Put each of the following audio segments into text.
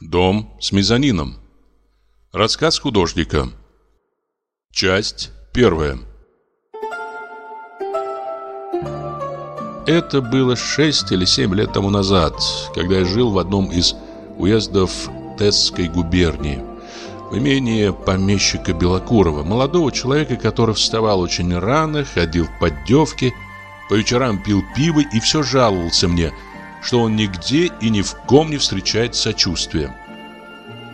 Дом с мезонином. Рассказ художника. Часть первая. Это было 6 или 7 лет тому назад, когда я жил в одном из уездов Тесской губернии. В имении помещика Белокурова, молодого человека, который вставал очень рано, ходил в поддевки, по вечерам пил пиво и все жаловался мне, что он нигде и ни в ком не встречает сочувствия.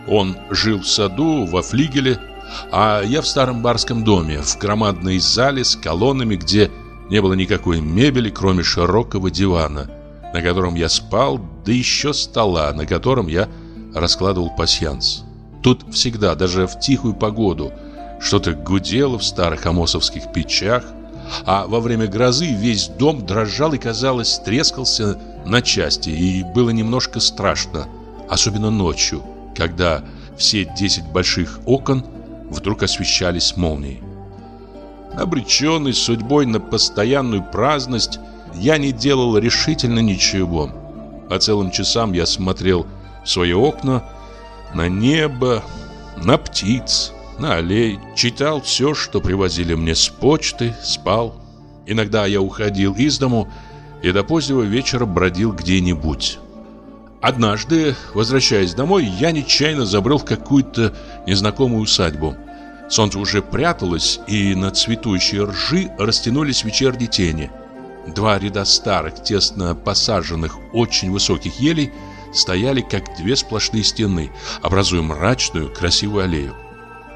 Он жил в саду, во флигеле, а я в старом барском доме, в громадной зале с колоннами, где не было никакой мебели, кроме широкого дивана, на котором я спал, да еще стола, на котором я раскладывал пасьянс. Тут всегда, даже в тихую погоду, что-то гудело в старых амосовских печах, а во время грозы весь дом дрожал и, казалось, трескался на части, и было немножко страшно, особенно ночью, когда все десять больших окон вдруг освещались молнией. Обреченный судьбой на постоянную праздность, я не делал решительно ничего. По целым часам я смотрел в свои окна, на небо, на птиц, на аллей, читал все, что привозили мне с почты, спал. Иногда я уходил из дому и до позднего вечера бродил где-нибудь. Однажды, возвращаясь домой, я нечаянно забрел в какую-то незнакомую усадьбу. Солнце уже пряталось, и на цветущей ржи растянулись вечерние тени. Два ряда старых, тесно посаженных, очень высоких елей стояли, как две сплошные стены, образуя мрачную, красивую аллею.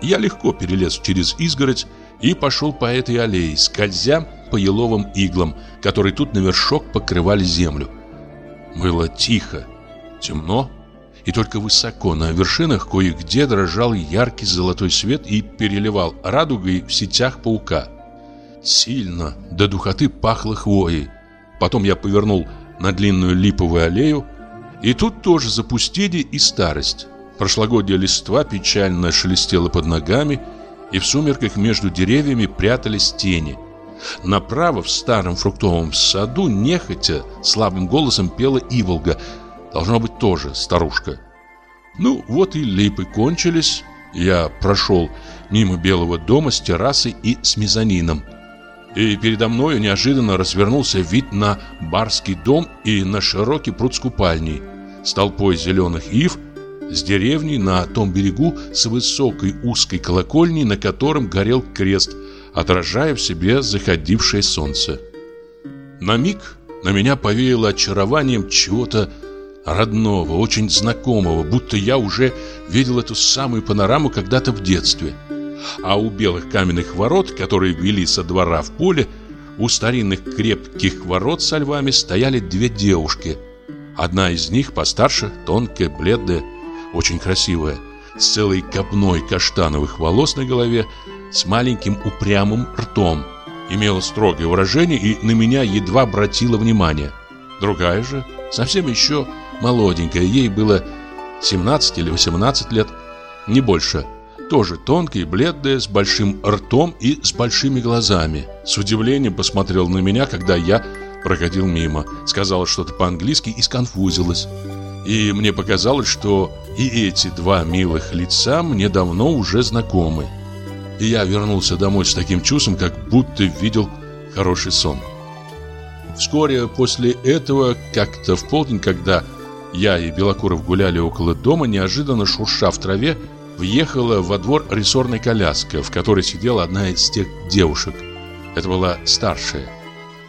Я легко перелез через изгородь и пошел по этой аллее, скользя по еловым иглам, которые тут на вершок покрывали землю. Было тихо, темно и только высоко на вершинах кое-где дрожал яркий золотой свет и переливал радугой в сетях паука. Сильно, до духоты пахло хвоей. Потом я повернул на длинную липовую аллею, и тут тоже запустили и старость. Прошлогодняя листва печально шелестела под ногами, и в сумерках между деревьями прятались тени. Направо в старом фруктовом саду нехотя слабым голосом пела Иволга, должно быть тоже старушка. Ну, вот и липы кончились. Я прошел мимо белого дома с террасой и с мезонином. И передо мною неожиданно развернулся вид на барский дом и на широкий пруд с купальней, с толпой зеленых ив, с деревней на том берегу с высокой узкой колокольней, на котором горел крест, отражая в себе заходившее солнце. На миг на меня повеяло очарованием чего-то родного, очень знакомого, будто я уже видел эту самую панораму когда-то в детстве. А у белых каменных ворот, которые вели со двора в поле, у старинных крепких ворот со львами стояли две девушки. Одна из них постарше, тонкая, бледная, очень красивая, с целой копной каштановых волос на голове, с маленьким упрямым ртом. Имела строгое выражение и на меня едва обратила внимание. Другая же, совсем еще молоденькая, ей было 17 или 18 лет, не больше. Тоже тонкая и бледная, с большим ртом и с большими глазами. С удивлением посмотрел на меня, когда я проходил мимо. Сказала что-то по-английски и сконфузилась. И мне показалось, что и эти два милых лица мне давно уже знакомы. И я вернулся домой с таким чувством, как будто видел хороший сон. Вскоре после этого, как-то в полдень, когда я и Белокуров гуляли около дома, неожиданно шурша в траве, въехала во двор рессорная коляска, в которой сидела одна из тех девушек. Это была старшая.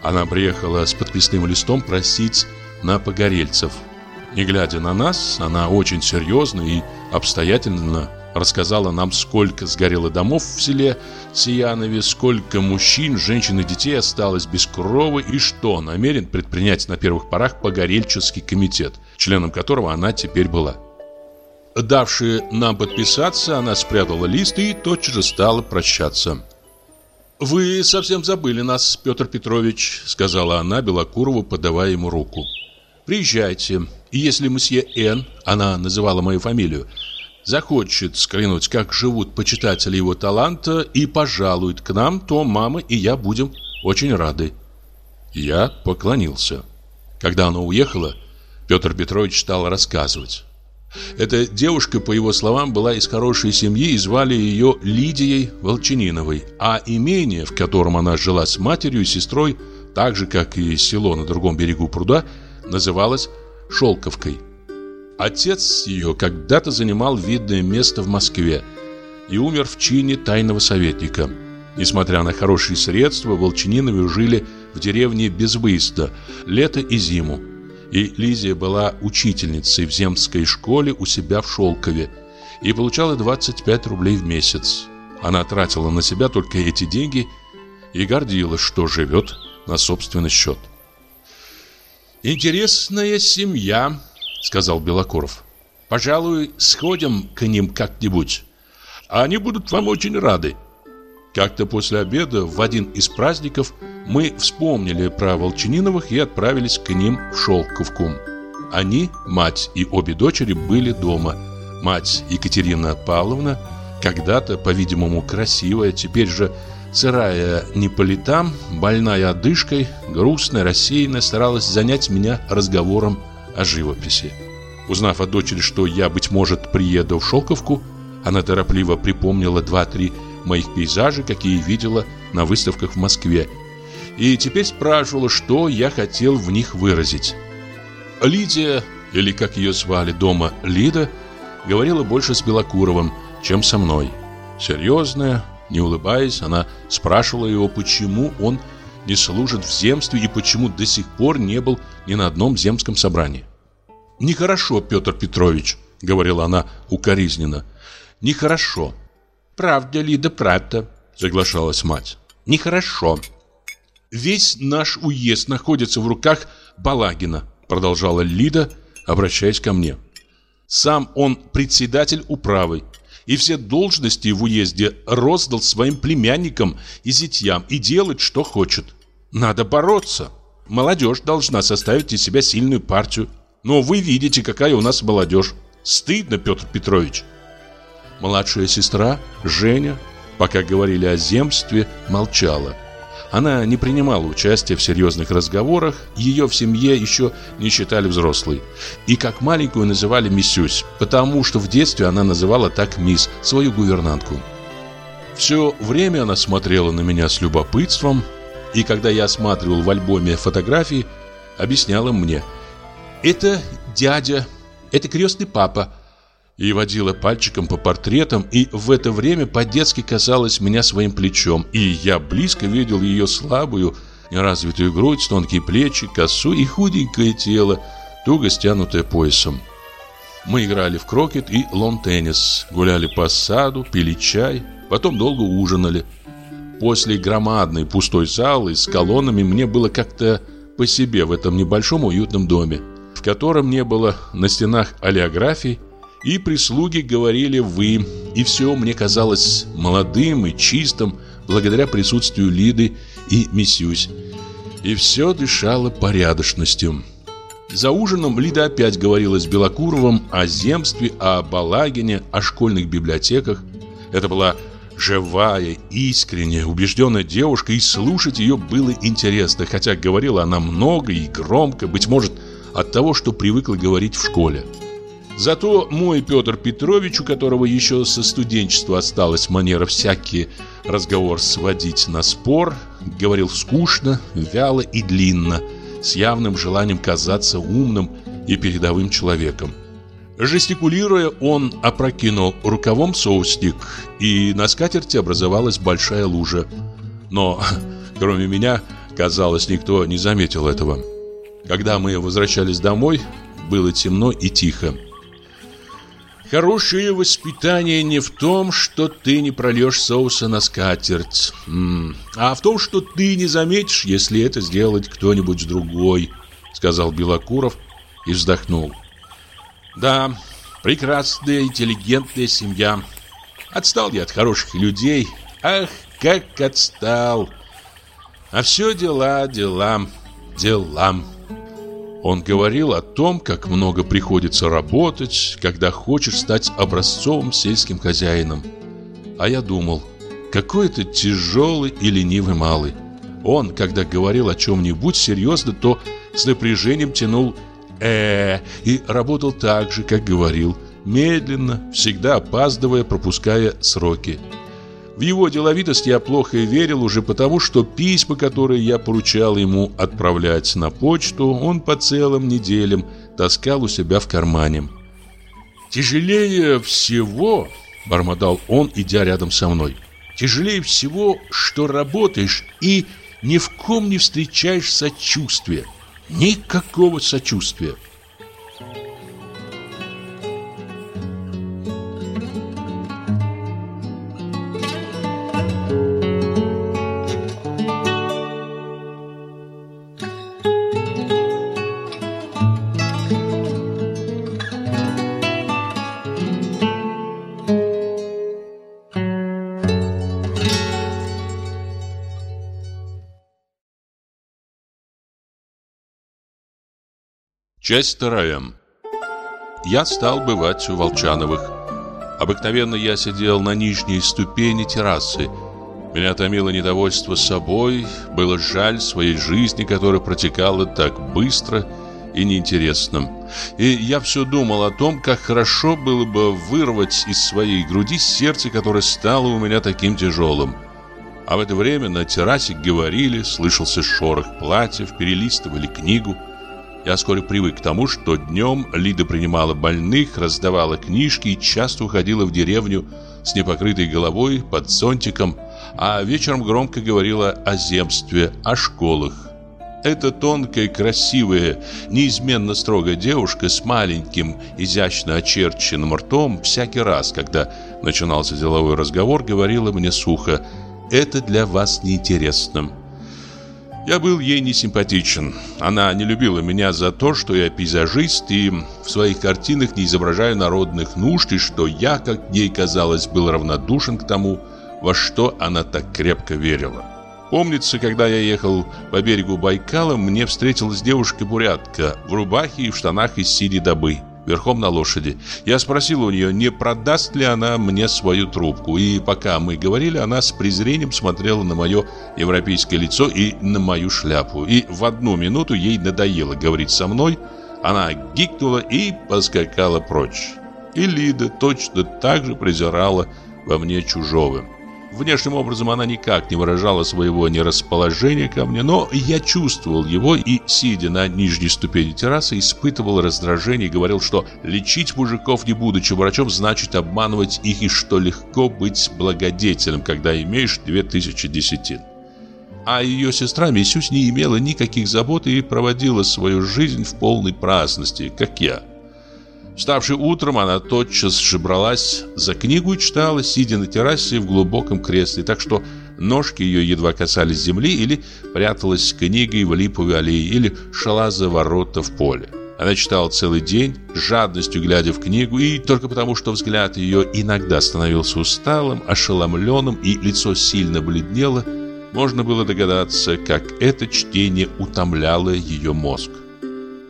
Она приехала с подписным листом просить на погорельцев. Не глядя на нас, она очень серьезно и обстоятельно рассказала нам, сколько сгорело домов в селе Сиянове, сколько мужчин, женщин и детей осталось без крова и что намерен предпринять на первых порах погорельческий комитет, членом которого она теперь была. Давши нам подписаться, она спрятала лист и тотчас же стала прощаться. «Вы совсем забыли нас, Петр Петрович», — сказала она Белокурову, подавая ему руку. «Приезжайте, и если месье Н, она называла мою фамилию, захочет взглянуть, как живут почитатели его таланта и пожалует к нам, то мама и я будем очень рады». Я поклонился. Когда она уехала, Петр Петрович стал рассказывать. Эта девушка, по его словам, была из хорошей семьи и звали ее Лидией Волчаниновой, а имение, в котором она жила с матерью и сестрой, так же, как и село на другом берегу пруда, называлось Шелковкой. Отец ее когда-то занимал видное место в Москве и умер в чине тайного советника. Несмотря на хорошие средства, Волчаниновы жили в деревне без выезда, лето и зиму. И Лизия была учительницей в земской школе у себя в Шелкове и получала 25 рублей в месяц. Она тратила на себя только эти деньги и гордилась, что живет на собственный счет. «Интересная семья», — сказал Белокуров. «Пожалуй, сходим к ним как-нибудь. Они будут вам очень рады». Как-то после обеда в один из праздников мы вспомнили про Волчаниновых и отправились к ним в Шелковку. Они, мать и обе дочери, были дома. Мать Екатерина Павловна, когда-то, по-видимому, красивая, теперь же сырая не по летам, больная одышкой, грустная, рассеянная, старалась занять меня разговором о живописи. Узнав от дочери, что я, быть может, приеду в Шелковку, она торопливо припомнила два-три моих пейзажей, какие видела на выставках в Москве, и теперь спрашивала, что я хотел в них выразить. Лидия, или как ее звали дома Лида, говорила больше с Белокуровым, чем со мной. Серьезная, не улыбаясь, она спрашивала его, почему он не служит в земстве и почему до сих пор не был ни на одном земском собрании. «Нехорошо, Петр Петрович», — говорила она укоризненно. «Нехорошо. «Правда, Лида, правда», — соглашалась мать. «Нехорошо». «Весь наш уезд находится в руках Балагина», — продолжала Лида, обращаясь ко мне. «Сам он председатель управы, и все должности в уезде роздал своим племянникам и зятьям и делать, что хочет. Надо бороться. Молодежь должна составить из себя сильную партию. Но вы видите, какая у нас молодежь. Стыдно, Петр Петрович». Младшая сестра, Женя, пока говорили о земстве, молчала. Она не принимала участия в серьезных разговорах, ее в семье еще не считали взрослой. И как маленькую называли Миссюсь, потому что в детстве она называла так мисс, свою гувернантку. Все время она смотрела на меня с любопытством, и когда я осматривал в альбоме фотографии, объясняла мне. «Это дядя, это крестный папа, и водила пальчиком по портретам, и в это время по-детски касалась меня своим плечом, и я близко видел ее слабую, неразвитую грудь, тонкие плечи, косу и худенькое тело, туго стянутое поясом. Мы играли в крокет и лон-теннис, гуляли по саду, пили чай, потом долго ужинали. После громадной пустой залы с колоннами мне было как-то по себе в этом небольшом уютном доме, в котором не было на стенах олеографий, и прислуги говорили «вы», и все мне казалось молодым и чистым благодаря присутствию Лиды и Мисюсь. И все дышало порядочностью. За ужином Лида опять говорила с Белокуровым о земстве, о Балагине, о школьных библиотеках. Это была живая, искренняя, убежденная девушка, и слушать ее было интересно, хотя говорила она много и громко, быть может, от того, что привыкла говорить в школе. Зато мой Петр Петрович, у которого еще со студенчества осталась манера всякий разговор сводить на спор, говорил скучно, вяло и длинно, с явным желанием казаться умным и передовым человеком. Жестикулируя, он опрокинул рукавом соусник, и на скатерти образовалась большая лужа. Но, кроме меня, казалось, никто не заметил этого. Когда мы возвращались домой, было темно и тихо. Хорошее воспитание не в том, что ты не прольешь соуса на скатерть, а в том, что ты не заметишь, если это сделает кто-нибудь другой, сказал Белокуров и вздохнул. Да, прекрасная, интеллигентная семья. Отстал я от хороших людей. Ах, как отстал. А все дела, дела, дела. Он говорил о том, как много приходится работать, когда хочешь стать образцовым сельским хозяином. А я думал, какой это тяжелый и ленивый малый. Он, когда говорил о чем-нибудь серьезно, то с напряжением тянул э и работал так же, как говорил, медленно, всегда опаздывая, пропуская сроки. В его деловитость я плохо верил уже потому, что письма, которые я поручал ему отправлять на почту, он по целым неделям таскал у себя в кармане. «Тяжелее всего», — бормотал он, идя рядом со мной, «тяжелее всего, что работаешь и ни в ком не встречаешь сочувствия. Никакого сочувствия». Часть вторая. Я стал бывать у Волчановых. Обыкновенно я сидел на нижней ступени террасы. Меня томило недовольство собой, было жаль своей жизни, которая протекала так быстро и неинтересно. И я все думал о том, как хорошо было бы вырвать из своей груди сердце, которое стало у меня таким тяжелым. А в это время на террасе говорили, слышался шорох платьев, перелистывали книгу. Я вскоре привык к тому, что днем Лида принимала больных, раздавала книжки и часто уходила в деревню с непокрытой головой под зонтиком, а вечером громко говорила о земстве, о школах. Эта тонкая, красивая, неизменно строгая девушка с маленьким, изящно очерченным ртом всякий раз, когда начинался деловой разговор, говорила мне сухо «Это для вас неинтересно». Я был ей не симпатичен. Она не любила меня за то, что я пейзажист и в своих картинах не изображаю народных нужд, и что я, как ей казалось, был равнодушен к тому, во что она так крепко верила. Помнится, когда я ехал по берегу Байкала, мне встретилась девушка-бурятка в рубахе и в штанах из синей добы верхом на лошади. Я спросил у нее, не продаст ли она мне свою трубку. И пока мы говорили, она с презрением смотрела на мое европейское лицо и на мою шляпу. И в одну минуту ей надоело говорить со мной. Она гикнула и поскакала прочь. И Лида точно так же презирала во мне чужого. Внешним образом она никак не выражала своего нерасположения ко мне, но я чувствовал его и, сидя на нижней ступени террасы, испытывал раздражение и говорил, что лечить мужиков, не будучи врачом, значит обманывать их и что легко быть благодетелем, когда имеешь две тысячи десятин. А ее сестра Мисюсь не имела никаких забот и проводила свою жизнь в полной праздности, как я. Вставши утром, она тотчас же бралась за книгу и читала, сидя на террасе в глубоком кресле, так что ножки ее едва касались земли или пряталась книгой в липовой аллее или шла за ворота в поле. Она читала целый день, жадностью глядя в книгу, и только потому, что взгляд ее иногда становился усталым, ошеломленным и лицо сильно бледнело, можно было догадаться, как это чтение утомляло ее мозг.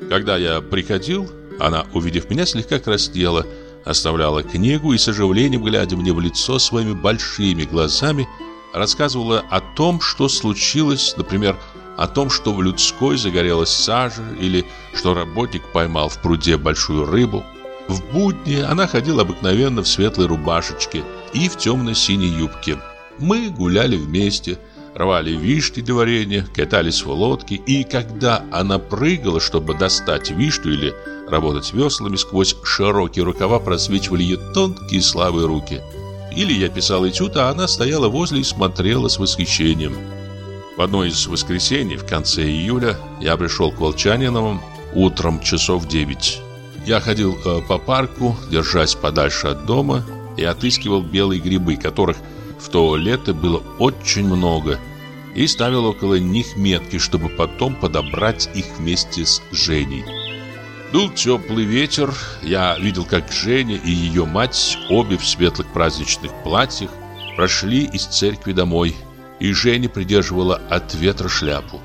Когда я приходил, она, увидев меня, слегка краснела, оставляла книгу и с оживлением, глядя мне в лицо своими большими глазами, рассказывала о том, что случилось, например, о том, что в людской загорелась сажа или что работник поймал в пруде большую рыбу. В будни она ходила обыкновенно в светлой рубашечке и в темно-синей юбке. Мы гуляли вместе – рвали вишни для варенья, катались в лодке, и когда она прыгала, чтобы достать вишню или работать веслами, сквозь широкие рукава просвечивали ее тонкие слабые руки. Или я писал этюд, а она стояла возле и смотрела с восхищением. В одно из воскресений, в конце июля, я пришел к Волчаниновым утром часов девять. Я ходил э, по парку, держась подальше от дома, и отыскивал белые грибы, которых в то лето было очень много, и ставил около них метки, чтобы потом подобрать их вместе с Женей. Дул теплый ветер, я видел, как Женя и ее мать, обе в светлых праздничных платьях, прошли из церкви домой, и Женя придерживала от ветра шляпу.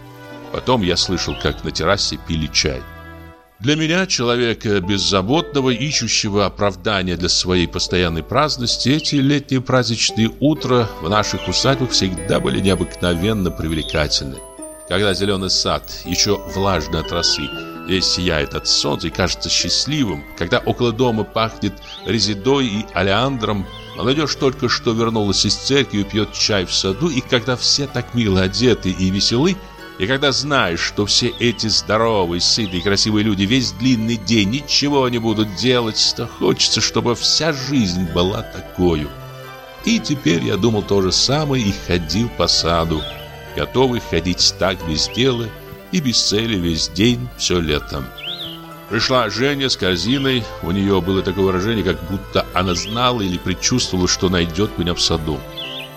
Потом я слышал, как на террасе пили чай. Для меня, человека беззаботного, ищущего оправдания для своей постоянной праздности, эти летние праздничные утра в наших усадьбах всегда были необыкновенно привлекательны. Когда зеленый сад, еще влажный от росы, весь сияет от солнца и кажется счастливым, когда около дома пахнет резидой и алиандром, молодежь только что вернулась из церкви и пьет чай в саду, и когда все так мило одеты и веселы, и когда знаешь, что все эти здоровые, сытые, красивые люди весь длинный день ничего не будут делать, то хочется, чтобы вся жизнь была такой. И теперь я думал то же самое и ходил по саду, готовый ходить так без дела и без цели весь день, все лето. Пришла Женя с корзиной, у нее было такое выражение, как будто она знала или предчувствовала, что найдет меня в саду.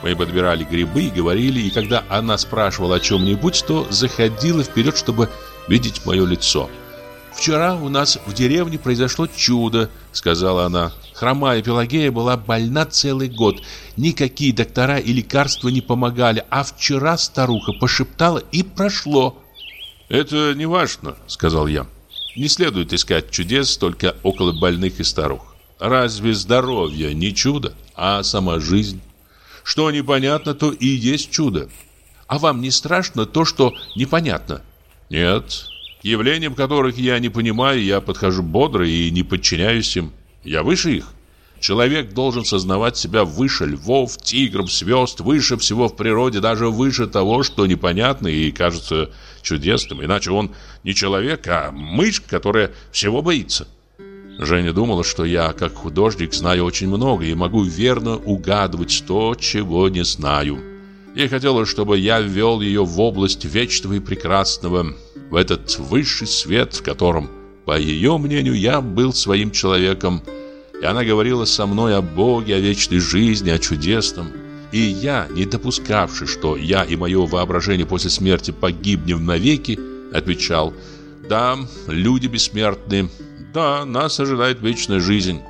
Мы подбирали грибы и говорили, и когда она спрашивала о чем-нибудь, то заходила вперед, чтобы видеть мое лицо. «Вчера у нас в деревне произошло чудо», — сказала она. Хромая Пелагея была больна целый год. Никакие доктора и лекарства не помогали, а вчера старуха пошептала и прошло. «Это не важно», — сказал я. «Не следует искать чудес только около больных и старух. Разве здоровье не чудо, а сама жизнь?» Что непонятно, то и есть чудо. А вам не страшно то, что непонятно? Нет. К явлениям, которых я не понимаю, я подхожу бодро и не подчиняюсь им. Я выше их. Человек должен сознавать себя выше львов, тигров, звезд, выше всего в природе, даже выше того, что непонятно и кажется чудесным. Иначе он не человек, а мышь, которая всего боится. Женя думала, что я, как художник, знаю очень много и могу верно угадывать то, чего не знаю. Ей хотелось, чтобы я ввел ее в область вечного и прекрасного, в этот высший свет, в котором, по ее мнению, я был своим человеком. И она говорила со мной о Боге, о вечной жизни, о чудесном. И я, не допускавший, что я и мое воображение после смерти погибнем навеки, отвечал «Да, люди бессмертны, да, нас ожидает вечная жизнь.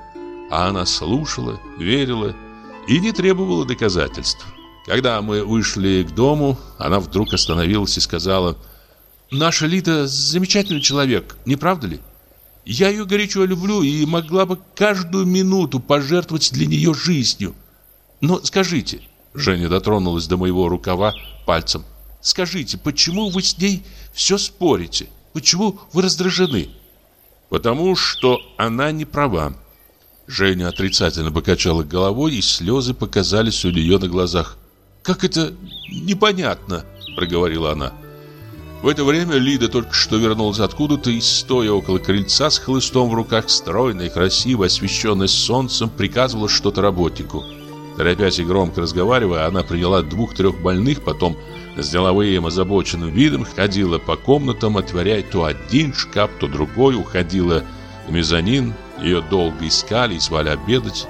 А она слушала, верила и не требовала доказательств. Когда мы вышли к дому, она вдруг остановилась и сказала, «Наша Лида замечательный человек, не правда ли? Я ее горячо люблю и могла бы каждую минуту пожертвовать для нее жизнью. Но скажите, Женя дотронулась до моего рукава пальцем. Скажите, почему вы с ней все спорите? Почему вы раздражены? Потому что она не права. Женя отрицательно покачала головой, и слезы показались у нее на глазах. «Как это непонятно?» – проговорила она. В это время Лида только что вернулась откуда-то и, стоя около крыльца с хлыстом в руках, стройная, красиво, освещенная солнцем, приказывала что-то работнику. Торопясь и громко разговаривая, она приняла двух-трех больных, потом с деловым озабоченным видом ходила по комнатам, отворяя то один шкаф, то другой, уходила в мезонин, ее долго искали и звали обедать.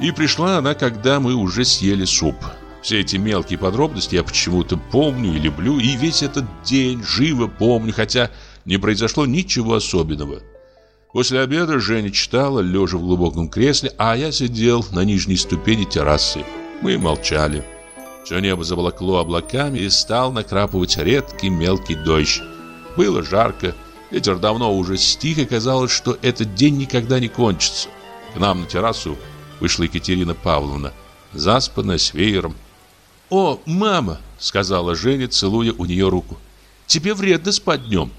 И пришла она, когда мы уже съели суп. Все эти мелкие подробности я почему-то помню и люблю, и весь этот день живо помню, хотя не произошло ничего особенного. После обеда Женя читала, лежа в глубоком кресле, а я сидел на нижней ступени террасы. Мы молчали. Все небо заволокло облаками и стал накрапывать редкий мелкий дождь. Было жарко, ветер давно уже стих, и казалось, что этот день никогда не кончится. К нам на террасу вышла Екатерина Павловна, заспанная с веером. «О, мама!» — сказала Женя, целуя у нее руку. «Тебе вредно спать днем».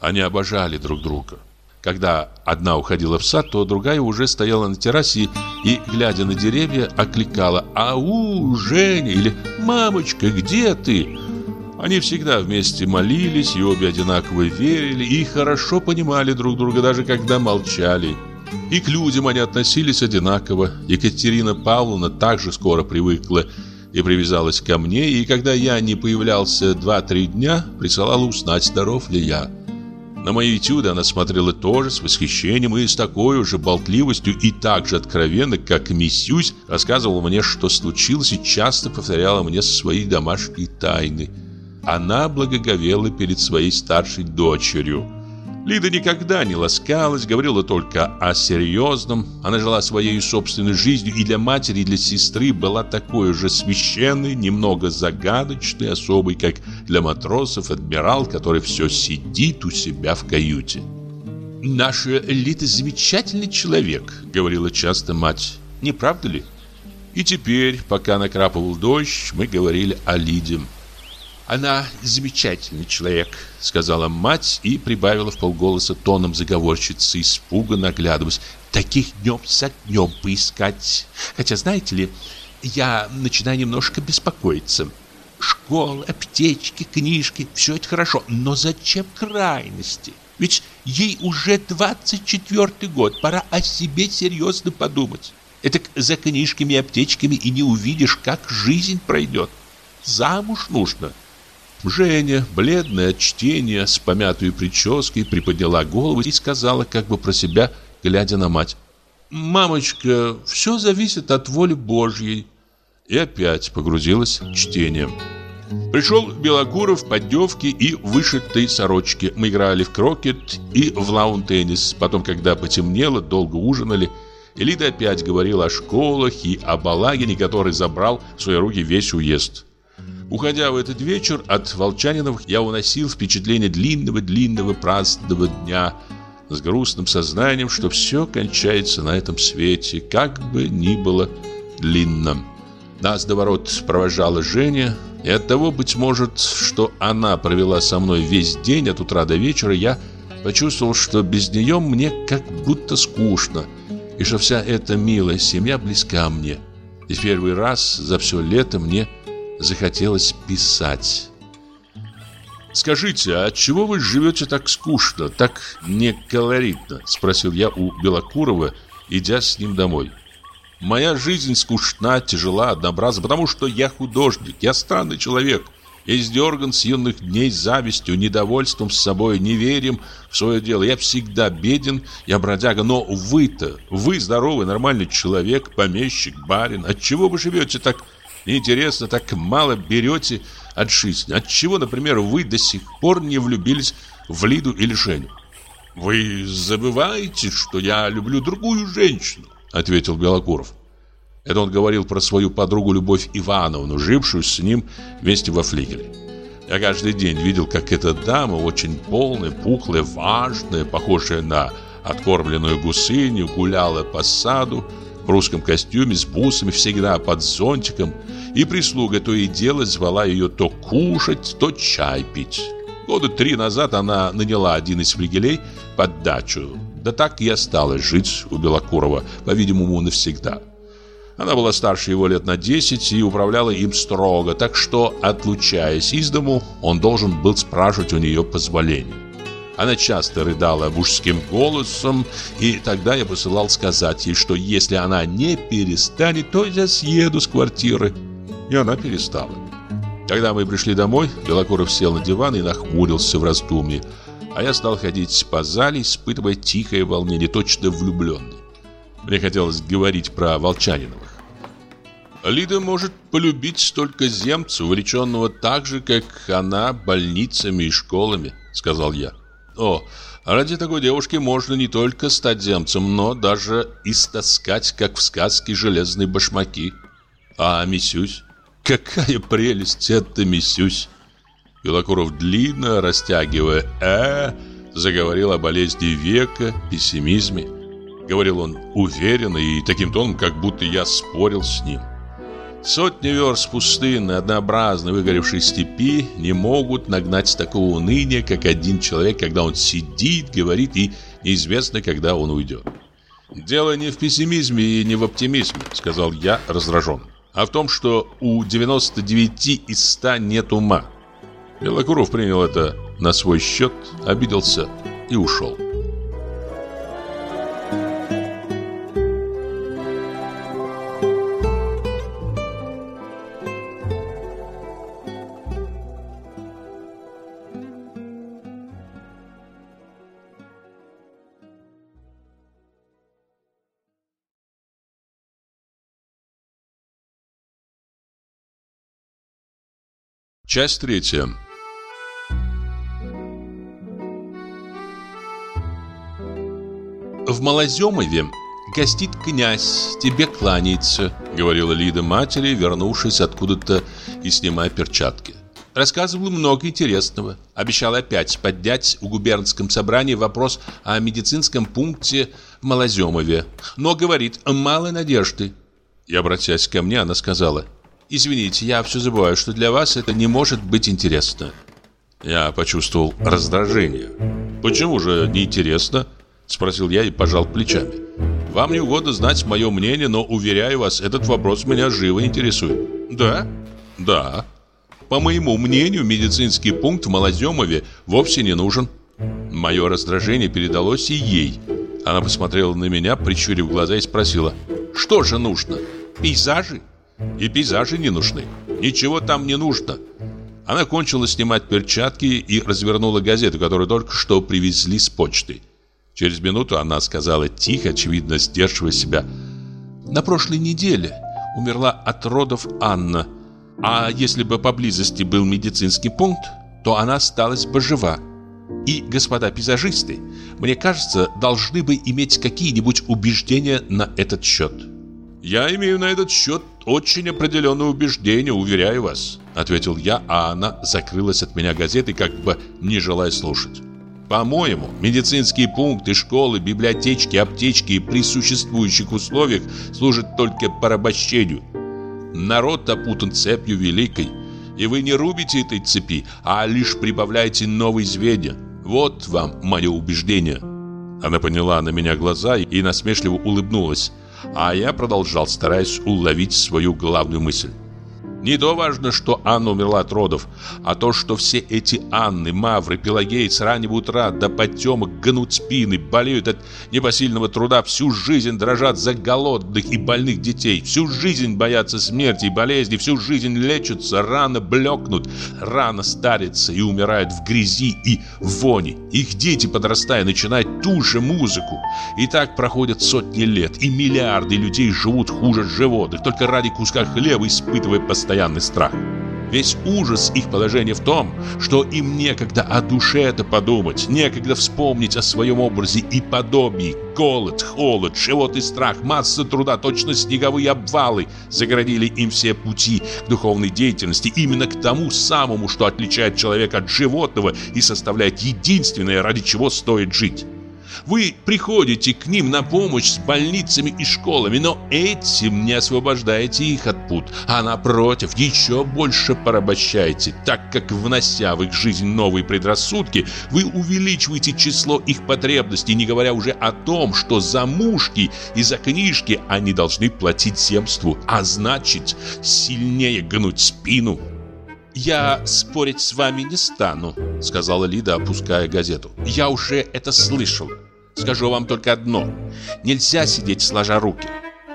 Они обожали друг друга. Когда одна уходила в сад, то другая уже стояла на террасе и, глядя на деревья, окликала «Ау, Женя!» или «Мамочка, где ты?» Они всегда вместе молились и обе одинаково верили и хорошо понимали друг друга, даже когда молчали. И к людям они относились одинаково. Екатерина Павловна также скоро привыкла и привязалась ко мне, и когда я не появлялся два-три дня, присылала узнать, здоров ли я. На мои этюды она смотрела тоже с восхищением и с такой же болтливостью и так же откровенно, как Миссюсь рассказывала мне, что случилось, и часто повторяла мне свои домашние тайны. Она благоговела перед своей старшей дочерью – Лида никогда не ласкалась, говорила только о серьезном. Она жила своей собственной жизнью и для матери, и для сестры была такой же священной, немного загадочной особой, как для матросов адмирал, который все сидит у себя в каюте. «Наша Лида замечательный человек», — говорила часто мать. «Не правда ли?» И теперь, пока накрапывал дождь, мы говорили о Лиде. Она замечательный человек, сказала мать и прибавила в полголоса тоном заговорщицы, испуганно оглядываясь. Таких днем за днем поискать. Хотя, знаете ли, я начинаю немножко беспокоиться. Школа, аптечки, книжки, все это хорошо, но зачем крайности? Ведь ей уже 24 год, пора о себе серьезно подумать. Это за книжками и аптечками и не увидишь, как жизнь пройдет. Замуж нужно. Женя, бледная от чтения, с помятой прической, приподняла голову и сказала, как бы про себя, глядя на мать. «Мамочка, все зависит от воли Божьей». И опять погрузилась в чтение. Пришел Белокуров в поддевке и вышитой сорочке. Мы играли в крокет и в лаун-теннис. Потом, когда потемнело, долго ужинали. Элида опять говорила о школах и о Балагине, который забрал в свои руки весь уезд. Уходя в этот вечер от Волчаниновых, я уносил впечатление длинного-длинного праздного дня с грустным сознанием, что все кончается на этом свете, как бы ни было длинным. Нас до ворот провожала Женя, и от того, быть может, что она провела со мной весь день от утра до вечера, я почувствовал, что без нее мне как будто скучно, и что вся эта милая семья близка мне. И в первый раз за все лето мне захотелось писать. «Скажите, а чего вы живете так скучно, так неколоритно?» – спросил я у Белокурова, идя с ним домой. «Моя жизнь скучна, тяжела, однообразна, потому что я художник, я странный человек. Издерган с юных дней завистью, недовольством с собой, неверием в свое дело. Я всегда беден, я бродяга, но вы-то, вы здоровый, нормальный человек, помещик, барин. Отчего вы живете так Интересно, так мало берете от жизни. Отчего, например, вы до сих пор не влюбились в Лиду или Женю? Вы забываете, что я люблю другую женщину, ответил Белокуров. Это он говорил про свою подругу Любовь Ивановну, жившую с ним вместе во флигеле. Я каждый день видел, как эта дама, очень полная, пухлая, важная, похожая на откормленную гусыню, гуляла по саду, в русском костюме с бусами, всегда под зонтиком, и прислуга то и дело звала ее то кушать, то чай пить. Года три назад она наняла один из флигелей под дачу, да так и осталась жить у Белокурова, по-видимому, навсегда. Она была старше его лет на 10 и управляла им строго, так что, отлучаясь из дому, он должен был спрашивать у нее позволения. Она часто рыдала мужским голосом, и тогда я посылал сказать ей, что если она не перестанет, то я съеду с квартиры. И она перестала. Когда мы пришли домой, Белокуров сел на диван и нахмурился в раздумье, а я стал ходить по зале, испытывая тихое волнение, точно влюбленный. Мне хотелось говорить про Волчаниновых. Лида может полюбить только земца, увлеченного так же, как она, больницами и школами, сказал я. О, ради такой девушки можно не только стать земцем, но даже истаскать, как в сказке, железные башмаки. А Мисюсь? Какая прелесть это Мисюсь! Белокуров длинно, растягивая «э», заговорил о болезни века, пессимизме. Говорил он уверенно и таким тоном, как будто я спорил с ним. Сотни верст пустынной, однообразной, выгоревшей степи не могут нагнать такого уныния, как один человек, когда он сидит, говорит и неизвестно, когда он уйдет. «Дело не в пессимизме и не в оптимизме», — сказал я раздражен, «а в том, что у 99 из 100 нет ума». Белокуров принял это на свой счет, обиделся и ушел. Часть третья. В Малоземове гостит князь, тебе кланяется, говорила Лида матери, вернувшись откуда-то и снимая перчатки. Рассказывал много интересного. Обещал опять поднять в губернском собрании вопрос о медицинском пункте в Малоземове. Но, говорит, мало надежды. И, обратясь ко мне, она сказала, Извините, я все забываю, что для вас это не может быть интересно. Я почувствовал раздражение. Почему же неинтересно? Спросил я и пожал плечами. Вам не угодно знать мое мнение, но, уверяю вас, этот вопрос меня живо интересует. Да? Да. По моему мнению, медицинский пункт в Малоземове вовсе не нужен. Мое раздражение передалось и ей. Она посмотрела на меня, прищурив глаза и спросила, что же нужно? Пейзажи? И пейзажи не нужны. Ничего там не нужно. Она кончила снимать перчатки и развернула газету, которую только что привезли с почты. Через минуту она сказала тихо, очевидно сдерживая себя. «На прошлой неделе умерла от родов Анна. А если бы поблизости был медицинский пункт, то она осталась бы жива. И, господа пейзажисты, мне кажется, должны бы иметь какие-нибудь убеждения на этот счет». «Я имею на этот счет очень определенное убеждение, уверяю вас», ответил я, а она закрылась от меня газетой, как бы не желая слушать. По-моему, медицинские пункты, школы, библиотечки, аптечки при существующих условиях служат только порабощению. Народ опутан цепью великой, и вы не рубите этой цепи, а лишь прибавляете новые звенья. Вот вам мое убеждение. Она поняла на меня глаза и насмешливо улыбнулась, а я продолжал, стараясь уловить свою главную мысль. Не то важно, что Анна умерла от родов, а то, что все эти Анны, Мавры, Пелагеи с раннего утра до потемок гнут спины, болеют от непосильного труда, всю жизнь дрожат за голодных и больных детей, всю жизнь боятся смерти и болезни, всю жизнь лечатся, рано блекнут, рано старятся и умирают в грязи и вони. Их дети, подрастая, начинают ту же музыку. И так проходят сотни лет, и миллиарды людей живут хуже животных, только ради куска хлеба испытывая постоянно постоянный страх. Весь ужас их положения в том, что им некогда о душе это подумать, некогда вспомнить о своем образе и подобии. Голод, холод, живот и страх, масса труда, точно снеговые обвалы загородили им все пути к духовной деятельности, именно к тому самому, что отличает человека от животного и составляет единственное, ради чего стоит жить. Вы приходите к ним на помощь с больницами и школами, но этим не освобождаете их от пут, а напротив, еще больше порабощаете, так как, внося в их жизнь новые предрассудки, вы увеличиваете число их потребностей, не говоря уже о том, что за мушки и за книжки они должны платить земству, а значит, сильнее гнуть спину. «Я спорить с вами не стану», — сказала Лида, опуская газету. «Я уже это слышал. Скажу вам только одно. Нельзя сидеть сложа руки.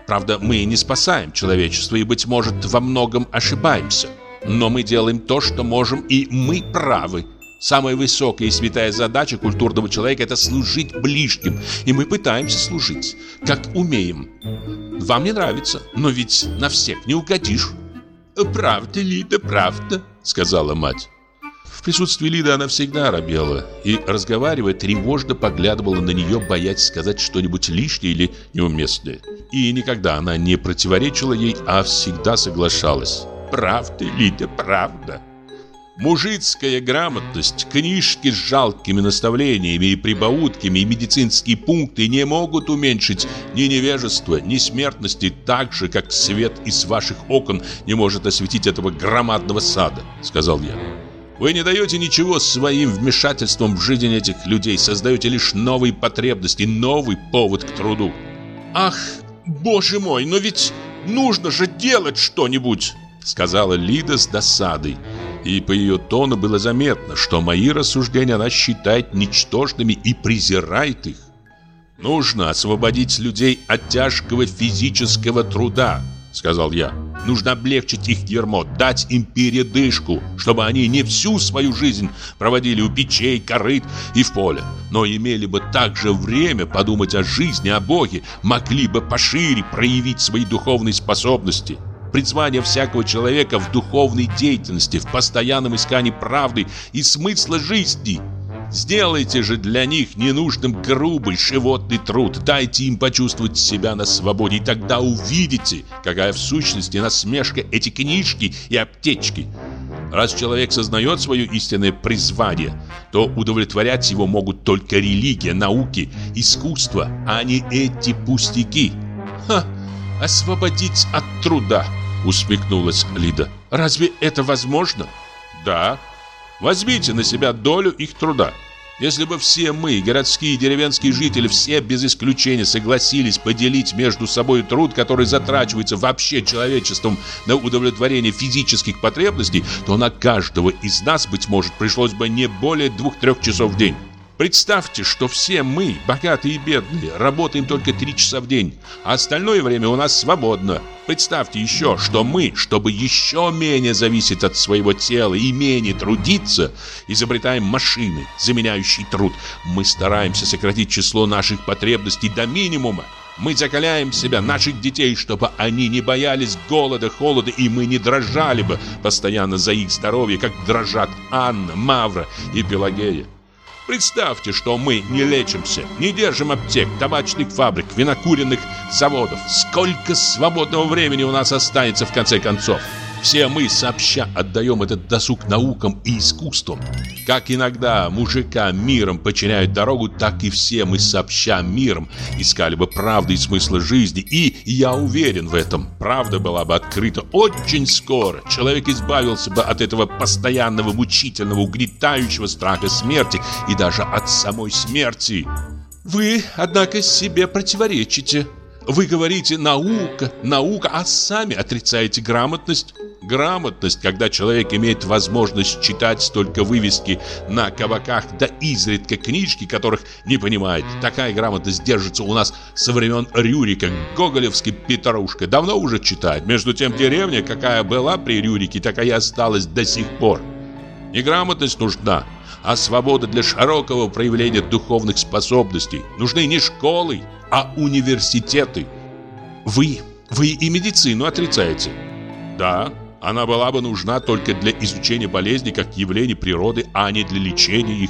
Правда, мы не спасаем человечество и, быть может, во многом ошибаемся. Но мы делаем то, что можем, и мы правы. Самая высокая и святая задача культурного человека – это служить ближним. И мы пытаемся служить, как умеем. Вам не нравится, но ведь на всех не угодишь. «Правда, Лида, правда», — сказала мать. В присутствии Лиды она всегда робела и, разговаривая, тревожно поглядывала на нее, боясь сказать что-нибудь лишнее или неуместное. И никогда она не противоречила ей, а всегда соглашалась. «Правда, Лида, правда». Мужицкая грамотность, книжки с жалкими наставлениями и прибаутками и медицинские пункты не могут уменьшить ни невежества, ни смертности так же, как свет из ваших окон не может осветить этого громадного сада, сказал я. Вы не даете ничего своим вмешательством в жизнь этих людей, создаете лишь новые потребности, новый повод к труду. Ах, боже мой, но ведь нужно же делать что-нибудь, сказала Лида с досадой и по ее тону было заметно, что мои рассуждения она считает ничтожными и презирает их. «Нужно освободить людей от тяжкого физического труда», — сказал я. «Нужно облегчить их дерьмо, дать им передышку, чтобы они не всю свою жизнь проводили у печей, корыт и в поле, но имели бы также время подумать о жизни, о Боге, могли бы пошире проявить свои духовные способности» призвание всякого человека в духовной деятельности, в постоянном искании правды и смысла жизни. Сделайте же для них ненужным грубый животный труд, дайте им почувствовать себя на свободе, и тогда увидите, какая в сущности насмешка эти книжки и аптечки. Раз человек сознает свое истинное призвание, то удовлетворять его могут только религия, науки, искусство, а не эти пустяки. Ха! Освободить от труда! Усмехнулась Лида. Разве это возможно? Да. Возьмите на себя долю их труда. Если бы все мы, городские и деревенские жители, все без исключения согласились поделить между собой труд, который затрачивается вообще человечеством на удовлетворение физических потребностей, то на каждого из нас, быть может, пришлось бы не более двух-трех часов в день. Представьте, что все мы, богатые и бедные, работаем только три часа в день, а остальное время у нас свободно. Представьте еще, что мы, чтобы еще менее зависеть от своего тела и менее трудиться, изобретаем машины, заменяющие труд. Мы стараемся сократить число наших потребностей до минимума. Мы закаляем себя, наших детей, чтобы они не боялись голода, холода, и мы не дрожали бы постоянно за их здоровье, как дрожат Анна, Мавра и Пелагея. Представьте, что мы не лечимся, не держим аптек, табачных фабрик, винокуренных заводов. Сколько свободного времени у нас останется в конце концов? Все мы сообща отдаем этот досуг наукам и искусствам. Как иногда мужика миром подчиняют дорогу, так и все мы сообща миром искали бы правды и смысла жизни. И я уверен в этом, правда была бы открыта очень скоро. Человек избавился бы от этого постоянного мучительного, угнетающего страха смерти и даже от самой смерти. Вы, однако, себе противоречите. Вы говорите «наука, наука», а сами отрицаете грамотность. Грамотность, когда человек имеет возможность читать только вывески на кабаках, да изредка книжки, которых не понимает. Такая грамотность держится у нас со времен Рюрика, Гоголевский Петрушка. Давно уже читает. Между тем, деревня, какая была при Рюрике, такая и осталась до сих пор. Неграмотность нужна, а свобода для широкого проявления духовных способностей. Нужны не школы, а университеты. Вы, вы и медицину отрицаете. Да, она была бы нужна только для изучения болезней как явлений природы, а не для лечения их.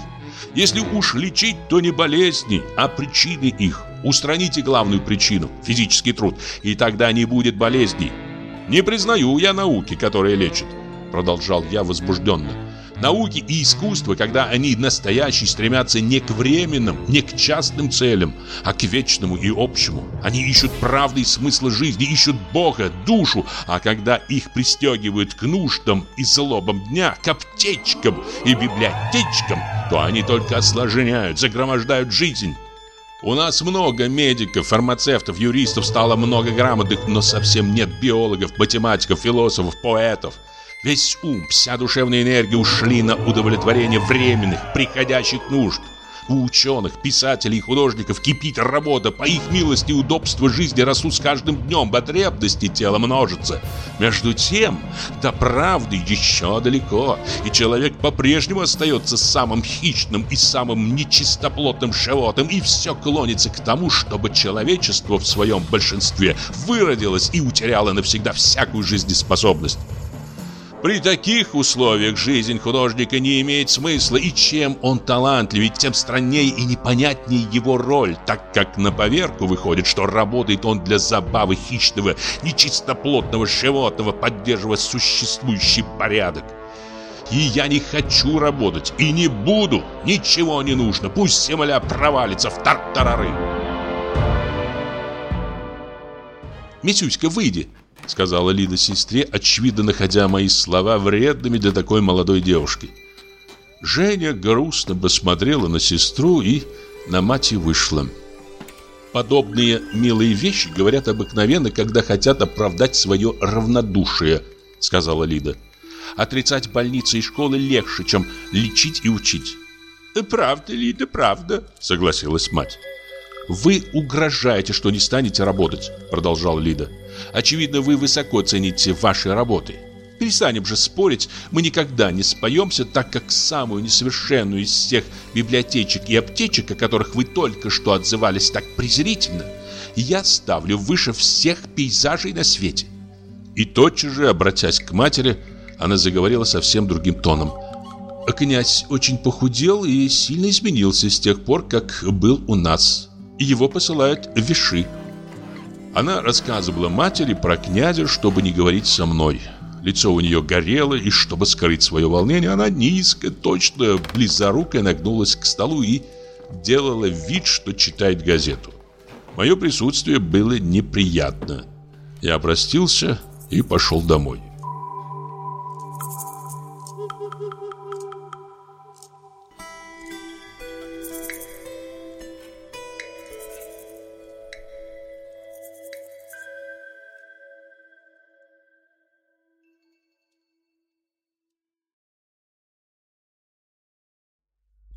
Если уж лечить, то не болезни, а причины их. Устраните главную причину – физический труд, и тогда не будет болезней. Не признаю я науки, которые лечат, продолжал я возбужденно. Науки и искусство, когда они настоящие, стремятся не к временным, не к частным целям, а к вечному и общему. Они ищут правды и смысла жизни, ищут Бога, душу, а когда их пристегивают к нуждам и злобам дня, к аптечкам и библиотечкам, то они только осложняют, загромождают жизнь. У нас много медиков, фармацевтов, юристов, стало много грамотных, но совсем нет биологов, математиков, философов, поэтов – Весь ум, вся душевная энергия ушли на удовлетворение временных, приходящих нужд. У ученых, писателей и художников кипит работа, по их милости удобства жизни растут с каждым днем, потребности тела множатся. Между тем, до правды еще далеко, и человек по-прежнему остается самым хищным и самым нечистоплотным животным, и все клонится к тому, чтобы человечество в своем большинстве выродилось и утеряло навсегда всякую жизнеспособность. При таких условиях жизнь художника не имеет смысла, и чем он талантливее, тем страннее и непонятнее его роль, так как на поверку выходит, что работает он для забавы хищного, нечистоплотного животного, поддерживая существующий порядок. И я не хочу работать, и не буду, ничего не нужно, пусть земля провалится в тартарары. «Митюська, выйди!» Сказала Лида сестре, очевидно находя мои слова вредными для такой молодой девушки. Женя грустно посмотрела на сестру и на мать и вышла. Подобные милые вещи говорят обыкновенно, когда хотят оправдать свое равнодушие, сказала Лида. Отрицать больницы и школы легче, чем лечить и учить. «Правда, Лида, правда», — согласилась мать. «Вы угрожаете, что не станете работать», — продолжал Лида. «Очевидно, вы высоко цените ваши работы. Перестанем же спорить, мы никогда не споемся, так как самую несовершенную из всех библиотечек и аптечек, о которых вы только что отзывались так презрительно, я ставлю выше всех пейзажей на свете». И тотчас же, обратясь к матери, она заговорила совсем другим тоном. «Князь очень похудел и сильно изменился с тех пор, как был у нас» его посылают в Виши. Она рассказывала матери про князя, чтобы не говорить со мной. Лицо у нее горело, и чтобы скрыть свое волнение, она низко, точно близорукой нагнулась к столу и делала вид, что читает газету. Мое присутствие было неприятно. Я простился и пошел домой.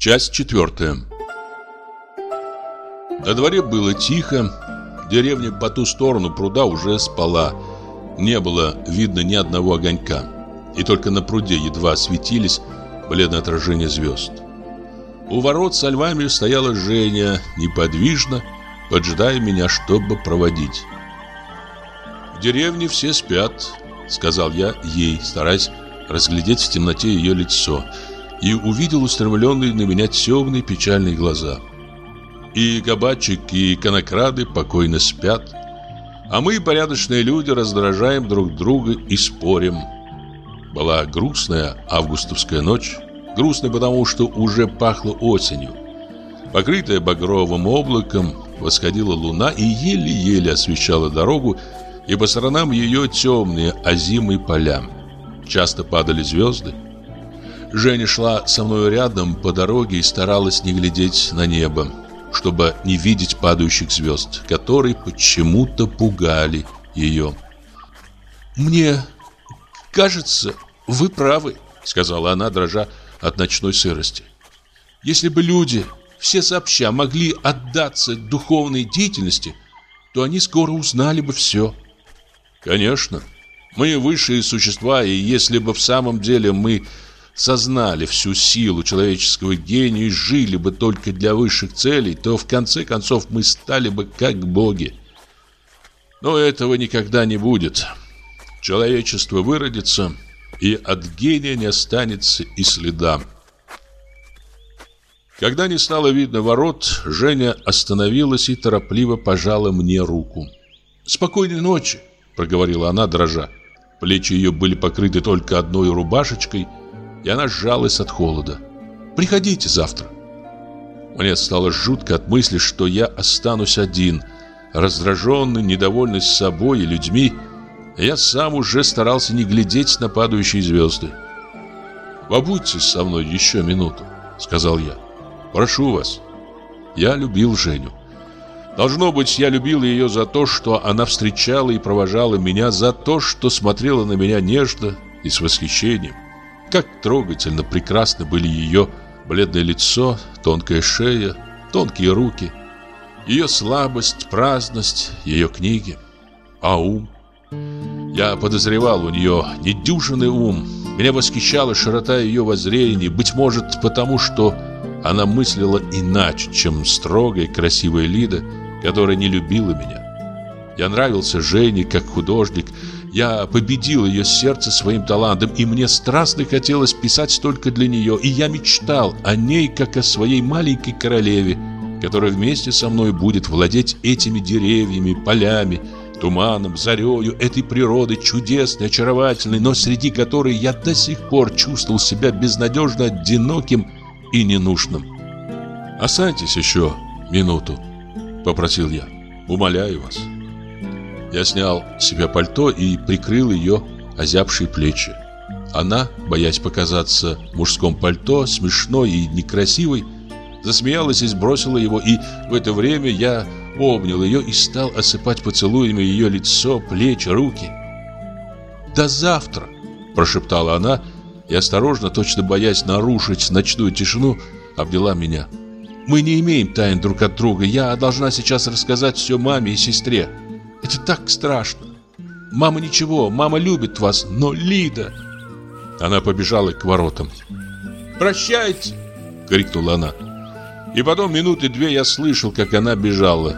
Часть четвертая. На дворе было тихо, деревня по ту сторону пруда уже спала. Не было видно ни одного огонька, и только на пруде едва светились бледное отражение звезд. У ворот со львами стояла Женя, неподвижно, поджидая меня, чтобы проводить. «В деревне все спят», — сказал я ей, стараясь разглядеть в темноте ее лицо — и увидел устремленные на меня темные печальные глаза. И кабачик, и конокрады покойно спят, а мы, порядочные люди, раздражаем друг друга и спорим. Была грустная августовская ночь, грустная потому, что уже пахло осенью. Покрытая багровым облаком, восходила луна и еле-еле освещала дорогу, и по сторонам ее темные озимые поля. Часто падали звезды, Женя шла со мной рядом по дороге и старалась не глядеть на небо, чтобы не видеть падающих звезд, которые почему-то пугали ее. «Мне кажется, вы правы», — сказала она, дрожа от ночной сырости. «Если бы люди все сообща могли отдаться духовной деятельности, то они скоро узнали бы все». «Конечно, мы высшие существа, и если бы в самом деле мы сознали всю силу человеческого гения и жили бы только для высших целей, то в конце концов мы стали бы как боги. Но этого никогда не будет. Человечество выродится, и от гения не останется и следа. Когда не стало видно ворот, Женя остановилась и торопливо пожала мне руку. «Спокойной ночи», — проговорила она, дрожа. Плечи ее были покрыты только одной рубашечкой — и она сжалась от холода. «Приходите завтра». Мне стало жутко от мысли, что я останусь один, раздраженный, недовольный с собой и людьми. Я сам уже старался не глядеть на падающие звезды. «Побудьте со мной еще минуту», — сказал я. «Прошу вас». Я любил Женю. Должно быть, я любил ее за то, что она встречала и провожала меня, за то, что смотрела на меня нежно и с восхищением. Как трогательно прекрасны были ее бледное лицо, тонкая шея, тонкие руки, ее слабость, праздность, ее книги. А ум? Я подозревал у нее недюжинный ум. Меня восхищала широта ее воззрений, быть может, потому что она мыслила иначе, чем строгая красивая Лида, которая не любила меня. Я нравился Жене как художник, я победил ее сердце своим талантом, и мне страстно хотелось писать только для нее, и я мечтал о ней, как о своей маленькой королеве, которая вместе со мной будет владеть этими деревьями, полями, туманом, зарею этой природы чудесной, очаровательной, но среди которой я до сих пор чувствовал себя безнадежно одиноким и ненужным. «Останьтесь еще минуту», — попросил я. «Умоляю вас». Я снял с себя пальто и прикрыл ее озябшие плечи. Она, боясь показаться в мужском пальто, смешной и некрасивой, засмеялась и сбросила его, и в это время я обнял ее и стал осыпать поцелуями ее лицо, плечи, руки. «До завтра!» – прошептала она и осторожно, точно боясь нарушить ночную тишину, обняла меня. «Мы не имеем тайн друг от друга. Я должна сейчас рассказать все маме и сестре». Это так страшно. Мама ничего, мама любит вас, но Лида... Она побежала к воротам. «Прощайте!» — крикнула она. И потом минуты две я слышал, как она бежала.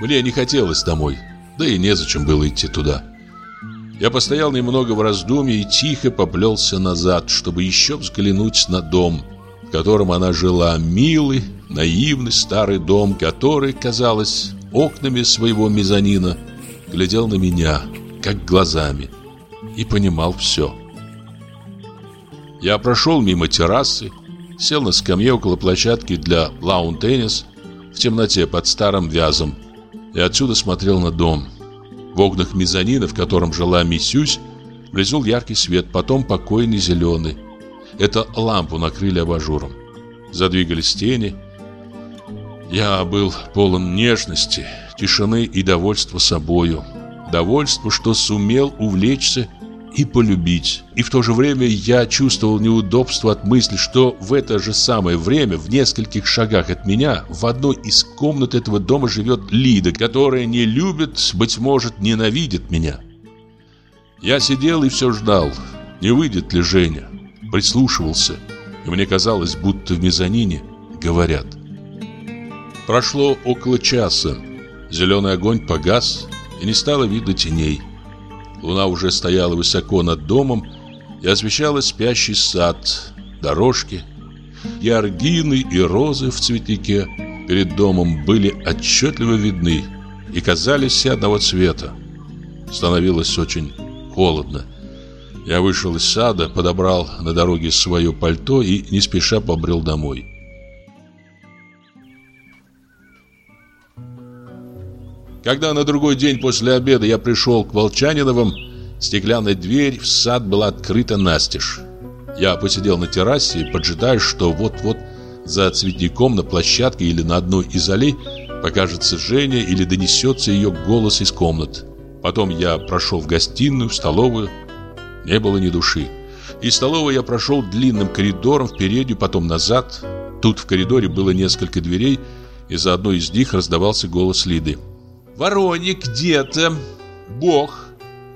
Мне не хотелось домой, да и незачем было идти туда. Я постоял немного в раздумье и тихо поплелся назад, чтобы еще взглянуть на дом, в котором она жила. Милый, наивный старый дом, который, казалось, окнами своего мезонина, глядел на меня, как глазами, и понимал все. Я прошел мимо террасы, сел на скамье около площадки для лаун-теннис в темноте под старым вязом и отсюда смотрел на дом. В окнах мезонина, в котором жила Миссюсь, блеснул яркий свет, потом покойный зеленый. Это лампу накрыли абажуром. Задвигались тени. Я был полон нежности, тишины и довольства собою. Довольство, что сумел увлечься и полюбить. И в то же время я чувствовал неудобство от мысли, что в это же самое время, в нескольких шагах от меня, в одной из комнат этого дома живет Лида, которая не любит, быть может, ненавидит меня. Я сидел и все ждал, не выйдет ли Женя. Прислушивался, и мне казалось, будто в мезонине говорят. Прошло около часа. Зеленый огонь погас, и не стало видно теней. Луна уже стояла высоко над домом и освещала спящий сад, дорожки. Яргины и розы в цветнике перед домом были отчетливо видны и казались все одного цвета. Становилось очень холодно. Я вышел из сада, подобрал на дороге свое пальто и не спеша побрел домой. Когда на другой день после обеда я пришел к Волчаниновым, стеклянная дверь в сад была открыта настежь. Я посидел на террасе, поджидая, что вот-вот за цветником на площадке или на одной из аллей покажется Женя или донесется ее голос из комнат. Потом я прошел в гостиную, в столовую. Не было ни души. Из столовой я прошел длинным коридором в переднюю, потом назад. Тут в коридоре было несколько дверей, и за одной из них раздавался голос Лиды. Вороне где-то Бог,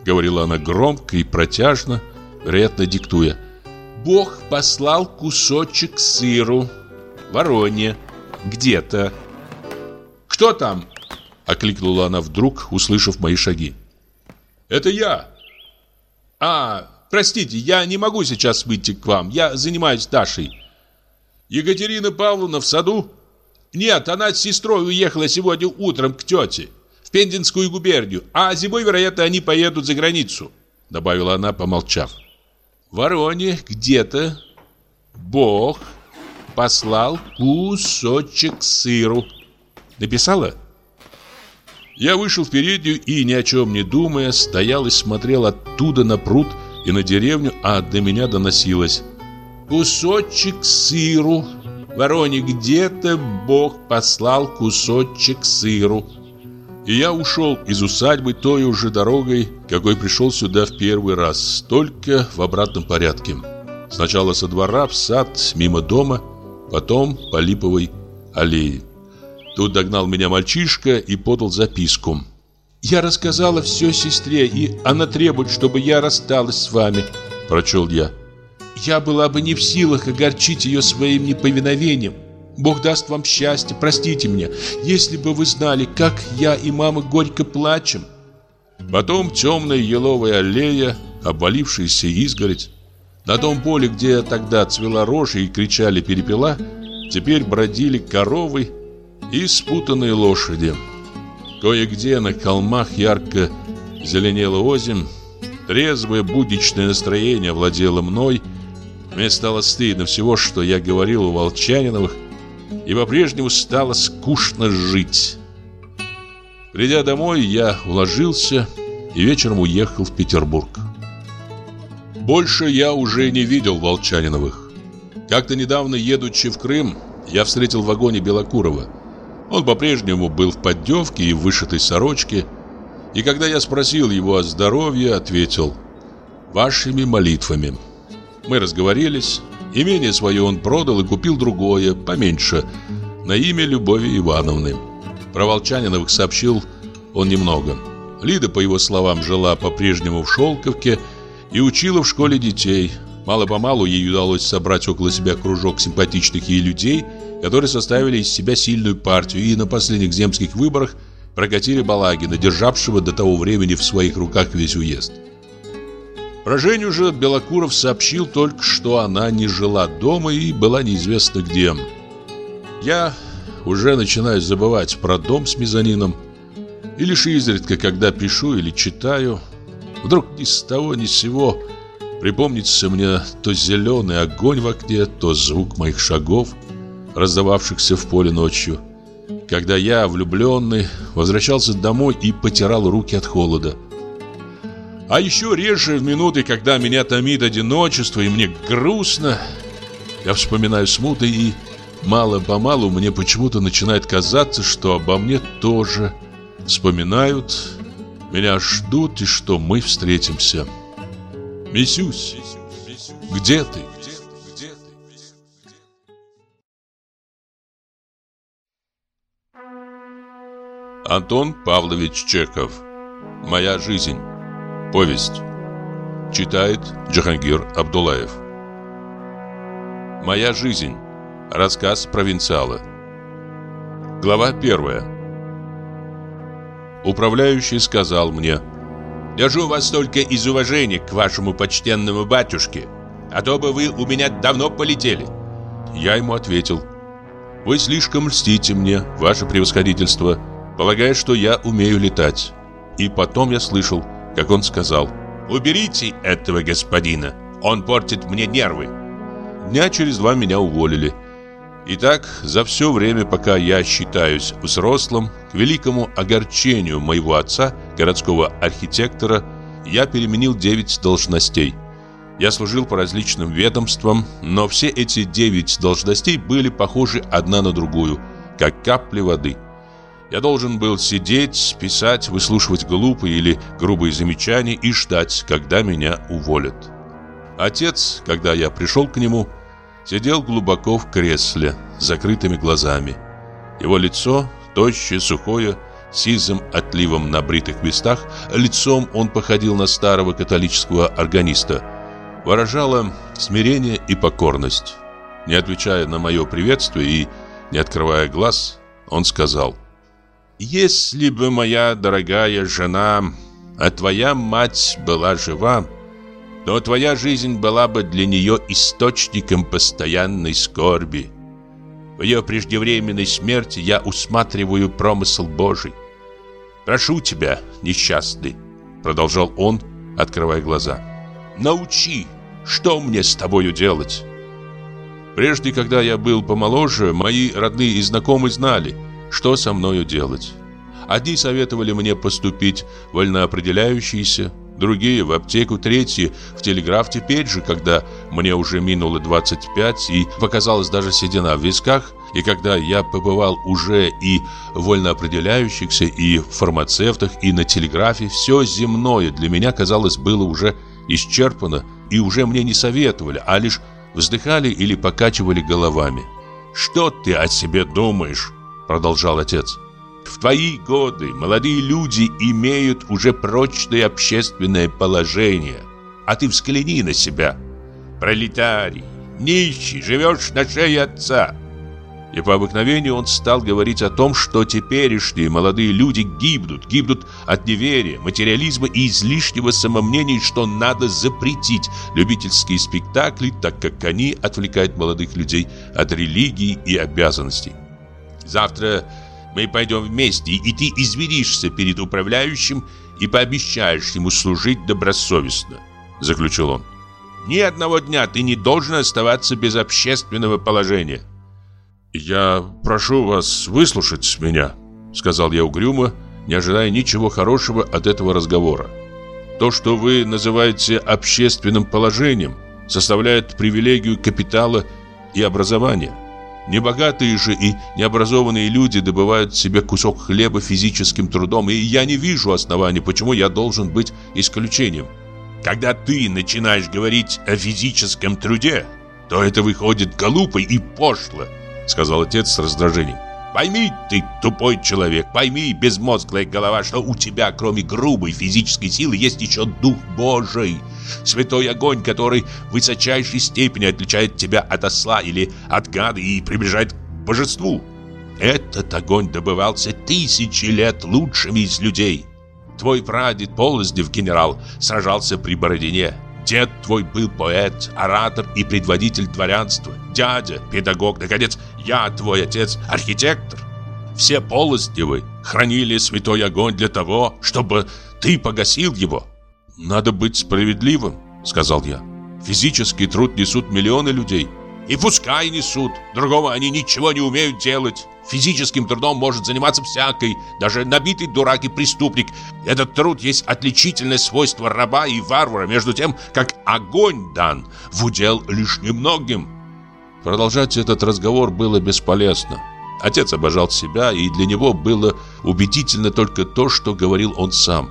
говорила она громко и протяжно, вероятно, диктуя. Бог послал кусочек сыру. Вороне где-то. Кто там? Окликнула она вдруг, услышав мои шаги. Это я. А, простите, я не могу сейчас выйти к вам. Я занимаюсь Дашей. Екатерина Павловна в саду? Нет, она с сестрой уехала сегодня утром к тете. Пензенскую губернию, а зимой, вероятно, они поедут за границу», добавила она, помолчав. «Вороне где-то Бог послал кусочек сыру». Написала? Я вышел в переднюю и, ни о чем не думая, стоял и смотрел оттуда на пруд и на деревню, а до меня доносилось. «Кусочек сыру. Вороне где-то Бог послал кусочек сыру». И я ушел из усадьбы той уже дорогой, какой пришел сюда в первый раз, только в обратном порядке. Сначала со двора в сад, мимо дома, потом по липовой аллее. Тут догнал меня мальчишка и подал записку. «Я рассказала все сестре, и она требует, чтобы я рассталась с вами», – прочел я. «Я была бы не в силах огорчить ее своим неповиновением. Бог даст вам счастье, простите меня, если бы вы знали, как я и мама горько плачем. Потом темная еловая аллея, обвалившаяся изгородь. На том поле, где тогда цвела рожь и кричали перепела, теперь бродили коровы и спутанные лошади. Кое-где на холмах ярко зеленела озим, трезвое будничное настроение владело мной. Мне стало стыдно всего, что я говорил у Волчаниновых, и по-прежнему стало скучно жить. Придя домой, я уложился и вечером уехал в Петербург. Больше я уже не видел Волчаниновых. Как-то недавно, едучи в Крым, я встретил в вагоне Белокурова. Он по-прежнему был в поддевке и в вышитой сорочке, и когда я спросил его о здоровье, ответил «Вашими молитвами». Мы разговорились, Имение свое он продал и купил другое, поменьше, на имя Любови Ивановны. Про Волчаниновых сообщил он немного. Лида, по его словам, жила по-прежнему в Шелковке и учила в школе детей. Мало-помалу ей удалось собрать около себя кружок симпатичных ей людей, которые составили из себя сильную партию и на последних земских выборах прокатили Балагина, державшего до того времени в своих руках весь уезд. Про Женю же Белокуров сообщил только, что она не жила дома и была неизвестно где. Я уже начинаю забывать про дом с мезонином. И лишь изредка, когда пишу или читаю, вдруг ни с того ни с сего припомнится мне то зеленый огонь в окне, то звук моих шагов, раздававшихся в поле ночью. когда я, влюбленный, возвращался домой и потирал руки от холода. А еще реже в минуты, когда меня томит одиночество и мне грустно, я вспоминаю смуты и мало-помалу мне почему-то начинает казаться, что обо мне тоже вспоминают, меня ждут и что мы встретимся. Мисюсь, где ты? Антон Павлович Чехов «Моя жизнь. Повесть» Читает Джахангир Абдулаев «Моя жизнь. Рассказ провинциала» Глава первая Управляющий сказал мне «Держу вас только из уважения к вашему почтенному батюшке, а то бы вы у меня давно полетели». Я ему ответил «Вы слишком льстите мне, ваше превосходительство» полагая, что я умею летать. И потом я слышал, как он сказал «Уберите этого господина, он портит мне нервы». Дня через два меня уволили. Итак, за все время, пока я считаюсь взрослым, к великому огорчению моего отца, городского архитектора, я переменил 9 должностей. Я служил по различным ведомствам, но все эти 9 должностей были похожи одна на другую, как капли воды – я должен был сидеть, писать, выслушивать глупые или грубые замечания и ждать, когда меня уволят. Отец, когда я пришел к нему, сидел глубоко в кресле, с закрытыми глазами. Его лицо, тощее, сухое, сизым отливом на бритых местах, лицом он походил на старого католического органиста, выражало смирение и покорность. Не отвечая на мое приветствие и не открывая глаз, он сказал если бы моя дорогая жена, а твоя мать была жива, то твоя жизнь была бы для нее источником постоянной скорби. В ее преждевременной смерти я усматриваю промысл Божий. Прошу тебя, несчастный, продолжал он, открывая глаза. Научи, что мне с тобою делать? Прежде, когда я был помоложе, мои родные и знакомые знали – что со мною делать. Одни советовали мне поступить вольноопределяющиеся, другие в аптеку, третьи в телеграф. Теперь же, когда мне уже минуло 25 и показалась даже седина в висках, и когда я побывал уже и в вольноопределяющихся, и в фармацевтах, и на телеграфе, все земное для меня, казалось, было уже исчерпано, и уже мне не советовали, а лишь вздыхали или покачивали головами. «Что ты о себе думаешь?» Продолжал отец. В твои годы молодые люди имеют уже прочное общественное положение. А ты взгляни на себя. Пролетарий, нищий, живешь на шее отца. И по обыкновению он стал говорить о том, что теперешние молодые люди гибнут, гибнут от неверия, материализма и излишнего самомнения, что надо запретить любительские спектакли, так как они отвлекают молодых людей от религии и обязанностей. Завтра мы пойдем вместе, и ты извинишься перед управляющим и пообещаешь ему служить добросовестно», — заключил он. «Ни одного дня ты не должен оставаться без общественного положения». «Я прошу вас выслушать меня», — сказал я угрюмо, не ожидая ничего хорошего от этого разговора. «То, что вы называете общественным положением, составляет привилегию капитала и образования. Небогатые же и необразованные люди добывают себе кусок хлеба физическим трудом, и я не вижу оснований, почему я должен быть исключением. Когда ты начинаешь говорить о физическом труде, то это выходит глупо и пошло, сказал отец с раздражением. Пойми ты, тупой человек, пойми, безмозглая голова, что у тебя, кроме грубой физической силы, есть еще Дух Божий, святой огонь, который в высочайшей степени отличает тебя от осла или от гада и приближает к божеству. Этот огонь добывался тысячи лет лучшими из людей. Твой прадед Полоздев генерал сражался при Бородине. Дед твой был поэт, оратор и предводитель дворянства. Дядя, педагог, наконец, я, твой отец, архитектор. Все Полоздевы хранили святой огонь для того, чтобы ты погасил его. Надо быть справедливым, сказал я. Физический труд несут миллионы людей. И пускай несут, другого они ничего не умеют делать. Физическим трудом может заниматься всякий, даже набитый дурак и преступник. Этот труд есть отличительное свойство раба и варвара, между тем, как огонь дан в удел лишь немногим. Продолжать этот разговор было бесполезно. Отец обожал себя, и для него было убедительно только то, что говорил он сам.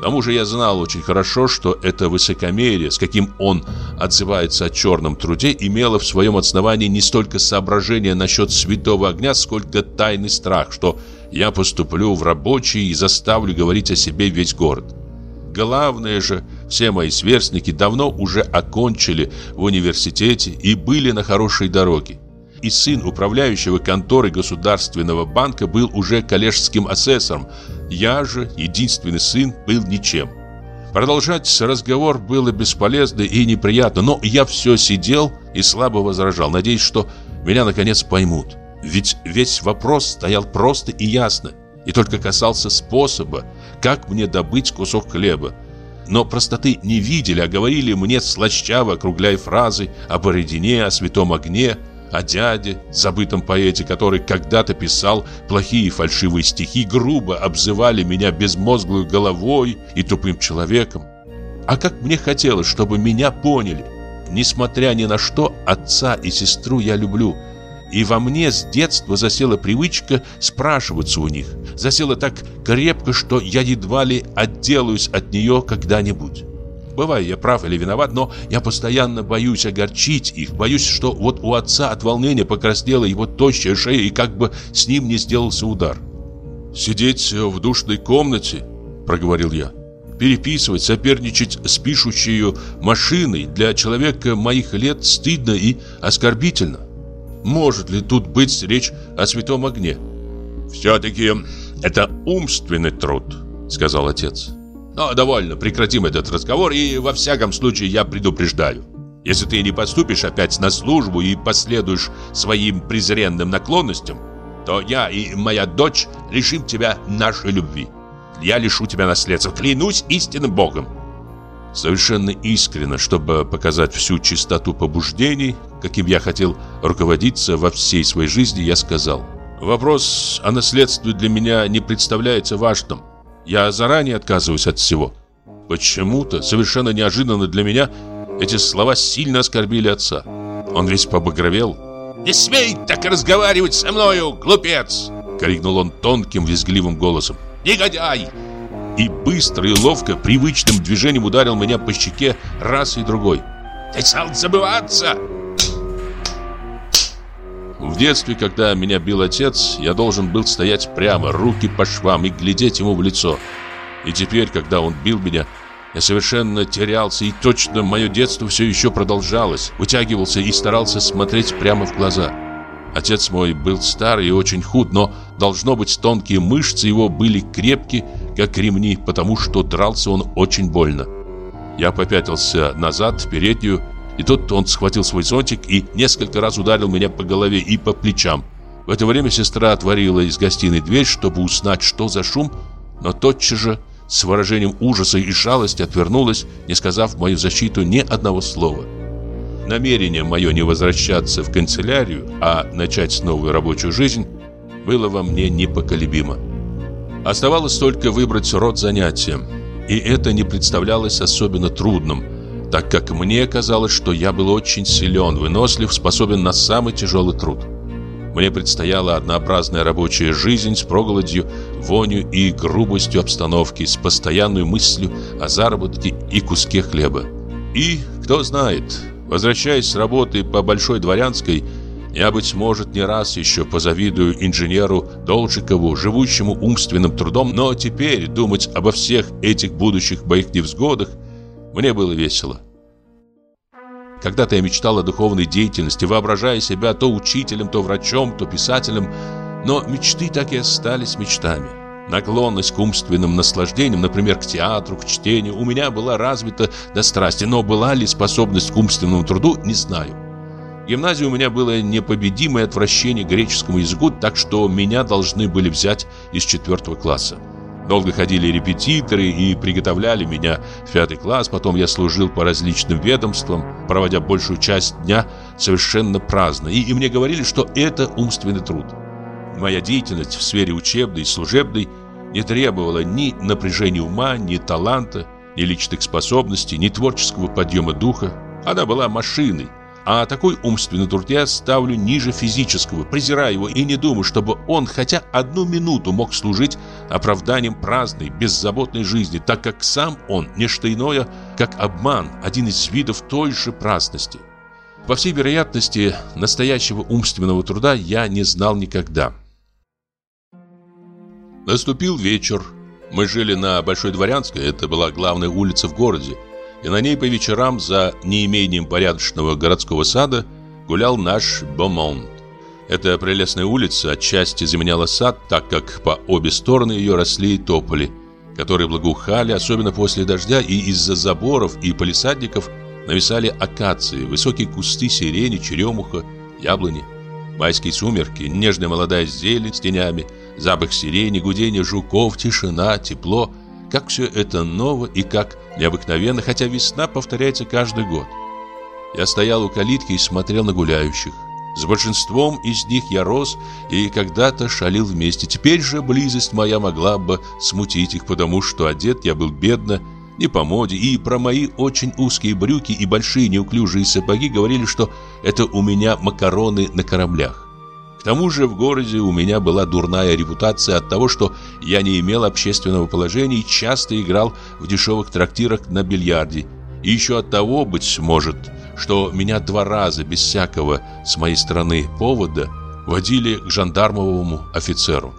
К тому же я знал очень хорошо, что это высокомерие, с каким он отзывается о черном труде, имело в своем основании не столько соображения насчет святого огня, сколько тайный страх, что я поступлю в рабочий и заставлю говорить о себе весь город. Главное же, все мои сверстники давно уже окончили в университете и были на хорошей дороге и сын управляющего конторы Государственного банка был уже коллежским асессором. Я же, единственный сын, был ничем. Продолжать разговор было бесполезно и неприятно, но я все сидел и слабо возражал, надеясь, что меня наконец поймут. Ведь весь вопрос стоял просто и ясно, и только касался способа, как мне добыть кусок хлеба. Но простоты не видели, а говорили мне слащаво, округляя фразы о бородине, о святом огне, о дяде, забытом поэте, который когда-то писал плохие фальшивые стихи, грубо обзывали меня безмозглой головой и тупым человеком. А как мне хотелось, чтобы меня поняли. Несмотря ни на что, отца и сестру я люблю. И во мне с детства засела привычка спрашиваться у них. Засела так крепко, что я едва ли отделаюсь от нее когда-нибудь. Бываю я прав или виноват, но я постоянно боюсь огорчить их. Боюсь, что вот у отца от волнения покраснела его тощая шея и как бы с ним не сделался удар. «Сидеть в душной комнате», — проговорил я, «переписывать, соперничать с пишущей машиной для человека моих лет стыдно и оскорбительно. Может ли тут быть речь о святом огне?» «Все-таки это умственный труд», — сказал отец. Но довольно, прекратим этот разговор, и во всяком случае я предупреждаю. Если ты не поступишь опять на службу и последуешь своим презренным наклонностям, то я и моя дочь лишим тебя нашей любви. Я лишу тебя наследства, клянусь истинным Богом. Совершенно искренно, чтобы показать всю чистоту побуждений, каким я хотел руководиться во всей своей жизни, я сказал. Вопрос о наследстве для меня не представляется важным. Я заранее отказываюсь от всего. Почему-то, совершенно неожиданно для меня, эти слова сильно оскорбили отца. Он весь побагровел. «Не смей так разговаривать со мною, глупец!» Крикнул он тонким, визгливым голосом. «Негодяй!» И быстро и ловко, привычным движением ударил меня по щеке раз и другой. «Ты стал забываться!» В детстве, когда меня бил отец, я должен был стоять прямо, руки по швам и глядеть ему в лицо. И теперь, когда он бил меня, я совершенно терялся, и точно мое детство все еще продолжалось, вытягивался и старался смотреть прямо в глаза. Отец мой был старый и очень худ, но, должно быть, тонкие мышцы его были крепки, как ремни, потому что дрался он очень больно. Я попятился назад, в переднюю, и тут он схватил свой зонтик и несколько раз ударил меня по голове и по плечам. В это время сестра отворила из гостиной дверь, чтобы узнать, что за шум, но тотчас же с выражением ужаса и жалости отвернулась, не сказав в мою защиту ни одного слова. Намерение мое не возвращаться в канцелярию, а начать новую рабочую жизнь, было во мне непоколебимо. Оставалось только выбрать род занятия, и это не представлялось особенно трудным – так как мне казалось, что я был очень силен, вынослив, способен на самый тяжелый труд. Мне предстояла однообразная рабочая жизнь с проголодью, вонью и грубостью обстановки, с постоянной мыслью о заработке и куске хлеба. И, кто знает, возвращаясь с работы по Большой Дворянской, я, быть может, не раз еще позавидую инженеру Должикову, живущему умственным трудом, но теперь думать обо всех этих будущих моих невзгодах мне было весело. Когда-то я мечтал о духовной деятельности, воображая себя то учителем, то врачом, то писателем, но мечты так и остались мечтами. Наклонность к умственным наслаждениям, например, к театру, к чтению, у меня была развита до страсти, но была ли способность к умственному труду, не знаю. В гимназии у меня было непобедимое отвращение к греческому языку, так что меня должны были взять из четвертого класса. Долго ходили репетиторы и приготовляли меня в пятый класс. Потом я служил по различным ведомствам, проводя большую часть дня совершенно праздно, и, и мне говорили, что это умственный труд. Моя деятельность в сфере учебной и служебной не требовала ни напряжения ума, ни таланта, ни личных способностей, ни творческого подъема духа. Она была машиной, а такой умственный труд я ставлю ниже физического, презирая его и не думаю, чтобы он хотя одну минуту мог служить оправданием праздной, беззаботной жизни, так как сам он не что иное, как обман, один из видов той же праздности. По всей вероятности, настоящего умственного труда я не знал никогда. Наступил вечер. Мы жили на Большой Дворянской, это была главная улица в городе и на ней по вечерам за неимением порядочного городского сада гулял наш Бомонт. Эта прелестная улица отчасти заменяла сад, так как по обе стороны ее росли тополи, которые благоухали, особенно после дождя, и из-за заборов и полисадников нависали акации, высокие кусты сирени, черемуха, яблони. Майские сумерки, нежная молодая зелень с тенями, запах сирени, гудение жуков, тишина, тепло. Как все это ново и как необыкновенно, хотя весна повторяется каждый год. Я стоял у калитки и смотрел на гуляющих. С большинством из них я рос и когда-то шалил вместе. Теперь же близость моя могла бы смутить их, потому что одет я был бедно, не по моде, и про мои очень узкие брюки и большие неуклюжие сапоги говорили, что это у меня макароны на кораблях. К тому же в городе у меня была дурная репутация от того, что я не имел общественного положения и часто играл в дешевых трактирах на бильярде. И еще от того, быть может, что меня два раза без всякого с моей стороны повода водили к жандармовому офицеру.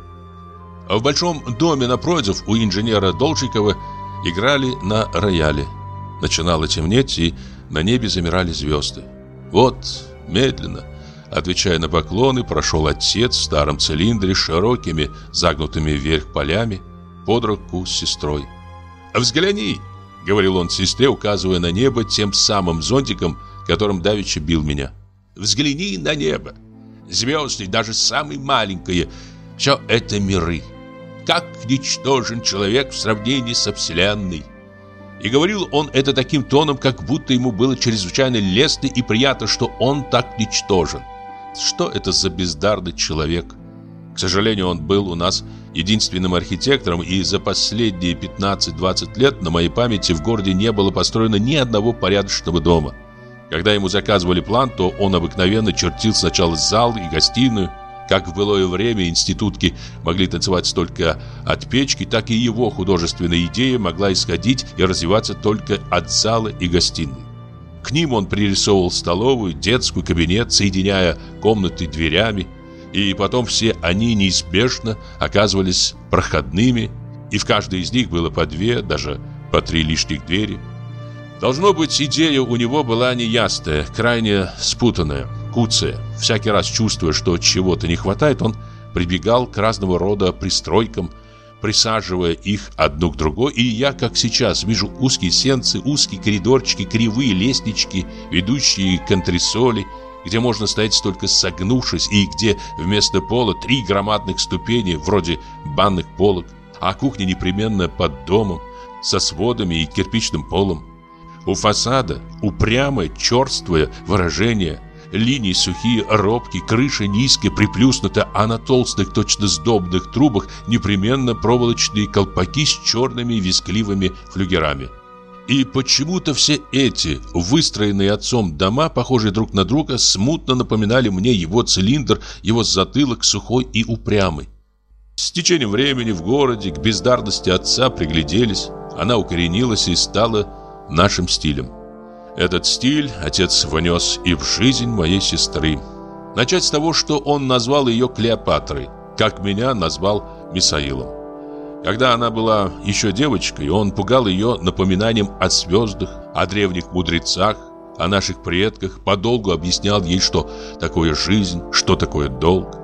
А в большом доме напротив у инженера Долчикова играли на рояле. Начинало темнеть, и на небе замирали звезды. Вот, медленно, Отвечая на поклоны, прошел отец в старом цилиндре с широкими, загнутыми вверх полями, под руку с сестрой. «Взгляни!» — говорил он сестре, указывая на небо тем самым зонтиком, которым давеча бил меня. «Взгляни на небо! Звезды, даже самые маленькие, все это миры. Как ничтожен человек в сравнении со Вселенной!» И говорил он это таким тоном, как будто ему было чрезвычайно лестно и приятно, что он так ничтожен. Что это за бездарный человек? К сожалению, он был у нас единственным архитектором, и за последние 15-20 лет на моей памяти в городе не было построено ни одного порядочного дома. Когда ему заказывали план, то он обыкновенно чертил сначала зал и гостиную. Как в былое время институтки могли танцевать только от печки, так и его художественная идея могла исходить и развиваться только от зала и гостиной. К ним он пририсовывал столовую, детскую, кабинет, соединяя комнаты дверями, и потом все они неизбежно оказывались проходными, и в каждой из них было по две, даже по три лишних двери. Должно быть, идея у него была неясная, крайне спутанная, куцая. Всякий раз чувствуя, что чего-то не хватает, он прибегал к разного рода пристройкам, присаживая их одну к другой, и я, как сейчас, вижу узкие сенцы, узкие коридорчики, кривые лестнички, ведущие к антресоли, где можно стоять только согнувшись, и где вместо пола три громадных ступени, вроде банных полок, а кухня непременно под домом, со сводами и кирпичным полом. У фасада упрямое, черствое выражение – Линии сухие, робкие, крыша низкая, приплюснута, а на толстых, точно сдобных трубах непременно проволочные колпаки с черными вискливыми флюгерами. И почему-то все эти, выстроенные отцом дома, похожие друг на друга, смутно напоминали мне его цилиндр, его затылок сухой и упрямый. С течением времени в городе к бездарности отца пригляделись, она укоренилась и стала нашим стилем. Этот стиль отец внес и в жизнь моей сестры. Начать с того, что он назвал ее Клеопатрой, как меня назвал Мисаилом. Когда она была еще девочкой, он пугал ее напоминанием о звездах, о древних мудрецах, о наших предках, подолгу объяснял ей, что такое жизнь, что такое долг.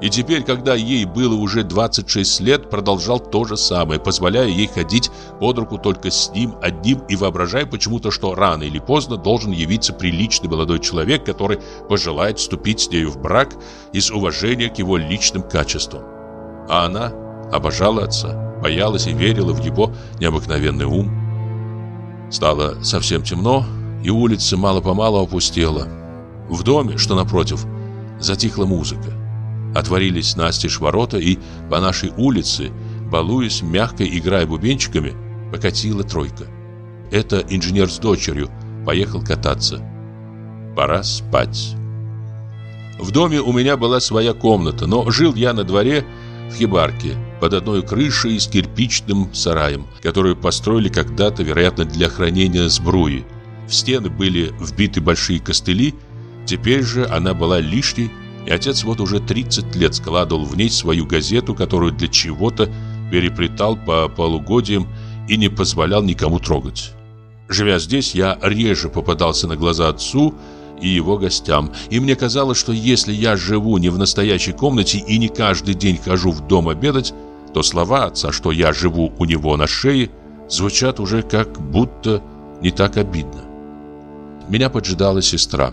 И теперь, когда ей было уже 26 лет, продолжал то же самое, позволяя ей ходить под руку только с ним одним и воображая почему-то, что рано или поздно должен явиться приличный молодой человек, который пожелает вступить с нею в брак из уважения к его личным качествам. А она обожала отца, боялась и верила в его необыкновенный ум. Стало совсем темно, и улица мало-помалу опустела. В доме, что напротив, затихла музыка. Отворились настежь ворота, и по нашей улице, балуясь, мягко играя бубенчиками, покатила тройка. Это инженер с дочерью поехал кататься. Пора спать. В доме у меня была своя комната, но жил я на дворе в хибарке, под одной крышей с кирпичным сараем, которую построили когда-то, вероятно, для хранения сбруи. В стены были вбиты большие костыли, теперь же она была лишней, и отец вот уже 30 лет складывал в ней свою газету, которую для чего-то переплетал по полугодиям и не позволял никому трогать. Живя здесь, я реже попадался на глаза отцу и его гостям, и мне казалось, что если я живу не в настоящей комнате и не каждый день хожу в дом обедать, то слова отца, что я живу у него на шее, звучат уже как будто не так обидно. Меня поджидала сестра.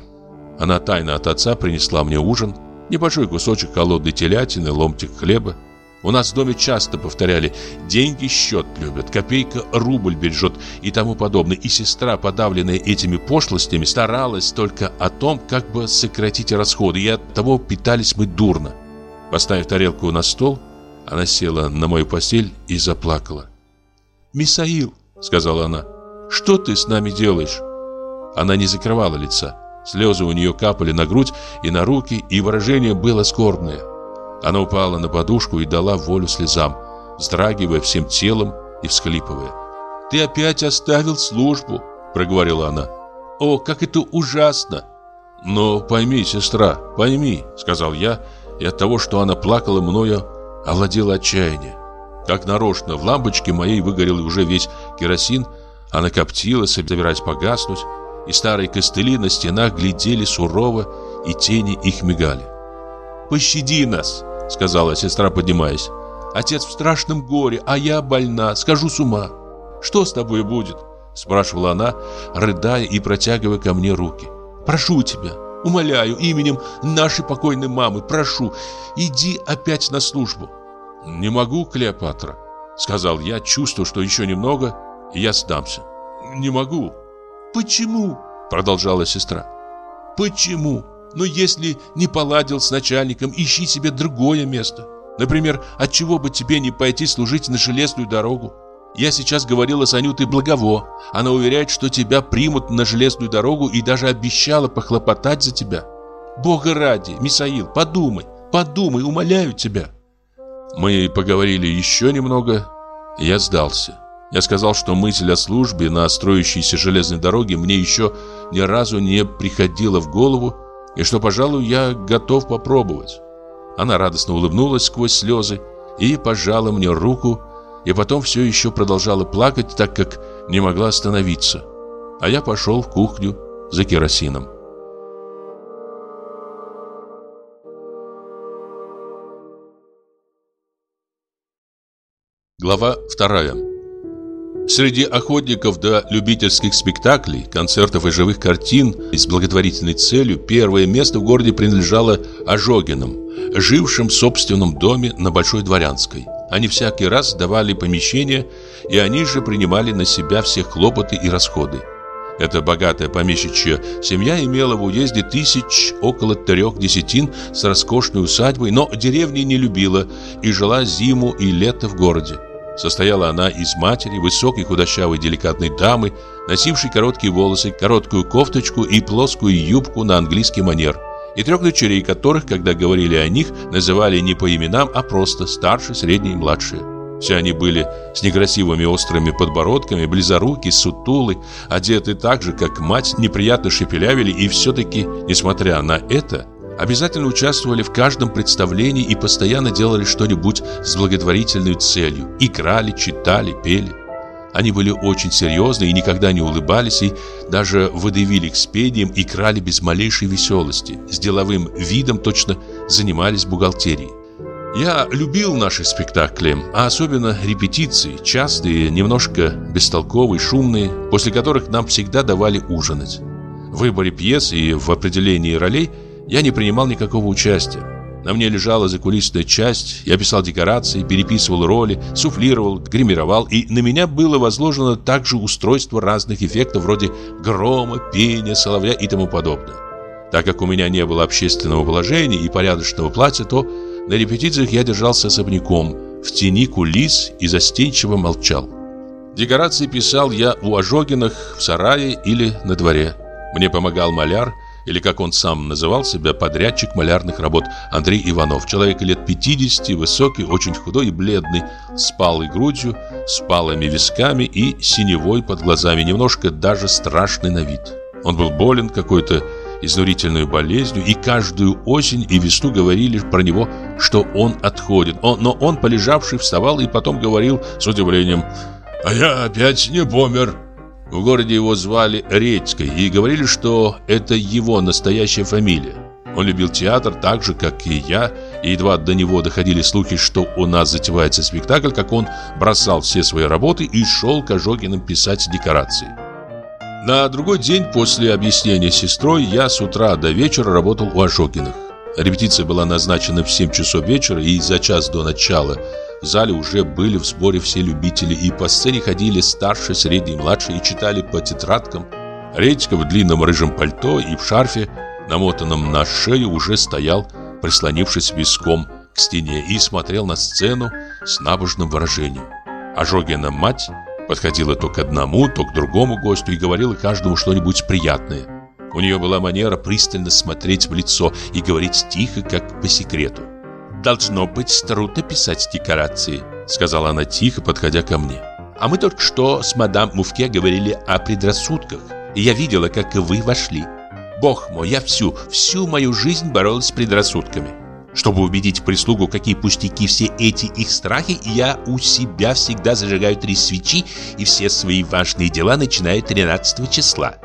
Она тайно от отца принесла мне ужин, небольшой кусочек холодной телятины, ломтик хлеба. У нас в доме часто повторяли «деньги счет любят, копейка рубль бережет» и тому подобное. И сестра, подавленная этими пошлостями, старалась только о том, как бы сократить расходы, и от того питались мы дурно. Поставив тарелку на стол, она села на мою постель и заплакала. «Мисаил», — сказала она, — «что ты с нами делаешь?» Она не закрывала лица. Слезы у нее капали на грудь и на руки, и выражение было скорбное. Она упала на подушку и дала волю слезам, вздрагивая всем телом и всхлипывая. «Ты опять оставил службу», — проговорила она. «О, как это ужасно!» «Но пойми, сестра, пойми», — сказал я, и от того, что она плакала мною, овладело отчаяние. Как нарочно, в лампочке моей выгорел уже весь керосин, она коптила, собираясь погаснуть, и старые костыли на стенах глядели сурово, и тени их мигали. «Пощади нас!» — сказала сестра, поднимаясь. «Отец в страшном горе, а я больна, скажу с ума. Что с тобой будет?» — спрашивала она, рыдая и протягивая ко мне руки. «Прошу тебя, умоляю, именем нашей покойной мамы, прошу, иди опять на службу». «Не могу, Клеопатра», — сказал я, чувствуя, что еще немного, и я сдамся. «Не могу». «Почему?» — продолжала сестра. «Почему? Но если не поладил с начальником, ищи себе другое место. Например, от чего бы тебе не пойти служить на железную дорогу? Я сейчас говорила с Анютой Благово. Она уверяет, что тебя примут на железную дорогу и даже обещала похлопотать за тебя. Бога ради, Мисаил, подумай, подумай, умоляю тебя. Мы поговорили еще немного, я сдался. Я сказал, что мысль о службе на строящейся железной дороге мне еще ни разу не приходила в голову, и что, пожалуй, я готов попробовать. Она радостно улыбнулась сквозь слезы и пожала мне руку, и потом все еще продолжала плакать, так как не могла остановиться. А я пошел в кухню за керосином. Глава вторая. Среди охотников до любительских спектаклей, концертов и живых картин с благотворительной целью первое место в городе принадлежало Ожогиным, жившим в собственном доме на Большой Дворянской. Они всякий раз давали помещение, и они же принимали на себя все хлопоты и расходы. Эта богатая помещичья семья имела в уезде тысяч около трех десятин с роскошной усадьбой, но деревни не любила и жила зиму и лето в городе. Состояла она из матери, высокой худощавой деликатной дамы, носившей короткие волосы, короткую кофточку и плоскую юбку на английский манер, и трех дочерей, которых, когда говорили о них, называли не по именам, а просто старшие, средние и младшие. Все они были с некрасивыми острыми подбородками, близоруки, сутулы, одеты так же, как мать, неприятно шепелявили, и все-таки, несмотря на это, обязательно участвовали в каждом представлении и постоянно делали что-нибудь с благотворительной целью. Играли, читали, пели. Они были очень серьезны и никогда не улыбались, и даже выдавили к спениям и крали без малейшей веселости. С деловым видом точно занимались бухгалтерией. Я любил наши спектакли, а особенно репетиции, частые, немножко бестолковые, шумные, после которых нам всегда давали ужинать. В выборе пьес и в определении ролей – я не принимал никакого участия. На мне лежала закулисная часть, я писал декорации, переписывал роли, суфлировал, гримировал, и на меня было возложено также устройство разных эффектов вроде грома, пения, соловья и тому подобное. Так как у меня не было общественного положения и порядочного платья, то на репетициях я держался особняком, в тени кулис и застенчиво молчал. Декорации писал я у Ожогиных в сарае или на дворе. Мне помогал маляр, или как он сам называл себя, подрядчик малярных работ Андрей Иванов. Человек лет 50, высокий, очень худой и бледный, с палой грудью, с палыми висками и синевой под глазами, немножко даже страшный на вид. Он был болен какой-то изнурительной болезнью, и каждую осень и весну говорили про него, что он отходит. Он, но он, полежавший, вставал и потом говорил с удивлением «А я опять не помер». В городе его звали Редькой и говорили, что это его настоящая фамилия. Он любил театр так же, как и я, и едва до него доходили слухи, что у нас затевается спектакль, как он бросал все свои работы и шел к Ожогиным писать декорации. На другой день после объяснения с сестрой я с утра до вечера работал у Ожогиных. Репетиция была назначена в 7 часов вечера, и за час до начала в зале уже были в сборе все любители, и по сцене ходили старшие, средние, младшие и читали по тетрадкам. Редька в длинном рыжем пальто и в шарфе, намотанном на шею, уже стоял, прислонившись виском к стене, и смотрел на сцену с набожным выражением. Ожогина мать Подходила то к одному, то к другому гостю и говорила каждому что-нибудь приятное. У нее была манера пристально смотреть в лицо и говорить тихо, как по секрету. «Должно быть трудно писать декорации», — сказала она тихо, подходя ко мне. «А мы только что с мадам Муфке говорили о предрассудках, и я видела, как вы вошли. Бог мой, я всю, всю мою жизнь боролась с предрассудками. Чтобы убедить прислугу, какие пустяки все эти их страхи, я у себя всегда зажигаю три свечи и все свои важные дела начинаю 13 числа.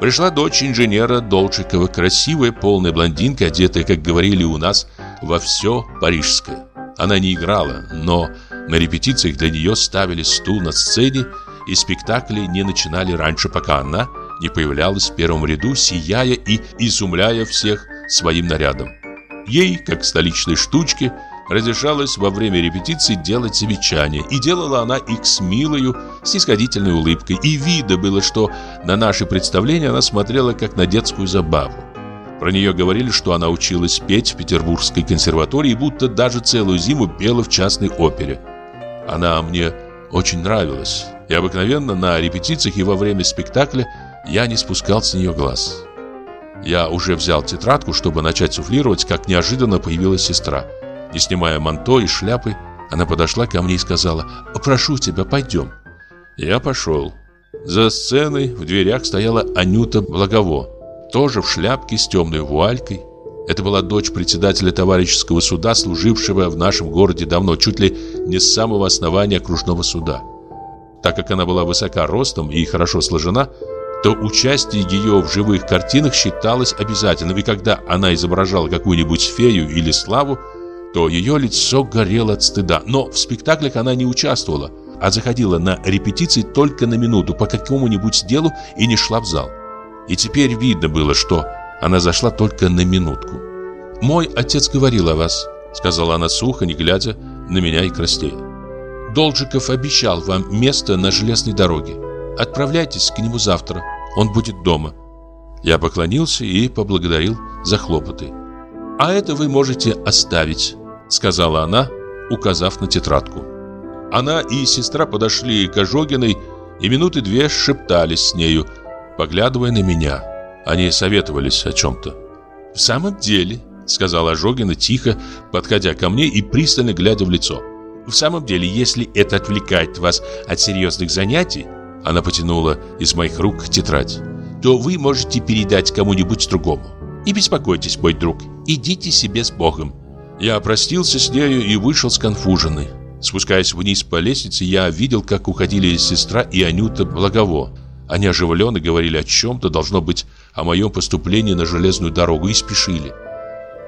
Пришла дочь инженера Долчикова, красивая, полная блондинка, одетая, как говорили у нас, во все парижское. Она не играла, но на репетициях для нее ставили стул на сцене, и спектакли не начинали раньше, пока она не появлялась в первом ряду, сияя и изумляя всех своим нарядом. Ей, как столичной штучке, разрешалось во время репетиции делать замечания, и делала она их с милою, снисходительной улыбкой, и видно было, что на наши представления она смотрела как на детскую забаву. Про нее говорили, что она училась петь в Петербургской консерватории, будто даже целую зиму пела в частной опере. Она мне очень нравилась, и обыкновенно на репетициях и во время спектакля я не спускал с нее глаз. Я уже взял тетрадку, чтобы начать суфлировать, как неожиданно появилась сестра. Не снимая манто и шляпы, она подошла ко мне и сказала «Прошу тебя, пойдем». Я пошел. За сценой в дверях стояла Анюта Благово, тоже в шляпке с темной вуалькой. Это была дочь председателя товарищеского суда, служившего в нашем городе давно, чуть ли не с самого основания окружного суда. Так как она была высока ростом и хорошо сложена, то участие ее в живых картинах считалось обязательным, и когда она изображала какую-нибудь фею или славу, то ее лицо горело от стыда. Но в спектаклях она не участвовала, а заходила на репетиции только на минуту по какому-нибудь делу и не шла в зал. И теперь видно было, что она зашла только на минутку. «Мой отец говорил о вас», — сказала она сухо, не глядя на меня и краснея. «Должиков обещал вам место на железной дороге. Отправляйтесь к нему завтра. Он будет дома. Я поклонился и поблагодарил за хлопоты. А это вы можете оставить, сказала она, указав на тетрадку. Она и сестра подошли к Ожогиной и минуты две шептались с нею, поглядывая на меня. Они советовались о чем-то. «В самом деле», — сказала Ожогина тихо, подходя ко мне и пристально глядя в лицо. «В самом деле, если это отвлекает вас от серьезных занятий, она потянула из моих рук тетрадь. То вы можете передать кому-нибудь другому. Не беспокойтесь, мой друг. Идите себе с Богом. Я простился с нею и вышел сконфуженный. Спускаясь вниз по лестнице, я видел, как уходили сестра и Анюта Благово. Они оживленно говорили о чем-то, должно быть, о моем поступлении на железную дорогу и спешили.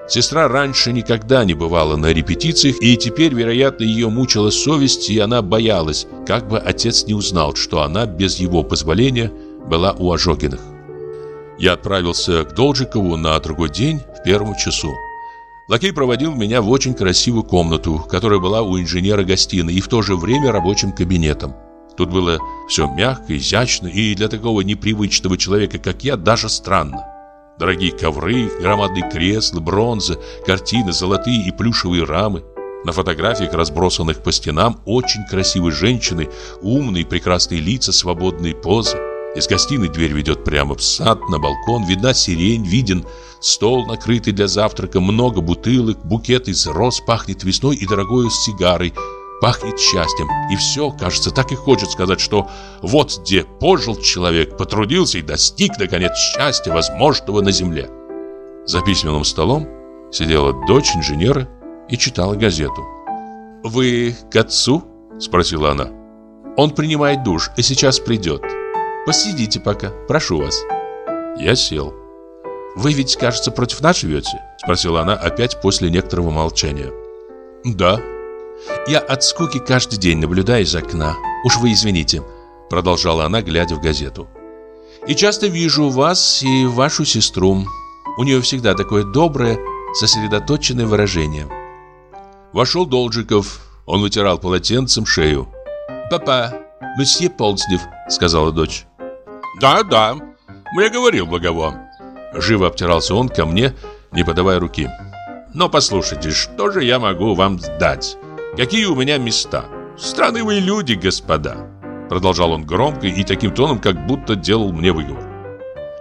Сестра раньше никогда не бывала на репетициях, и теперь, вероятно, ее мучила совесть, и она боялась, как бы отец не узнал, что она без его позволения была у Ожогиных. Я отправился к Должикову на другой день в первом часу. Лакей проводил меня в очень красивую комнату, которая была у инженера гостиной и в то же время рабочим кабинетом. Тут было все мягко, изящно и для такого непривычного человека, как я, даже странно. Дорогие ковры, громадные кресла, бронза, картины, золотые и плюшевые рамы. На фотографиях, разбросанных по стенам, очень красивые женщины, умные, прекрасные лица, свободные позы. Из гостиной дверь ведет прямо в сад, на балкон, видна сирень, виден стол, накрытый для завтрака, много бутылок, букет из роз, пахнет весной и дорогой сигарой, пахнет счастьем. И все, кажется, так и хочет сказать, что вот где пожил человек, потрудился и достиг, наконец, счастья, возможного на земле. За письменным столом сидела дочь инженера и читала газету. «Вы к отцу?» – спросила она. «Он принимает душ и сейчас придет. Посидите пока, прошу вас». Я сел. «Вы ведь, кажется, против нас живете?» – спросила она опять после некоторого молчания. «Да». «Я от скуки каждый день наблюдаю из окна. Уж вы извините», – продолжала она, глядя в газету. «И часто вижу вас и вашу сестру. У нее всегда такое доброе, сосредоточенное выражение». Вошел Должиков. Он вытирал полотенцем шею. «Папа, месье Ползнев», — сказала дочь. «Да, да, мне говорил Благово». Живо обтирался он ко мне, не подавая руки. «Но послушайте, что же я могу вам дать? Какие у меня места? Странные вы люди, господа!» Продолжал он громко и таким тоном, как будто делал мне выговор.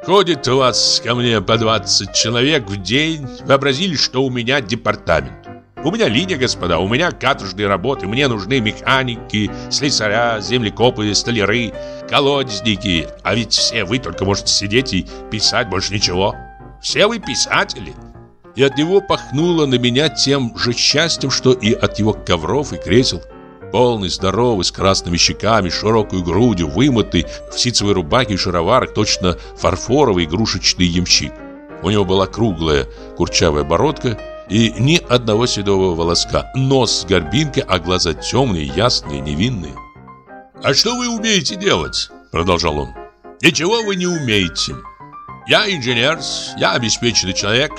«Ходит у вас ко мне по 20 человек в день. Вообразили, что у меня департамент. У меня линия, господа, у меня каторжные работы. Мне нужны механики, слесаря, землекопы, столяры, колодезники. А ведь все вы только можете сидеть и писать, больше ничего. Все вы писатели. И от него пахнуло на меня тем же счастьем, что и от его ковров и кресел. Полный, здоровый, с красными щеками, широкой грудью, вымытый, в ситцевой рубахе и шароварах, точно фарфоровый игрушечный ямщик. У него была круглая курчавая бородка и ни одного седого волоска. Нос с горбинкой, а глаза темные, ясные, невинные. «А что вы умеете делать?» – продолжал он. «Ничего вы не умеете. Я инженер, я обеспеченный человек,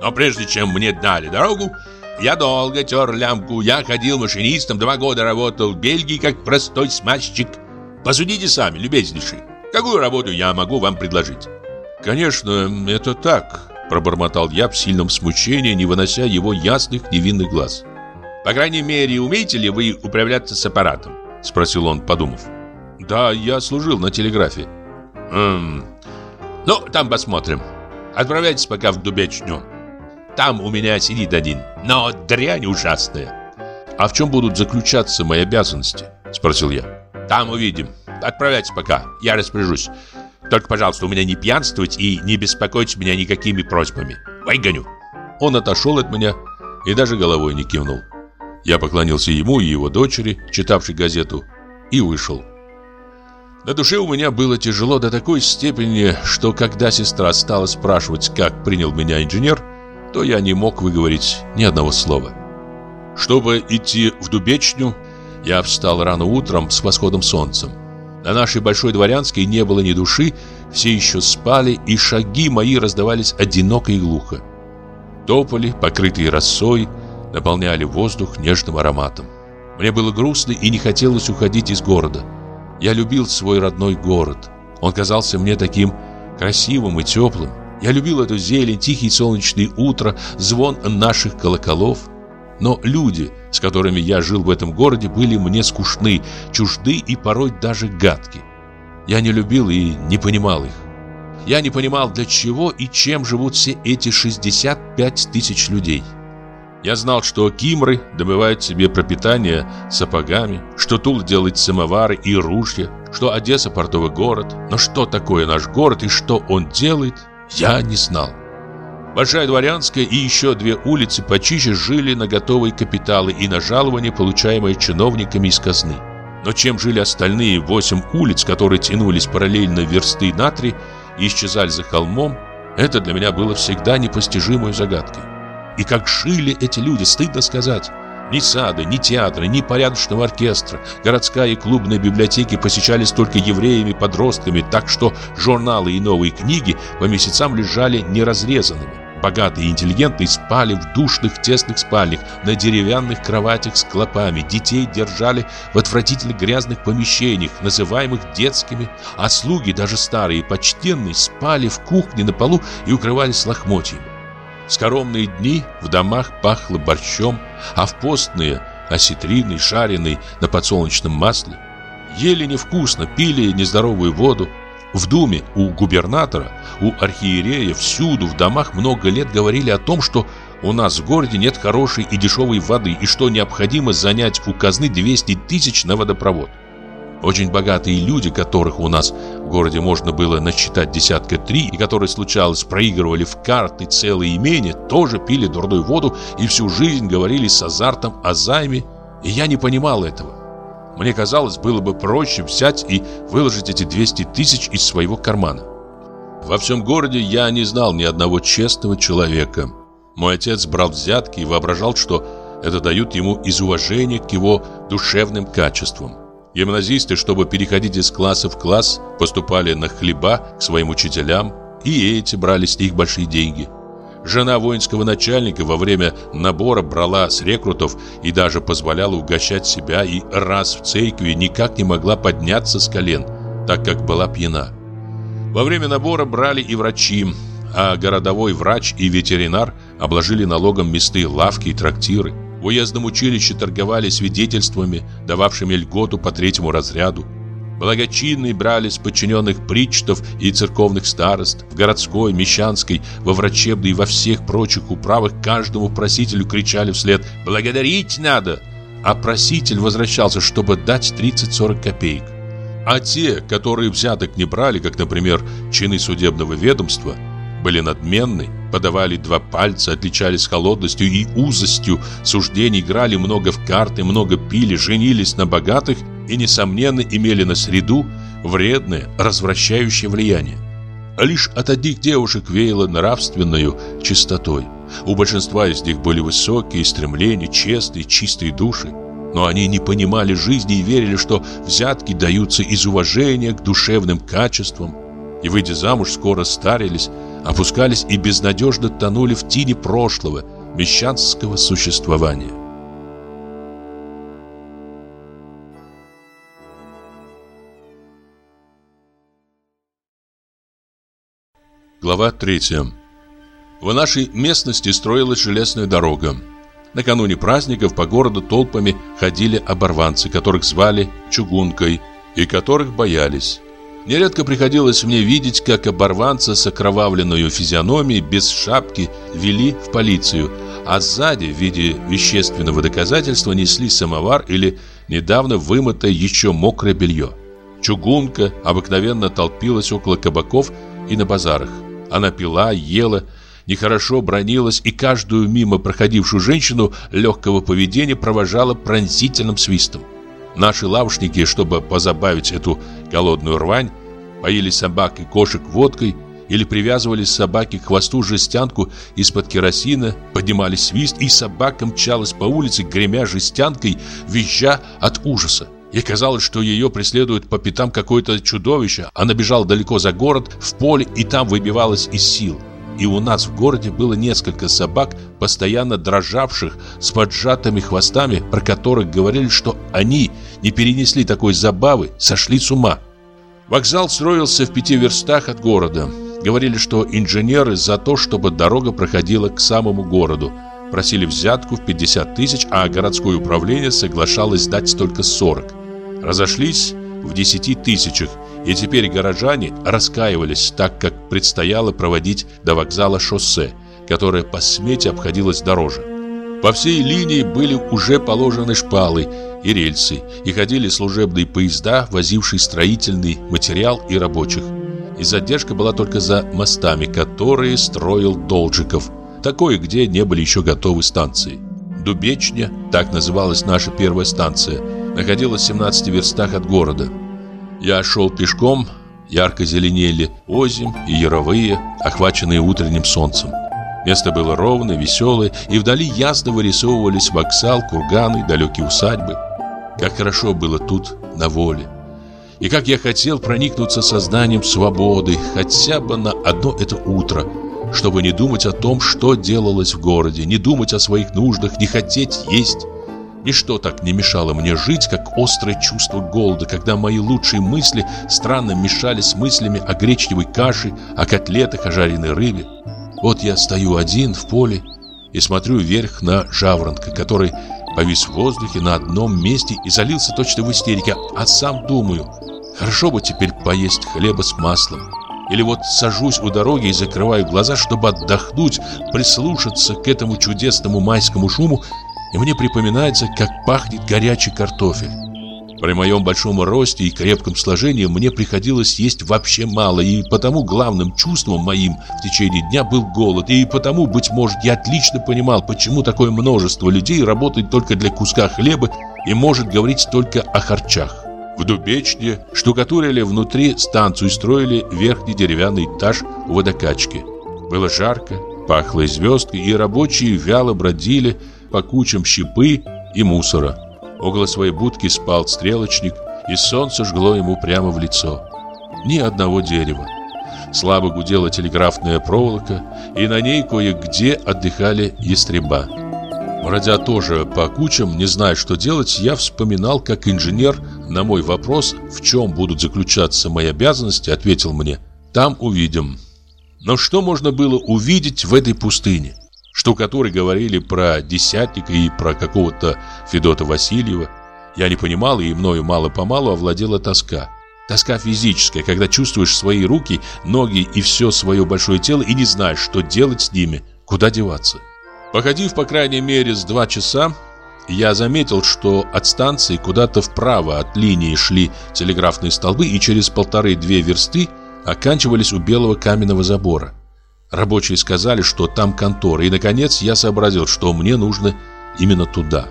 но прежде чем мне дали дорогу, я долго тер лямку, я ходил машинистом, два года работал в Бельгии как простой смазчик. Посудите сами, любезнейший, какую работу я могу вам предложить?» «Конечно, это так», Пробормотал я в сильном смущении, не вынося его ясных невинных глаз. «По крайней мере, умеете ли вы управляться с аппаратом?» Спросил он, подумав. «Да, я служил на телеграфе». «Эм... Ну, там посмотрим. Отправляйтесь пока в Дубечню. Там у меня сидит один, но дрянь ужасная». «А в чем будут заключаться мои обязанности?» Спросил я. «Там увидим. Отправляйтесь пока, я распоряжусь. Только, пожалуйста, у меня не пьянствовать и не беспокоить меня никакими просьбами. Выгоню. Он отошел от меня и даже головой не кивнул. Я поклонился ему и его дочери, читавшей газету, и вышел. На душе у меня было тяжело до такой степени, что когда сестра стала спрашивать, как принял меня инженер, то я не мог выговорить ни одного слова. Чтобы идти в Дубечню, я встал рано утром с восходом солнцем. На нашей Большой Дворянской не было ни души, все еще спали, и шаги мои раздавались одиноко и глухо. Тополи, покрытые росой, наполняли воздух нежным ароматом. Мне было грустно и не хотелось уходить из города. Я любил свой родной город. Он казался мне таким красивым и теплым. Я любил эту зелень, тихие солнечные утра, звон наших колоколов. Но люди, с которыми я жил в этом городе, были мне скучны, чужды и порой даже гадки. Я не любил и не понимал их. Я не понимал, для чего и чем живут все эти 65 тысяч людей. Я знал, что кимры добывают себе пропитание сапогами, что Тул делает самовары и ружья, что Одесса портовый город. Но что такое наш город и что он делает, я не знал. Большая Дворянская и еще две улицы почище жили на готовые капиталы и на жалования, получаемые чиновниками из казны. Но чем жили остальные восемь улиц, которые тянулись параллельно версты на три и исчезали за холмом, это для меня было всегда непостижимой загадкой. И как жили эти люди, стыдно сказать. Ни сада, ни театра, ни порядочного оркестра. Городская и клубная библиотеки посещались только евреями-подростками, так что журналы и новые книги по месяцам лежали неразрезанными. богатые и интеллигентные спали в душных тесных спальнях, на деревянных кроватях с клопами. Детей держали в отвратительно грязных помещениях, называемых детскими, а слуги, даже старые и почтенные, спали в кухне на полу и укрывались лохмотьями. Скоромные дни в домах пахло борщом, а в постные – осетриной, жареной на подсолнечном масле. Ели невкусно, пили нездоровую воду. В думе у губернатора, у архиерея, всюду в домах много лет говорили о том, что у нас в городе нет хорошей и дешевой воды и что необходимо занять у казны 200 тысяч на водопровод. Очень богатые люди, которых у нас городе можно было насчитать десятка три, и которые, случалось, проигрывали в карты целые имения, тоже пили дурную воду и всю жизнь говорили с азартом о займе, и я не понимал этого. Мне казалось, было бы проще взять и выложить эти 200 тысяч из своего кармана. Во всем городе я не знал ни одного честного человека. Мой отец брал взятки и воображал, что это дают ему из уважения к его душевным качествам. Гимназисты, чтобы переходить из класса в класс, поступали на хлеба к своим учителям, и эти брали с них большие деньги. Жена воинского начальника во время набора брала с рекрутов и даже позволяла угощать себя и раз в церкви никак не могла подняться с колен, так как была пьяна. Во время набора брали и врачи, а городовой врач и ветеринар обложили налогом месты, лавки и трактиры. В уездном училище торговали свидетельствами, дававшими льготу по третьему разряду. Благочинные брали с подчиненных причтов и церковных старост. В городской, мещанской, во врачебной и во всех прочих управах каждому просителю кричали вслед «Благодарить надо!» А проситель возвращался, чтобы дать 30-40 копеек. А те, которые взяток не брали, как, например, чины судебного ведомства, были надменны, подавали два пальца, отличались холодностью и узостью суждений, играли много в карты, много пили, женились на богатых и, несомненно, имели на среду вредное, развращающее влияние. Лишь от одних девушек веяло нравственную чистотой. У большинства из них были высокие стремления, честные, чистые души. Но они не понимали жизни и верили, что взятки даются из уважения к душевным качествам. И, выйдя замуж, скоро старились, опускались и безнадежно тонули в тени прошлого, мещанского существования. Глава 3. В нашей местности строилась железная дорога. Накануне праздников по городу толпами ходили оборванцы, которых звали чугункой и которых боялись. Нередко приходилось мне видеть, как оборванца с окровавленной физиономией без шапки вели в полицию, а сзади в виде вещественного доказательства несли самовар или недавно вымытое еще мокрое белье. Чугунка обыкновенно толпилась около кабаков и на базарах. Она пила, ела, нехорошо бронилась и каждую мимо проходившую женщину легкого поведения провожала пронзительным свистом. Наши лавушники, чтобы позабавить эту голодную рвань, поили собак и кошек водкой или привязывали собаке к хвосту жестянку из-под керосина, поднимали свист, и собака мчалась по улице, гремя жестянкой, визжа от ужаса. Ей казалось, что ее преследует по пятам какое-то чудовище. Она бежала далеко за город, в поле, и там выбивалась из сил. И у нас в городе было несколько собак, постоянно дрожавших, с поджатыми хвостами, про которых говорили, что они не перенесли такой забавы, сошли с ума. Вокзал строился в пяти верстах от города. Говорили, что инженеры за то, чтобы дорога проходила к самому городу – Просили взятку в 50 тысяч, а городское управление соглашалось дать только 40. Разошлись в 10 тысячах, и теперь горожане раскаивались, так как предстояло проводить до вокзала шоссе, которое по смете обходилось дороже. По всей линии были уже положены шпалы и рельсы, и ходили служебные поезда, возившие строительный материал и рабочих. И задержка была только за мостами, которые строил Должиков – такое, где не были еще готовы станции. Дубечня, так называлась наша первая станция, находилась в 17 верстах от города. Я шел пешком, ярко зеленели озим и яровые, охваченные утренним солнцем. Место было ровное, веселое, и вдали ясно вырисовывались вокзал, курганы, далекие усадьбы. Как хорошо было тут, на воле. И как я хотел проникнуться сознанием свободы, хотя бы на одно это утро – чтобы не думать о том, что делалось в городе, не думать о своих нуждах, не хотеть есть. Ничто так не мешало мне жить, как острое чувство голода, когда мои лучшие мысли странно мешались с мыслями о гречневой каше, о котлетах, о жареной рыбе. Вот я стою один в поле и смотрю вверх на жаворонка, который повис в воздухе на одном месте и залился точно в истерике, а сам думаю, хорошо бы теперь поесть хлеба с маслом. Или вот сажусь у дороги и закрываю глаза, чтобы отдохнуть, прислушаться к этому чудесному майскому шуму и мне припоминается, как пахнет горячий картофель. При моем большом росте и крепком сложении мне приходилось есть вообще мало, и потому главным чувством моим в течение дня был голод, и потому, быть может, я отлично понимал, почему такое множество людей работает только для куска хлеба и может говорить только о харчах. В Дубечне штукатурили внутри станцию строили верхний деревянный этаж у водокачки. Было жарко, пахло звездкой, и рабочие вяло бродили, по кучам щепы и мусора. Около своей будки спал стрелочник, и солнце жгло ему прямо в лицо. Ни одного дерева. Слабо гудела телеграфная проволока, и на ней кое-где отдыхали ястреба. Бродя тоже по кучам, не зная, что делать, я вспоминал, как инженер на мой вопрос, в чем будут заключаться мои обязанности, ответил мне «Там увидим». Но что можно было увидеть в этой пустыне? Штукатуры говорили про Десятника и про какого-то Федота Васильева. Я не понимал, и мною мало-помалу овладела тоска. Тоска физическая, когда чувствуешь свои руки, ноги и все свое большое тело и не знаешь, что делать с ними, куда деваться. Походив, по крайней мере, с два часа, я заметил, что от станции куда-то вправо от линии шли телеграфные столбы и через полторы-две версты оканчивались у белого каменного забора. Рабочие сказали, что там контора, и, наконец, я сообразил, что мне нужно именно туда.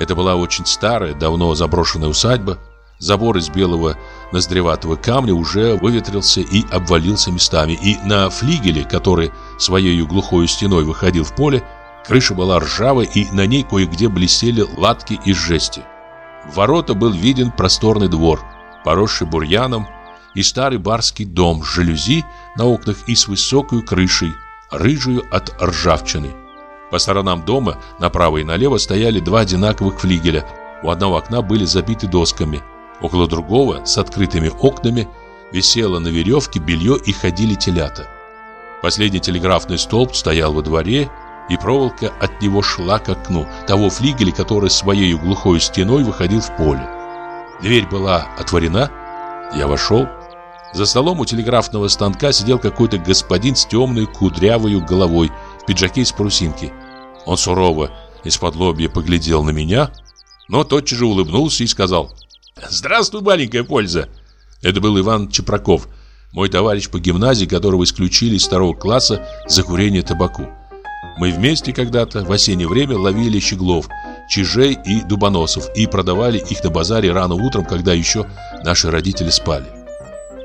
Это была очень старая, давно заброшенная усадьба. Забор из белого ноздреватого камня уже выветрился и обвалился местами, и на флигеле, который своей глухой стеной выходил в поле, крыша была ржавой, и на ней кое-где блестели латки из жести. В ворота был виден просторный двор, поросший бурьяном, и старый барский дом с жалюзи на окнах и с высокой крышей, рыжую от ржавчины. По сторонам дома направо и налево стояли два одинаковых флигеля. У одного окна были забиты досками. Около другого, с открытыми окнами, висело на веревке белье и ходили телята. Последний телеграфный столб стоял во дворе, и проволока от него шла к окну того флигеля, который своей глухой стеной выходил в поле. Дверь была отворена, я вошел. За столом у телеграфного станка сидел какой-то господин с темной кудрявой головой в пиджаке из парусинки. Он сурово из-под лобья поглядел на меня, но тотчас же улыбнулся и сказал «Здравствуй, маленькая польза!» Это был Иван Чепраков, мой товарищ по гимназии, которого исключили из второго класса за курение табаку. Мы вместе когда-то в осеннее время ловили щеглов, чижей и дубоносов и продавали их на базаре рано утром, когда еще наши родители спали.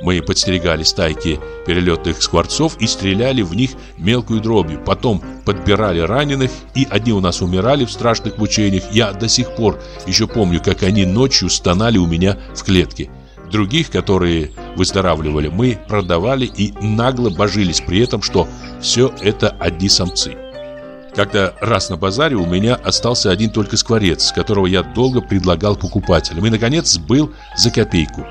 Мы подстерегали стайки перелетных скворцов и стреляли в них мелкую дробью. Потом подбирали раненых, и одни у нас умирали в страшных мучениях. Я до сих пор еще помню, как они ночью стонали у меня в клетке. Других, которые выздоравливали, мы продавали и нагло божились при этом, что все это одни самцы. Когда раз на базаре у меня остался один только скворец, которого я долго предлагал покупателям, и, наконец, был за копейку.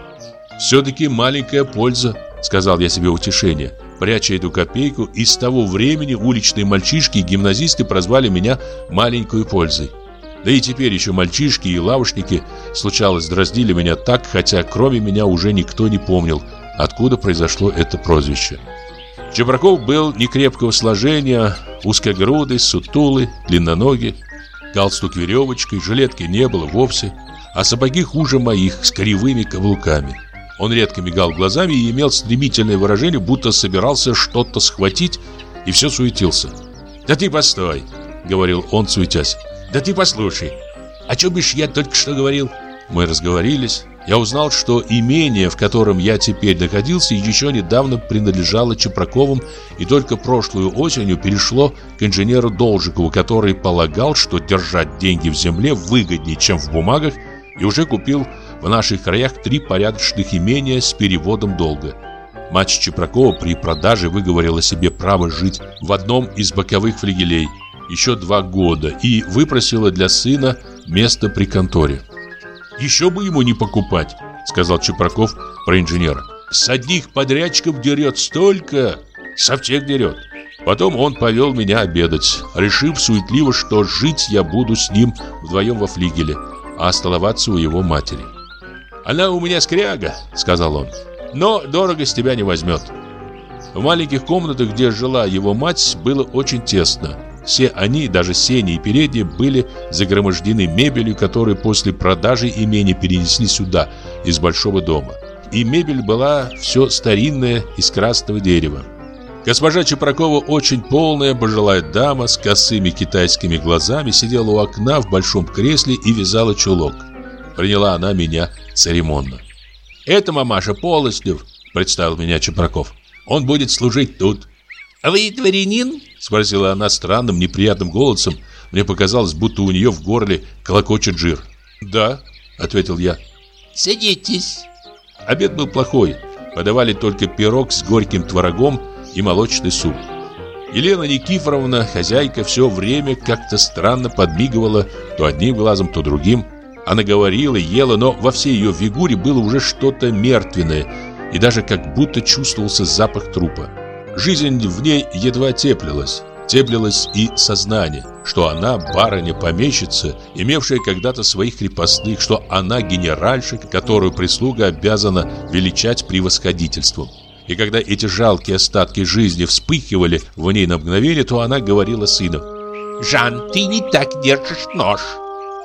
«Все-таки маленькая польза», — сказал я себе утешение, пряча эту копейку, и с того времени уличные мальчишки и гимназисты прозвали меня «маленькой пользой». Да и теперь еще мальчишки и лавочники, случалось, дразнили меня так, хотя кроме меня уже никто не помнил, откуда произошло это прозвище. Чебраков был некрепкого сложения, узкогрудый, сутулый, длинноногий. Галстук веревочкой, жилетки не было вовсе, а сапоги хуже моих, с кривыми каблуками. Он редко мигал глазами и имел стремительное выражение, будто собирался что-то схватить и все суетился. «Да ты постой!» — говорил он, суетясь. «Да ты послушай! О чем бишь я только что говорил?» Мы разговорились. Я узнал, что имение, в котором я теперь находился, еще недавно принадлежало Чепраковым и только прошлую осенью перешло к инженеру Должикову, который полагал, что держать деньги в земле выгоднее, чем в бумагах, и уже купил в наших краях три порядочных имения с переводом долга. Мать Чепракова при продаже выговорила себе право жить в одном из боковых флигелей еще два года и выпросила для сына место при конторе. «Еще бы ему не покупать», — сказал Чепраков про инженера. «С одних подрядчиков дерет столько, со всех дерет». Потом он повел меня обедать, решив суетливо, что жить я буду с ним вдвоем во флигеле, а столоваться у его матери. «Она у меня скряга», — сказал он, — «но дорого с тебя не возьмет». В маленьких комнатах, где жила его мать, было очень тесно. Все они, даже сени и передние, были загромождены мебелью, которую после продажи имения перенесли сюда, из большого дома. И мебель была все старинная, из красного дерева. Госпожа Чепракова, очень полная, пожилая дама с косыми китайскими глазами, сидела у окна в большом кресле и вязала чулок. Приняла она меня церемонно. «Это мамаша Полослев», — представил меня Чепраков. «Он будет служить тут». «А вы дворянин?» — спросила она странным, неприятным голосом. Мне показалось, будто у нее в горле колокочет жир. «Да», — ответил я. «Садитесь». Обед был плохой. Подавали только пирог с горьким творогом и молочный суп. Елена Никифоровна, хозяйка, все время как-то странно подмигивала то одним глазом, то другим. Она говорила, ела, но во всей ее фигуре было уже что-то мертвенное, и даже как будто чувствовался запах трупа. Жизнь в ней едва теплилась. Теплилось и сознание, что она барыня-помещица, имевшая когда-то своих крепостных, что она генеральша, которую прислуга обязана величать превосходительством. И когда эти жалкие остатки жизни вспыхивали в ней на мгновение, то она говорила сыну «Жан, ты не так держишь нож».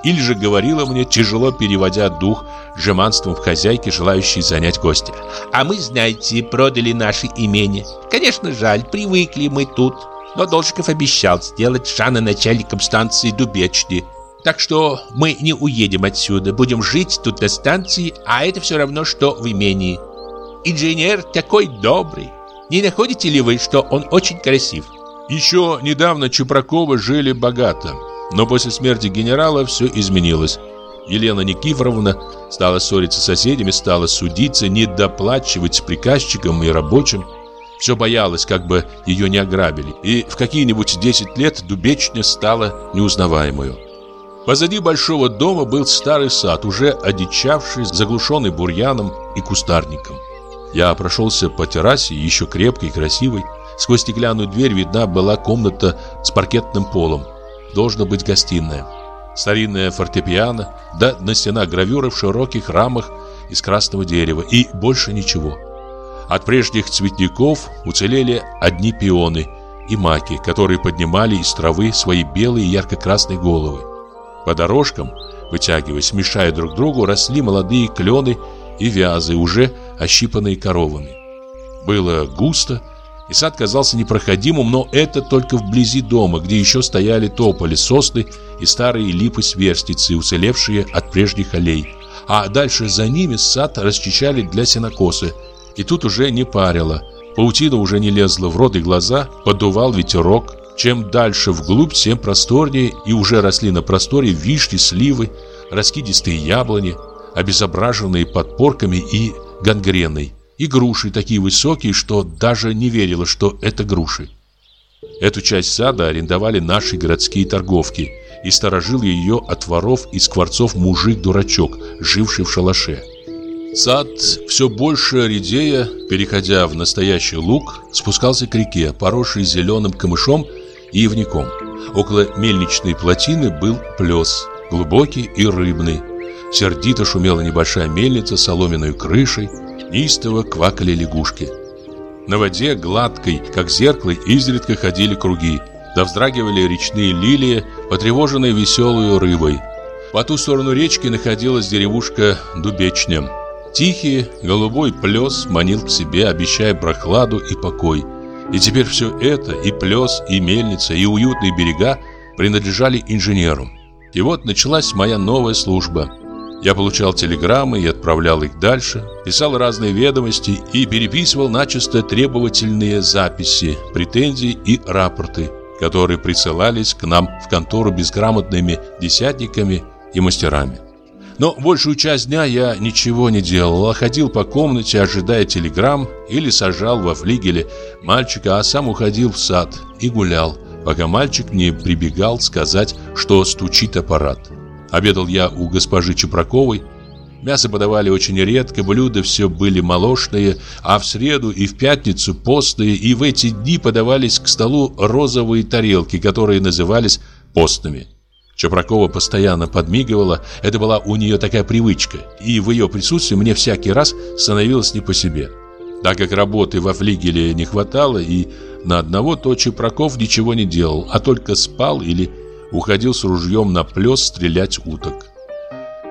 Или же говорила мне, тяжело переводя дух, жеманством хозяйки, желающей занять гостя. «А мы, знаете, продали наше имение. Конечно, жаль, привыкли мы тут. Но Должиков обещал сделать Жана начальником станции Дубечни. Так что мы не уедем отсюда, будем жить тут до станции, а это все равно, что в имении. Инженер такой добрый. Не находите ли вы, что он очень красив? Еще недавно Чепраковы жили богато, но после смерти генерала все изменилось. Елена Никифоровна стала ссориться с соседями, стала судиться, недоплачивать приказчикам и рабочим. Все боялась, как бы ее не ограбили, и в какие-нибудь 10 лет Дубечня стала неузнаваемую. Позади большого дома был старый сад, уже одичавший, заглушенный бурьяном и кустарником. Я прошелся по террасе, еще крепкой и красивой. Сквозь стеклянную дверь видна была комната с паркетным полом. Должна быть гостиная. Старинная фортепиано, да на стенах гравюры в широких рамах из красного дерева и больше ничего. От прежних цветников уцелели одни пионы и маки, которые поднимали из травы свои белые ярко-красные головы. По дорожкам, вытягиваясь, мешая друг другу, росли молодые клены и вязы, уже ощипанные коровами. Было густо, и сад казался непроходимым, но это только вблизи дома, где еще стояли тополи, сосны и старые липы-сверстицы, уцелевшие от прежних аллей. А дальше за ними сад расчищали для сенокоса, и тут уже не парило. Паутина уже не лезла в рот и глаза, подувал ветерок. Чем дальше вглубь, тем просторнее, и уже росли на просторе вишни, сливы, раскидистые яблони, обезображенные подпорками и гангреной, и груши такие высокие, что даже не верила, что это груши. Эту часть сада арендовали наши городские торговки, и сторожил ее от воров и скворцов мужик-дурачок, живший в шалаше. Сад все больше редея, переходя в настоящий луг, спускался к реке, поросшей зеленым камышом и ивником. Около мельничной плотины был плес, глубокий и рыбный, Сердито шумела небольшая мельница с соломенной крышей, неистово квакали лягушки. На воде, гладкой, как зеркало, изредка ходили круги, да вздрагивали речные лилии, потревоженные веселой рыбой. По ту сторону речки находилась деревушка Дубечня. Тихий, голубой плес манил к себе, обещая прохладу и покой. И теперь все это, и плес, и мельница, и уютные берега, принадлежали инженеру. И вот началась моя новая служба – я получал телеграммы и отправлял их дальше, писал разные ведомости и переписывал начисто требовательные записи, претензии и рапорты, которые присылались к нам в контору безграмотными десятниками и мастерами. Но большую часть дня я ничего не делал, а ходил по комнате, ожидая телеграмм, или сажал во флигеле мальчика, а сам уходил в сад и гулял, пока мальчик не прибегал сказать, что стучит аппарат. Обедал я у госпожи Чепраковой. Мясо подавали очень редко, блюда все были молочные, а в среду и в пятницу постные, и в эти дни подавались к столу розовые тарелки, которые назывались постными. Чепракова постоянно подмигивала, это была у нее такая привычка, и в ее присутствии мне всякий раз становилось не по себе. Так как работы во флигеле не хватало, и на одного, то Чепраков ничего не делал, а только спал или уходил с ружьем на плес стрелять уток.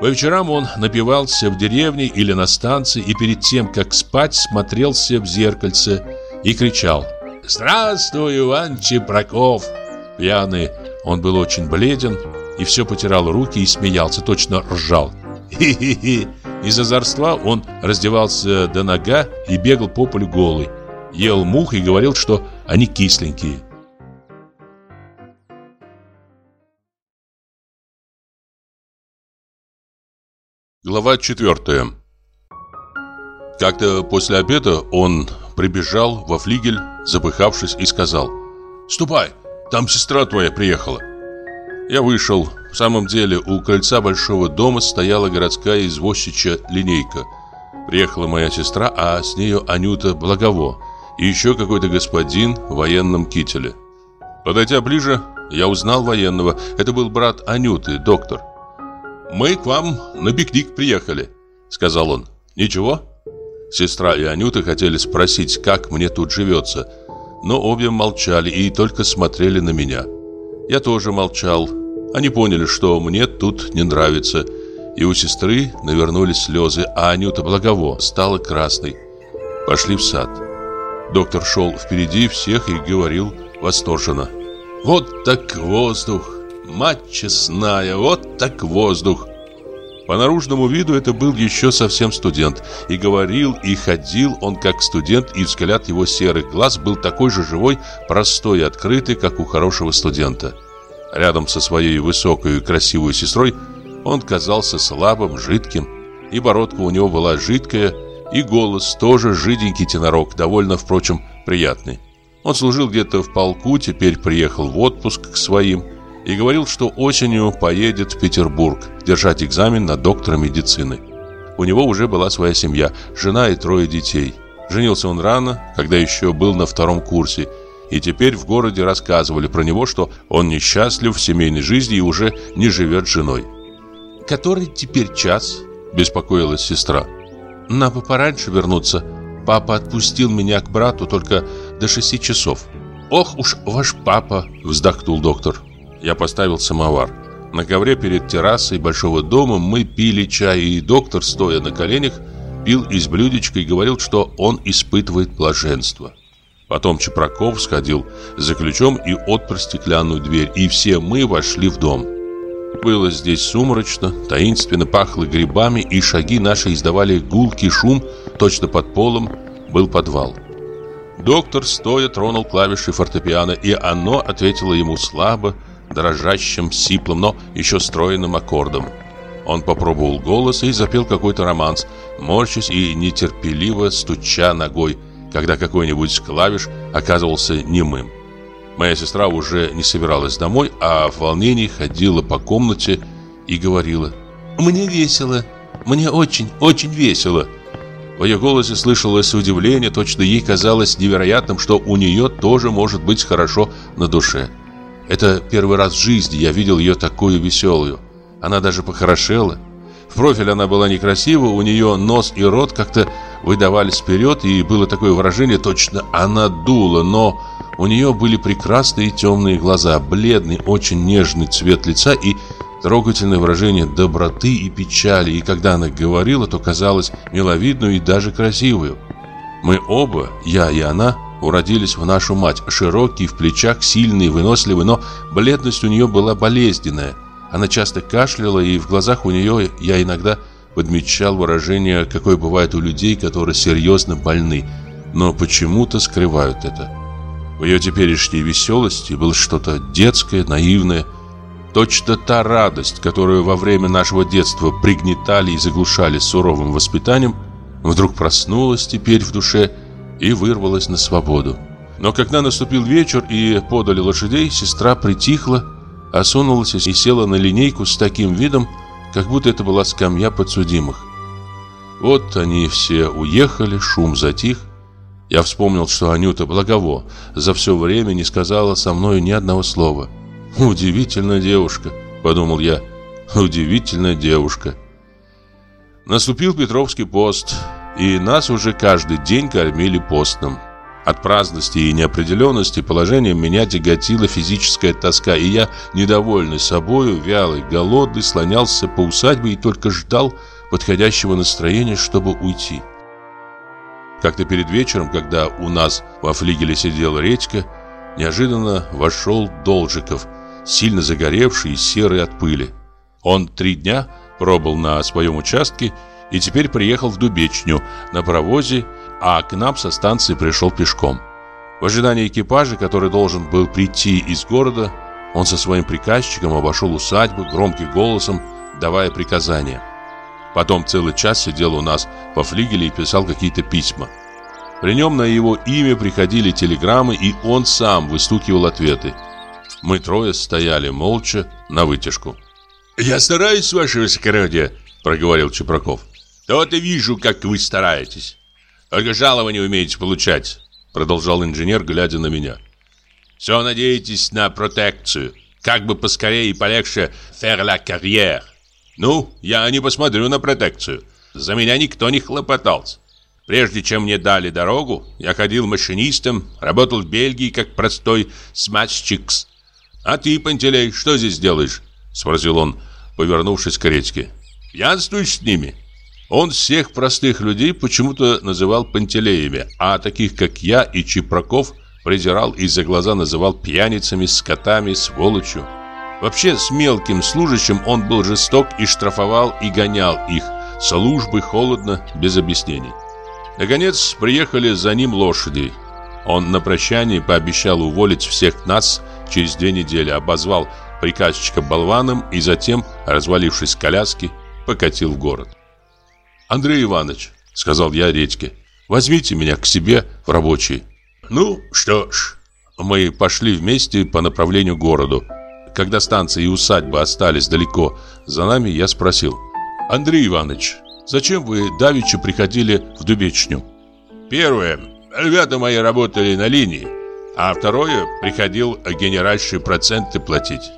По вечерам он напивался в деревне или на станции и перед тем, как спать, смотрелся в зеркальце и кричал «Здравствуй, Иван Чепраков!» Пьяный, он был очень бледен, и все потирал руки и смеялся, точно ржал. Хи-хи-хи. Из озорства он раздевался до нога и бегал по полю голый. Ел мух и говорил, что они кисленькие. Глава четвертая Как-то после обеда он прибежал во флигель, запыхавшись, и сказал «Ступай, там сестра твоя приехала». Я вышел. В самом деле у крыльца большого дома стояла городская извозчичья линейка. Приехала моя сестра, а с нею Анюта Благово и еще какой-то господин в военном кителе. Подойдя ближе, я узнал военного. Это был брат Анюты, доктор. «Мы к вам на пикник приехали», — сказал он. «Ничего?» Сестра и Анюта хотели спросить, как мне тут живется, но обе молчали и только смотрели на меня. Я тоже молчал. Они поняли, что мне тут не нравится. И у сестры навернулись слезы, а Анюта Благово стала красной. Пошли в сад. Доктор шел впереди всех и говорил восторженно. «Вот так воздух! Мать честная, вот так воздух!» По наружному виду это был еще совсем студент. И говорил, и ходил он как студент, и взгляд его серых глаз был такой же живой, простой и открытый, как у хорошего студента. Рядом со своей высокой и красивой сестрой он казался слабым, жидким. И бородка у него была жидкая, и голос тоже жиденький тенорок, довольно, впрочем, приятный. Он служил где-то в полку, теперь приехал в отпуск к своим – и говорил, что осенью поедет в Петербург держать экзамен на доктора медицины. У него уже была своя семья, жена и трое детей. Женился он рано, когда еще был на втором курсе, и теперь в городе рассказывали про него, что он несчастлив в семейной жизни и уже не живет с женой. «Который теперь час?» – беспокоилась сестра. «Нам бы пораньше вернуться. Папа отпустил меня к брату только до шести часов». «Ох уж ваш папа!» – вздохнул доктор. Я поставил самовар. На ковре перед террасой большого дома мы пили чай, и доктор, стоя на коленях, пил из блюдечка и говорил, что он испытывает блаженство. Потом Чепраков сходил за ключом и отпер стеклянную дверь, и все мы вошли в дом. Было здесь сумрачно, таинственно пахло грибами, и шаги наши издавали гулкий шум, точно под полом был подвал. Доктор стоя тронул клавиши фортепиано, и оно ответило ему слабо, дрожащим, сиплым, но еще стройным аккордом. Он попробовал голос и запел какой-то романс, морщась и нетерпеливо стуча ногой, когда какой-нибудь клавиш оказывался немым. Моя сестра уже не собиралась домой, а в волнении ходила по комнате и говорила «Мне весело, мне очень, очень весело». В ее голосе слышалось удивление, точно ей казалось невероятным, что у нее тоже может быть хорошо на душе. Это первый раз в жизни я видел ее такую веселую. Она даже похорошела. В профиль она была некрасива, у нее нос и рот как-то выдавались вперед, и было такое выражение, точно она дула, но у нее были прекрасные темные глаза, бледный, очень нежный цвет лица и трогательное выражение доброты и печали, и когда она говорила, то казалась миловидную и даже красивую. Мы оба, я и она, уродились в нашу мать, широкие в плечах, сильные, выносливые, но бледность у нее была болезненная. Она часто кашляла, и в глазах у нее я иногда подмечал выражение, какое бывает у людей, которые серьезно больны, но почему-то скрывают это. В ее теперешней веселости было что-то детское, наивное. Точно та радость, которую во время нашего детства пригнетали и заглушали суровым воспитанием, вдруг проснулась теперь в душе и вырвалась на свободу. Но когда наступил вечер и подали лошадей, сестра притихла, осунулась и села на линейку с таким видом, как будто это была скамья подсудимых. Вот они все уехали, шум затих. Я вспомнил, что Анюта Благово за все время не сказала со мною ни одного слова. «Удивительная девушка», — подумал я, — «удивительная девушка». Наступил Петровский пост, и нас уже каждый день кормили постным. От праздности и неопределенности положения меня тяготила физическая тоска, и я, недовольный собою, вялый, голодный, слонялся по усадьбе и только ждал подходящего настроения, чтобы уйти. Как-то перед вечером, когда у нас во флигеле сидел Редька, неожиданно вошел Должиков, сильно загоревший и серый от пыли. Он три дня пробыл на своем участке и теперь приехал в Дубечню на паровозе а к нам со станции пришел пешком. В ожидании экипажа, который должен был прийти из города, он со своим приказчиком обошел усадьбу громким голосом, давая приказания. Потом целый час сидел у нас по флигеле и писал какие-то письма. При нем на его имя приходили телеграммы, и он сам выстукивал ответы. Мы трое стояли молча на вытяжку. «Я стараюсь, ваше высокородие», — проговорил Чепраков. «То-то вижу, как вы стараетесь. Только жалование умеете получать, продолжал инженер, глядя на меня. Все надеетесь на протекцию. Как бы поскорее и полегче faire la carrière. Ну, я не посмотрю на протекцию. За меня никто не хлопотался. Прежде чем мне дали дорогу, я ходил машинистом, работал в Бельгии как простой смаччикс. А ты, Пантелей, что здесь делаешь? Спросил он, повернувшись к Редьке. Пьянствуешь с ними? Он всех простых людей почему-то называл Пантелеями, а таких, как я и Чепраков, презирал и за глаза называл пьяницами, скотами, сволочью. Вообще, с мелким служащим он был жесток и штрафовал и гонял их. Службы холодно, без объяснений. Наконец, приехали за ним лошади. Он на прощании пообещал уволить всех нас через две недели, обозвал приказчика болваном и затем, развалившись в коляске, покатил в город. «Андрей Иванович», — сказал я Редьке, — «возьмите меня к себе в рабочий». «Ну, что ж». Мы пошли вместе по направлению к городу. Когда станция и усадьба остались далеко за нами, я спросил. «Андрей Иванович, зачем вы давеча приходили в Дубечню?» «Первое. Ребята мои работали на линии. А второе, приходил генеральшие проценты платить.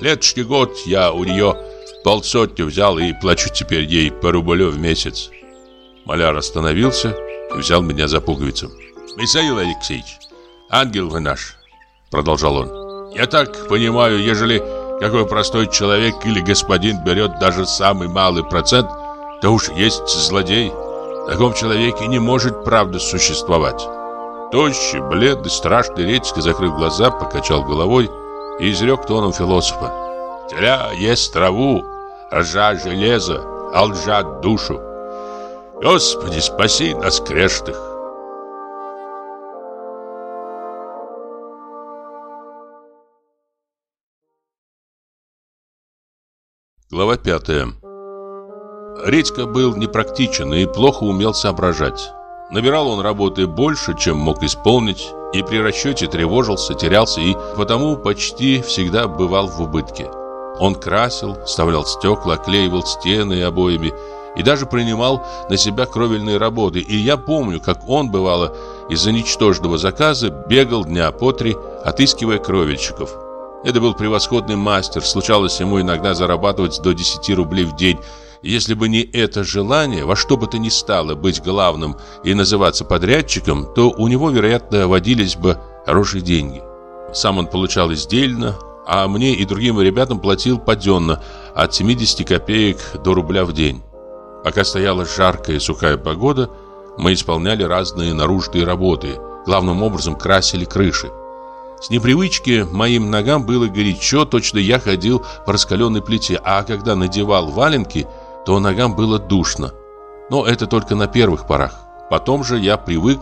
Леточный год я у нее Полсотни взял и плачу теперь ей по рублю в месяц. Маляр остановился и взял меня за пуговицу. «Михаил Алексеевич, ангел вы наш», — продолжал он. «Я так понимаю, ежели какой простой человек или господин берет даже самый малый процент, то уж есть злодей. В таком человеке не может правда существовать». Тощий, бледный, страшный редька закрыл глаза, покачал головой и изрек тоном философа. «Тля ест траву, ржа железо, а лжа душу. Господи, спаси нас грешных. Глава пятая. Редька был непрактичен и плохо умел соображать. Набирал он работы больше, чем мог исполнить, и при расчете тревожился, терялся и потому почти всегда бывал в убытке. Он красил, вставлял стекла, оклеивал стены обоями и даже принимал на себя кровельные работы. И я помню, как он, бывало, из-за ничтожного заказа бегал дня по три, отыскивая кровельщиков. Это был превосходный мастер, случалось ему иногда зарабатывать до 10 рублей в день. если бы не это желание, во что бы то ни стало быть главным и называться подрядчиком, то у него, вероятно, водились бы хорошие деньги. Сам он получал издельно, а мне и другим ребятам платил паденно от 70 копеек до рубля в день. Пока стояла жаркая и сухая погода, мы исполняли разные наружные работы, главным образом красили крыши. С непривычки моим ногам было горячо, точно я ходил по раскаленной плите, а когда надевал валенки, то ногам было душно. Но это только на первых порах. Потом же я привык,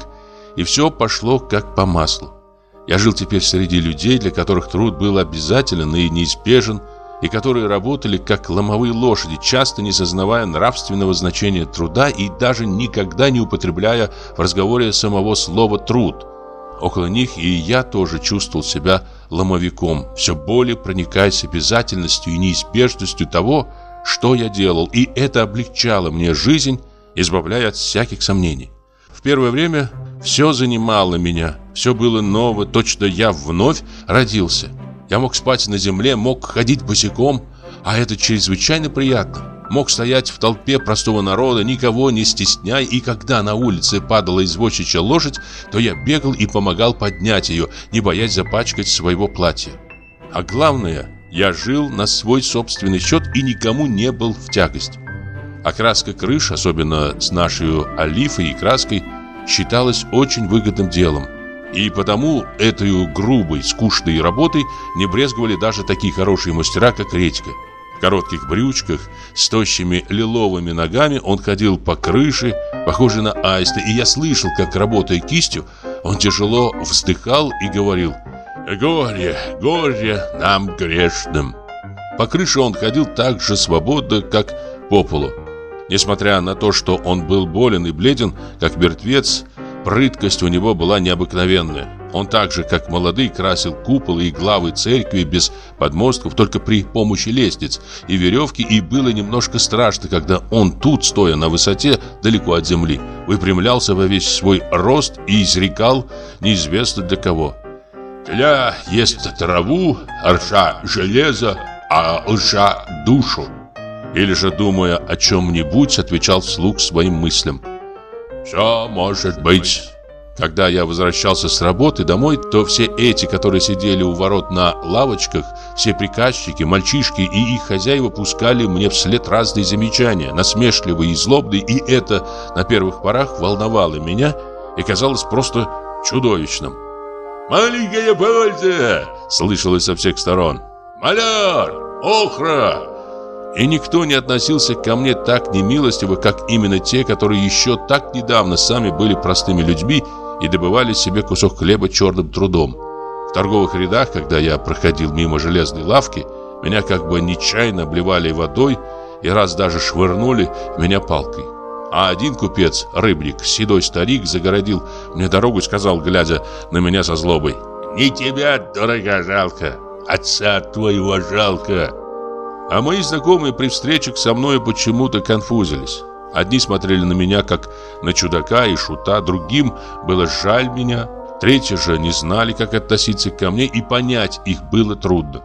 и все пошло как по маслу. Я жил теперь среди людей, для которых труд был обязателен и неизбежен, и которые работали как ломовые лошади, часто не сознавая нравственного значения труда и даже никогда не употребляя в разговоре самого слова «труд». Около них и я тоже чувствовал себя ломовиком, все более проникаясь обязательностью и неизбежностью того, что я делал, и это облегчало мне жизнь, избавляя от всяких сомнений. В первое время все занимало меня, все было ново, точно я вновь родился – я мог спать на земле, мог ходить босиком, а это чрезвычайно приятно. Мог стоять в толпе простого народа, никого не стесняя, и когда на улице падала извозчичья лошадь, то я бегал и помогал поднять ее, не боясь запачкать своего платья. А главное, я жил на свой собственный счет и никому не был в тягость. Окраска крыш, особенно с нашей олифой и краской, считалась очень выгодным делом – и потому этой грубой, скучной работой не брезговали даже такие хорошие мастера, как Редька. В коротких брючках, с тощими лиловыми ногами он ходил по крыше, похожий на аиста, и я слышал, как, работая кистью, он тяжело вздыхал и говорил «Горе, горе нам грешным». По крыше он ходил так же свободно, как по полу. Несмотря на то, что он был болен и бледен, как мертвец, Прыткость у него была необыкновенная. Он так же, как молодые, красил куполы и главы церкви без подмостков, только при помощи лестниц и веревки, и было немножко страшно, когда он тут, стоя на высоте, далеко от земли, выпрямлялся во весь свой рост и изрекал неизвестно для кого. «Тля ест траву, ржа железо, а ржа душу». Или же, думая о чем-нибудь, отвечал вслух своим мыслям. Все может быть. Когда я возвращался с работы домой, то все эти, которые сидели у ворот на лавочках, все приказчики, мальчишки и их хозяева пускали мне вслед разные замечания, насмешливые и злобные, и это на первых порах волновало меня и казалось просто чудовищным. «Маленькая польза!» — слышалось со всех сторон. «Маляр! Охра! И никто не относился ко мне так немилостиво, как именно те, которые еще так недавно сами были простыми людьми и добывали себе кусок хлеба черным трудом. В торговых рядах, когда я проходил мимо железной лавки, меня как бы нечаянно обливали водой и раз даже швырнули меня палкой. А один купец, рыбник, седой старик, загородил мне дорогу и сказал, глядя на меня со злобой, «Не тебя, дорога, жалко, отца твоего жалко». А мои знакомые при встречах со мной почему-то конфузились. Одни смотрели на меня как на чудака и шута, другим было жаль меня, третьи же не знали, как относиться ко мне, и понять их было трудно.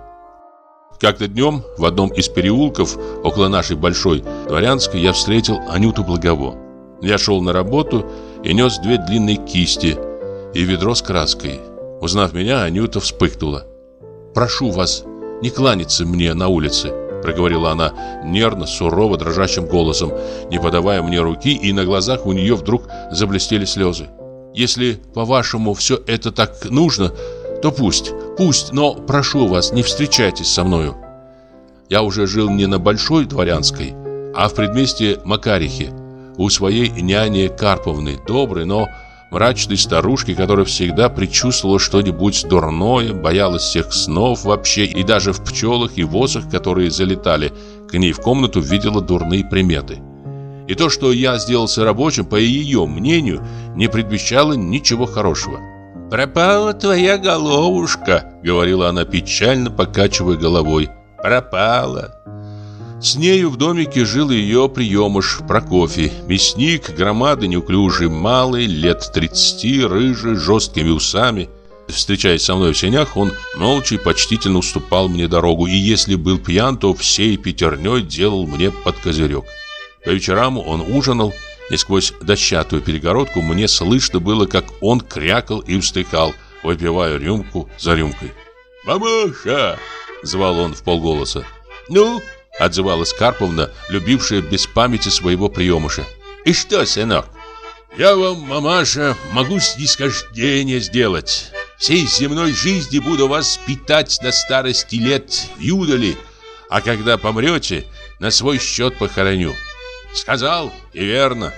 Как-то днем в одном из переулков около нашей большой дворянской я встретил Анюту Благово. Я шел на работу и нес две длинные кисти и ведро с краской. Узнав меня, Анюта вспыхнула. «Прошу вас, не кланяться мне на улице проговорила она нервно, сурово, дрожащим голосом, не подавая мне руки, и на глазах у нее вдруг заблестели слезы. «Если, по-вашему, все это так нужно, то пусть, пусть, но прошу вас, не встречайтесь со мною». Я уже жил не на Большой Дворянской, а в предместье Макарихи, у своей няни Карповны, доброй, но мрачной старушки, которая всегда предчувствовала что-нибудь дурное, боялась всех снов вообще, и даже в пчелах и возах, которые залетали к ней в комнату, видела дурные приметы. И то, что я сделался рабочим, по ее мнению, не предвещало ничего хорошего. «Пропала твоя головушка», — говорила она печально, покачивая головой. «Пропала». С нею в домике жил ее приемыш Прокофий, мясник, громады неуклюжий, малый, лет 30, рыжий, жесткими усами. Встречаясь со мной в сенях, он молча и почтительно уступал мне дорогу, и если был пьян, то всей пятерней делал мне под козырек. По вечерам он ужинал, и сквозь дощатую перегородку мне слышно было, как он крякал и вздыхал, выпивая рюмку за рюмкой. «Мамаша!» — звал он в полголоса. «Ну?» Отзывалась Карповна, любившая без памяти своего приемыша. «И что, сынок?» «Я вам, мамаша, могу снисхождение сделать. Всей земной жизни буду вас питать до старости лет, юдали, а когда помрете, на свой счет похороню». Сказал и верно.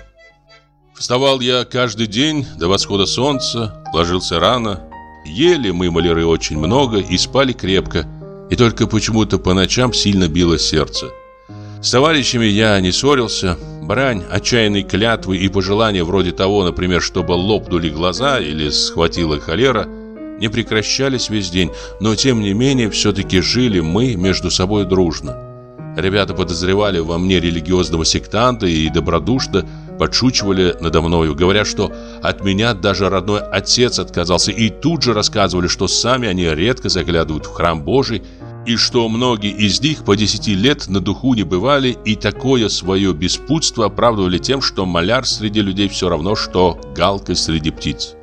Вставал я каждый день до восхода солнца, ложился рано. Ели мы, маляры, очень много и спали крепко. И только почему-то по ночам сильно било сердце. С товарищами я не ссорился. Брань, отчаянные клятвы и пожелания вроде того, например, чтобы лопнули глаза или схватила холера, не прекращались весь день, но тем не менее все-таки жили мы между собой дружно. Ребята подозревали во мне религиозного сектанта и добродушно подшучивали надо мною, говоря, что от меня даже родной отец отказался, и тут же рассказывали, что сами они редко заглядывают в храм Божий, и что многие из них по десяти лет на духу не бывали, и такое свое беспутство оправдывали тем, что маляр среди людей все равно, что галка среди птиц.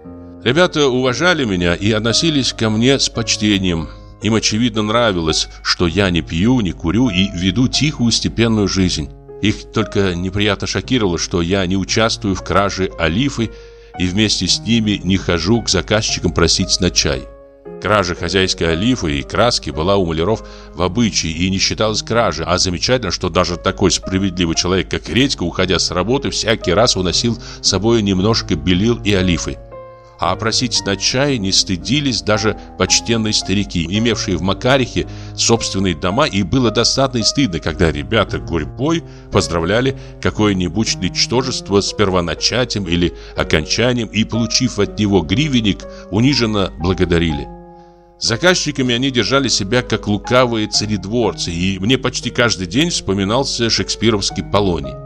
Ребята уважали меня и относились ко мне с почтением – им, очевидно, нравилось, что я не пью, не курю и веду тихую степенную жизнь. Их только неприятно шокировало, что я не участвую в краже олифы и вместе с ними не хожу к заказчикам просить на чай. Кража хозяйской олифы и краски была у маляров в обычае и не считалась кражей, а замечательно, что даже такой справедливый человек, как Редька, уходя с работы, всякий раз уносил с собой немножко белил и олифы а просить на чай не стыдились даже почтенные старики, имевшие в Макарихе собственные дома, и было достаточно стыдно, когда ребята гурьбой поздравляли какое-нибудь ничтожество с первоначатием или окончанием и, получив от него гривенник, униженно благодарили. Заказчиками они держали себя как лукавые царедворцы, и мне почти каждый день вспоминался шекспировский Полоний.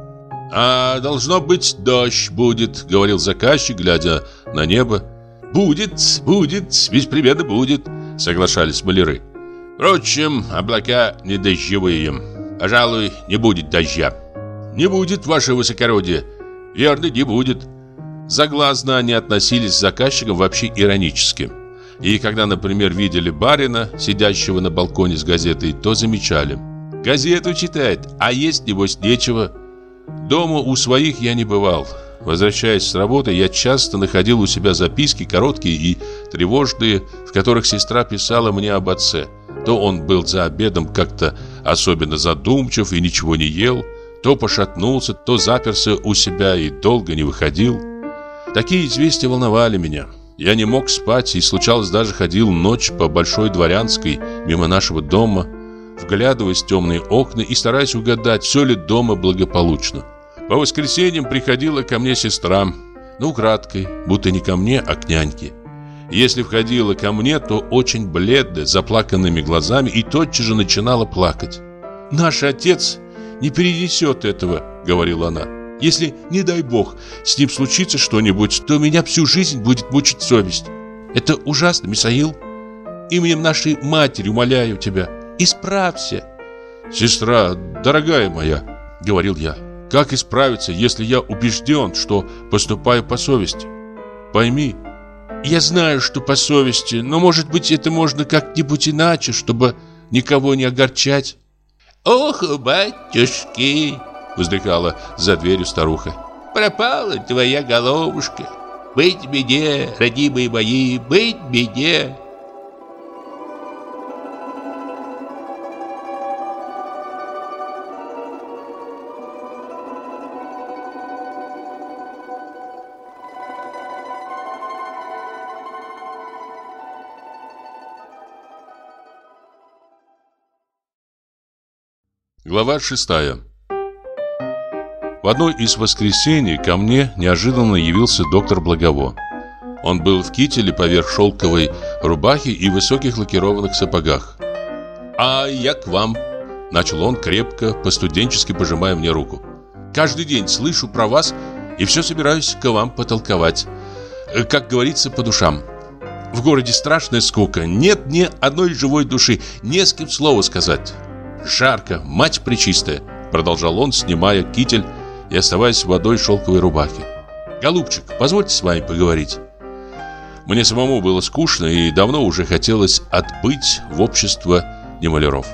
«А должно быть, дождь будет», — говорил заказчик, глядя на небо. «Будет, будет, беспременно будет», — соглашались маляры. «Впрочем, облака не дождевые. Пожалуй, не будет дождя». «Не будет, ваше высокородие». «Верно, не будет». Заглазно они относились к заказчикам вообще иронически. И когда, например, видели барина, сидящего на балконе с газетой, то замечали. «Газету читает, а есть, небось, нечего». Дома у своих я не бывал. Возвращаясь с работы, я часто находил у себя записки, короткие и тревожные, в которых сестра писала мне об отце. То он был за обедом как-то особенно задумчив и ничего не ел, то пошатнулся, то заперся у себя и долго не выходил. Такие известия волновали меня. Я не мог спать и, случалось, даже ходил ночь по Большой Дворянской мимо нашего дома, вглядываясь в темные окна и стараясь угадать, все ли дома благополучно. По воскресеньям приходила ко мне сестра, ну, краткой, будто не ко мне, а к няньке. Если входила ко мне, то очень бледная, заплаканными глазами и тотчас же начинала плакать. «Наш отец не перенесет этого», — говорила она. «Если, не дай бог, с ним случится что-нибудь, то меня всю жизнь будет мучить совесть. Это ужасно, Мисаил. Именем нашей матери умоляю тебя, Исправься. Сестра, дорогая моя, говорил я. Как исправиться, если я убежден, что поступаю по совести? Пойми, я знаю, что по совести, но, может быть, это можно как-нибудь иначе, чтобы никого не огорчать. Ох, батюшки, вздыхала за дверью старуха. Пропала твоя головушка. Быть беде, родимые мои, быть беде. Глава 6 В одно из воскресений ко мне неожиданно явился доктор Благово. Он был в кителе поверх шелковой рубахи и высоких лакированных сапогах. «А я к вам», — начал он крепко, по-студенчески пожимая мне руку. «Каждый день слышу про вас и все собираюсь к вам потолковать. Как говорится, по душам. В городе страшная скука, нет ни одной живой души, не с кем слова сказать». Жарко, мать пречистая, продолжал он, снимая китель и оставаясь в водой шелковой рубахе. Голубчик, позвольте с вами поговорить. Мне самому было скучно и давно уже хотелось отбыть в общество немаляров.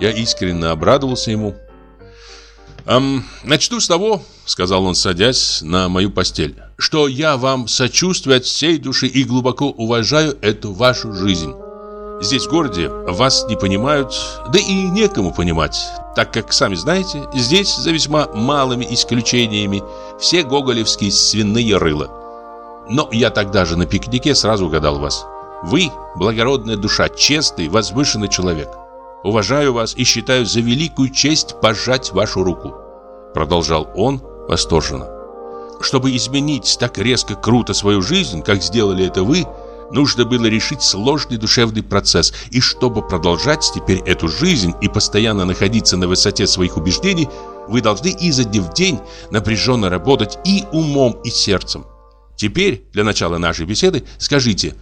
Я искренне обрадовался ему. «Эм, «Начну с того, — сказал он, садясь на мою постель, — что я вам сочувствую от всей души и глубоко уважаю эту вашу жизнь. Здесь, в городе, вас не понимают, да и некому понимать, так как, сами знаете, здесь, за весьма малыми исключениями, все гоголевские свиные рыла. Но я тогда же на пикнике сразу угадал вас. Вы – благородная душа, честный, возвышенный человек. уважаю вас и считаю за великую честь пожать вашу руку. Продолжал он восторженно. Чтобы изменить так резко круто свою жизнь, как сделали это вы, нужно было решить сложный душевный процесс. И чтобы продолжать теперь эту жизнь и постоянно находиться на высоте своих убеждений, вы должны изо дня в день напряженно работать и умом, и сердцем. Теперь, для начала нашей беседы, скажите,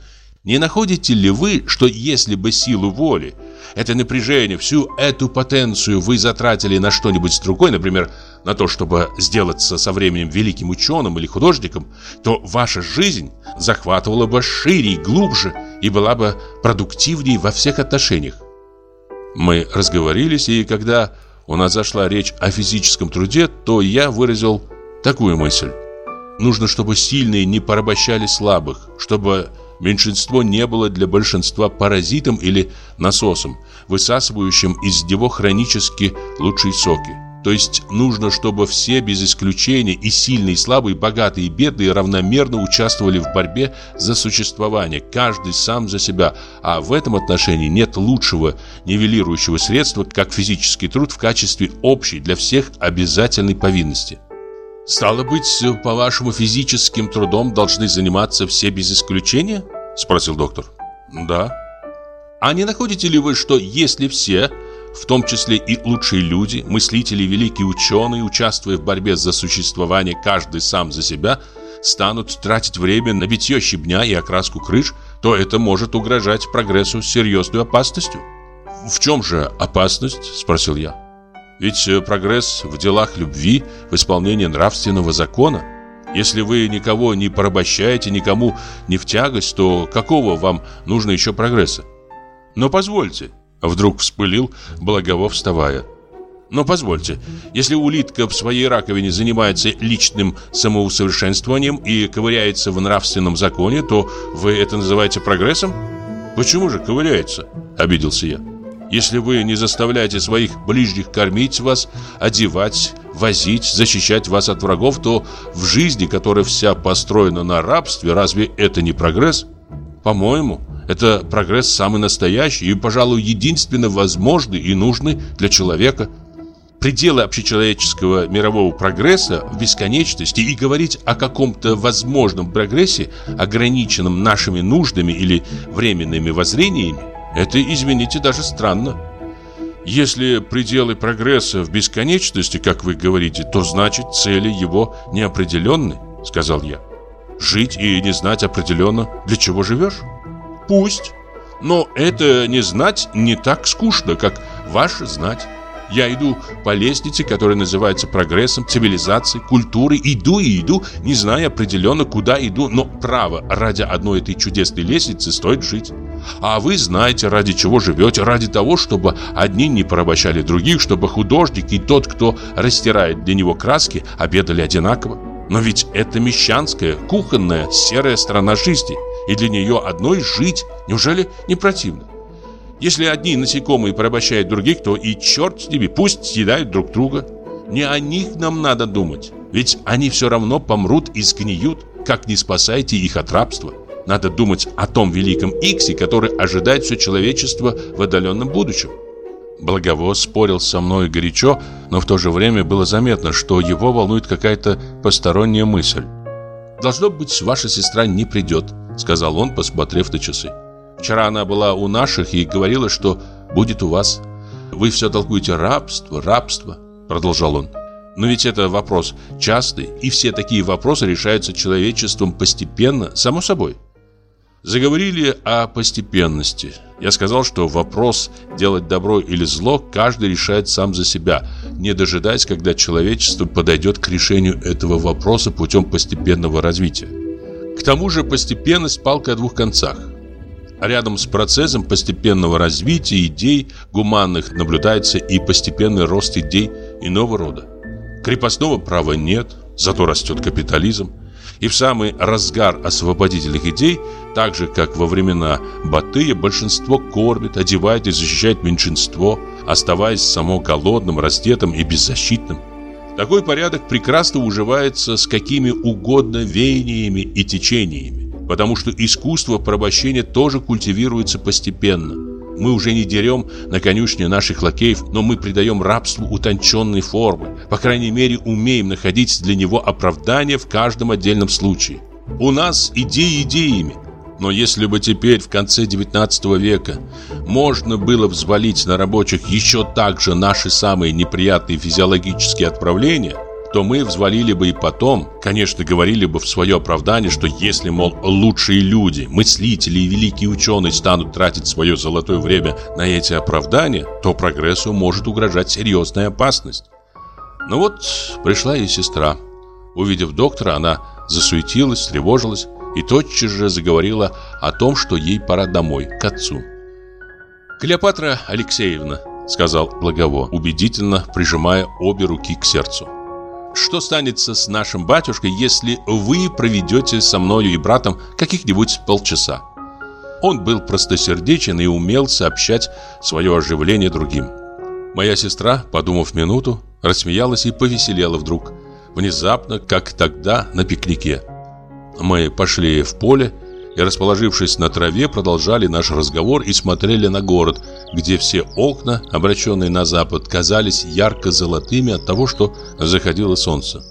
не находите ли вы, что если бы силу воли, это напряжение, всю эту потенцию вы затратили на что-нибудь другое, например, на то, чтобы сделаться со временем великим ученым или художником, то ваша жизнь захватывала бы шире и глубже и была бы продуктивнее во всех отношениях. Мы разговорились, и когда у нас зашла речь о физическом труде, то я выразил такую мысль. Нужно, чтобы сильные не порабощали слабых, чтобы меньшинство не было для большинства паразитом или насосом, высасывающим из него хронически лучшие соки. То есть нужно, чтобы все без исключения и сильные, и слабые, богатые и бедные равномерно участвовали в борьбе за существование, каждый сам за себя. А в этом отношении нет лучшего нивелирующего средства, как физический труд в качестве общей для всех обязательной повинности. «Стало быть, по-вашему, физическим трудом должны заниматься все без исключения?» – спросил доктор. «Да». «А не находите ли вы, что если все в том числе и лучшие люди, мыслители, великие ученые, участвуя в борьбе за существование каждый сам за себя, станут тратить время на битье щебня и окраску крыш, то это может угрожать прогрессу с серьезной опасностью. «В чем же опасность?» – спросил я. «Ведь э, прогресс в делах любви, в исполнении нравственного закона. Если вы никого не порабощаете, никому не в тягость, то какого вам нужно еще прогресса? Но позвольте, Вдруг вспылил Благовов, вставая. Но позвольте, если улитка в своей раковине занимается личным самоусовершенствованием и ковыряется в нравственном законе, то вы это называете прогрессом? Почему же ковыряется? Обиделся я. Если вы не заставляете своих ближних кормить вас, одевать, возить, защищать вас от врагов, то в жизни, которая вся построена на рабстве, разве это не прогресс? По-моему, это прогресс самый настоящий и, пожалуй, единственно возможный и нужный для человека. Пределы общечеловеческого мирового прогресса в бесконечности и говорить о каком-то возможном прогрессе, ограниченном нашими нуждами или временными воззрениями, это, извините, даже странно. Если пределы прогресса в бесконечности, как вы говорите, то значит цели его неопределенны, сказал я. Жить и не знать определенно, для чего живешь? Пусть. Но это не знать не так скучно, как ваше знать. Я иду по лестнице, которая называется прогрессом, цивилизацией, культурой. Иду и иду, не зная определенно, куда иду. Но право, ради одной этой чудесной лестницы стоит жить. А вы знаете, ради чего живете. Ради того, чтобы одни не порабощали других, чтобы художник и тот, кто растирает для него краски, обедали одинаково. Но ведь это мещанская, кухонная, серая сторона жизни – и для нее одной жить неужели не противно? Если одни насекомые порабощают других, то и черт с ними, пусть съедают друг друга. Не о них нам надо думать, ведь они все равно помрут и сгниют, как не спасайте их от рабства. Надо думать о том великом Иксе, который ожидает все человечество в отдаленном будущем. Благовоз спорил со мной горячо, но в то же время было заметно, что его волнует какая-то посторонняя мысль. «Должно быть, ваша сестра не придет», Сказал он, посмотрев на часы Вчера она была у наших и говорила, что будет у вас Вы все толкуете рабство, рабство Продолжал он но ведь это вопрос частый, и все такие вопросы решаются человечеством постепенно, само собой. Заговорили о постепенности. Я сказал, что вопрос делать добро или зло каждый решает сам за себя, не дожидаясь, когда человечество подойдет к решению этого вопроса путем постепенного развития. К тому же постепенность палка о двух концах. Рядом с процессом постепенного развития идей гуманных наблюдается и постепенный рост идей иного рода. Крепостного права нет, зато растет капитализм. И в самый разгар освободительных идей, так же как во времена Батыя, большинство кормит, одевает и защищает меньшинство, оставаясь само голодным, раздетым и беззащитным. Такой порядок прекрасно уживается с какими угодно веяниями и течениями, потому что искусство порабощения тоже культивируется постепенно. Мы уже не дерем на конюшне наших лакеев, но мы придаем рабству утонченные формы. По крайней мере, умеем находить для него оправдание в каждом отдельном случае. У нас идеи идеями. Но если бы теперь, в конце 19 века, можно было взвалить на рабочих еще также наши самые неприятные физиологические отправления – то мы взвалили бы и потом, конечно, говорили бы в свое оправдание, что если, мол, лучшие люди, мыслители и великие ученые станут тратить свое золотое время на эти оправдания, то прогрессу может угрожать серьезная опасность. Ну вот, пришла и сестра. Увидев доктора, она засуетилась, тревожилась и тотчас же заговорила о том, что ей пора домой, к отцу. «Клеопатра Алексеевна», — сказал Благово, убедительно прижимая обе руки к сердцу. Что станется с нашим батюшкой, если вы проведете со мною и братом каких-нибудь полчаса? Он был простосердечен и умел сообщать свое оживление другим. Моя сестра, подумав минуту, рассмеялась и повеселела вдруг, внезапно, как тогда на пикнике. Мы пошли в поле и, расположившись на траве, продолжали наш разговор и смотрели на город, где все окна, обращенные на запад, казались ярко-золотыми от того, что заходило солнце.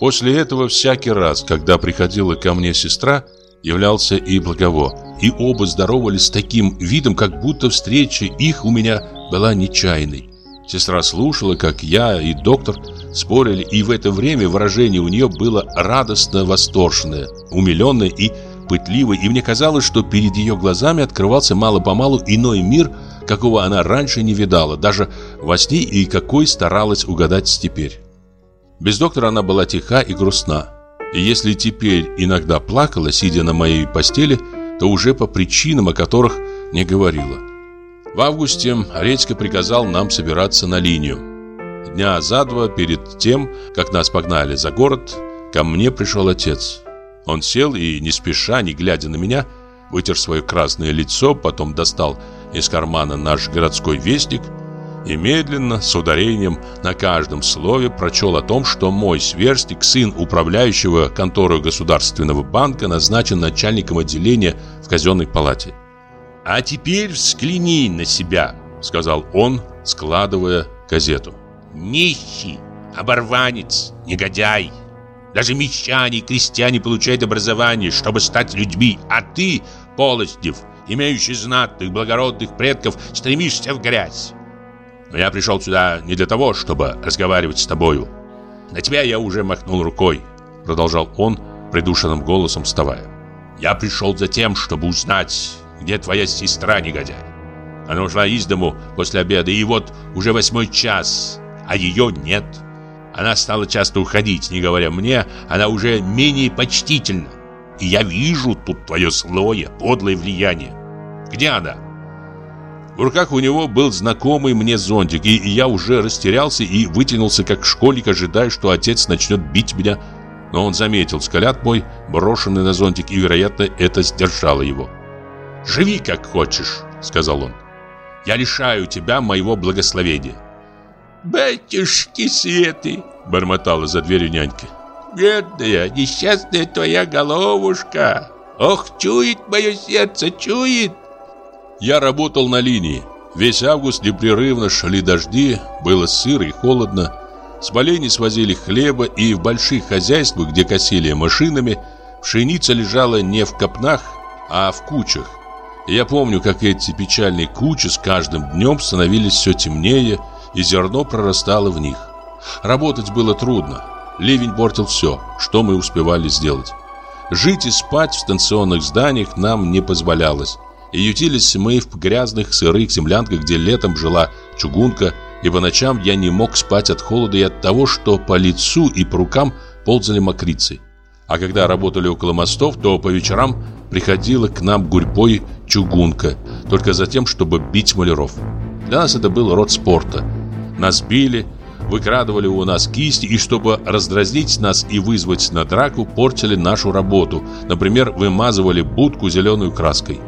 После этого всякий раз, когда приходила ко мне сестра, являлся и Благово, и оба здоровались с таким видом, как будто встреча их у меня была нечаянной. Сестра слушала, как я и доктор спорили, и в это время выражение у нее было радостно восторженное, умиленное и пытливой, и мне казалось, что перед ее глазами открывался мало-помалу иной мир, какого она раньше не видала, даже во сне и какой старалась угадать теперь. Без доктора она была тиха и грустна. И если теперь иногда плакала, сидя на моей постели, то уже по причинам, о которых не говорила. В августе Редька приказал нам собираться на линию. Дня за два перед тем, как нас погнали за город, ко мне пришел отец. Он сел и, не спеша, не глядя на меня, вытер свое красное лицо, потом достал из кармана наш городской вестник и медленно, с ударением на каждом слове, прочел о том, что мой сверстник, сын управляющего конторой Государственного банка, назначен начальником отделения в казенной палате. «А теперь взгляни на себя», — сказал он, складывая газету. «Нищий, оборванец, негодяй, даже мещане и крестьяне получают образование, чтобы стать людьми, а ты, Полостев, имеющий знатных, благородных предков, стремишься в грязь. Но я пришел сюда не для того, чтобы разговаривать с тобою. На тебя я уже махнул рукой, продолжал он придушенным голосом вставая. Я пришел за тем, чтобы узнать, где твоя сестра, негодяй. Она ушла из дому после обеда, и вот уже восьмой час, а ее нет. — она стала часто уходить, не говоря мне, она уже менее почтительна. И я вижу тут твое злое, подлое влияние. Где она? В руках у него был знакомый мне зонтик, и я уже растерялся и вытянулся как школьник, ожидая, что отец начнет бить меня. Но он заметил взгляд мой, брошенный на зонтик, и, вероятно, это сдержало его. «Живи как хочешь», — сказал он. «Я лишаю тебя моего благословения. «Батюшки Светы!» — бормотала за дверью нянька. «Бедная, несчастная твоя головушка! Ох, чует мое сердце, чует!» Я работал на линии. Весь август непрерывно шли дожди, было сыро и холодно. С полей не свозили хлеба, и в больших хозяйствах, где косили машинами, пшеница лежала не в копнах, а в кучах. я помню, как эти печальные кучи с каждым днем становились все темнее, и зерно прорастало в них. Работать было трудно. Ливень портил все, что мы успевали сделать. Жить и спать в станционных зданиях нам не позволялось. И ютились мы в грязных сырых землянках, где летом жила чугунка, и по ночам я не мог спать от холода и от того, что по лицу и по рукам ползали мокрицы. А когда работали около мостов, то по вечерам приходила к нам гурьбой чугунка, только за тем, чтобы бить маляров. Для нас это был род спорта – нас били, выкрадывали у нас кисти и, чтобы раздразнить нас и вызвать на драку, портили нашу работу. Например, вымазывали будку зеленой краской.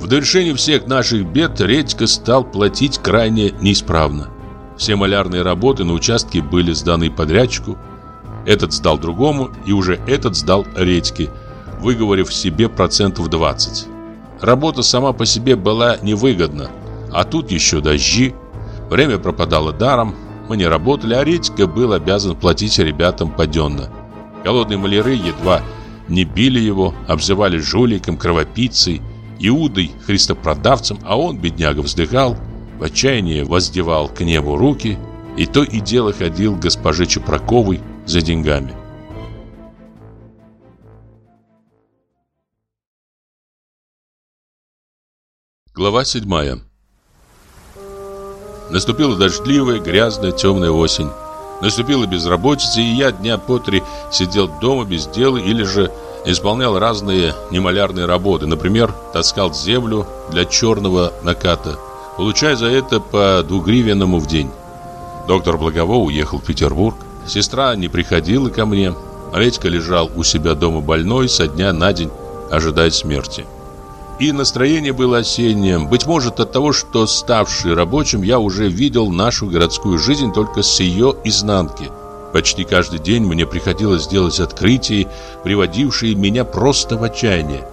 В довершение всех наших бед Редька стал платить крайне неисправно. Все малярные работы на участке были сданы подрядчику. Этот сдал другому, и уже этот сдал Редьке, выговорив себе процентов 20. Работа сама по себе была невыгодна. А тут еще дожди. Время пропадало даром. Мы не работали, а Редька был обязан платить ребятам паденно. Голодные маляры едва не били его, обзывали жуликом, кровопийцей, Иудой, христопродавцем, а он, бедняга, вздыхал, в отчаянии воздевал к небу руки и то и дело ходил к госпоже Чепроковой за деньгами. Глава 7 Наступила дождливая, грязная, темная осень. Наступила безработица, и я дня по три сидел дома без дела или же исполнял разные немалярные работы. Например, таскал землю для черного наката, получая за это по двугривенному в день. Доктор Благово уехал в Петербург. Сестра не приходила ко мне. Редька лежал у себя дома больной, со дня на день ожидает смерти. И настроение было осеннее. Быть может от того, что ставший рабочим, я уже видел нашу городскую жизнь только с ее изнанки. Почти каждый день мне приходилось делать открытия, приводившие меня просто в отчаяние.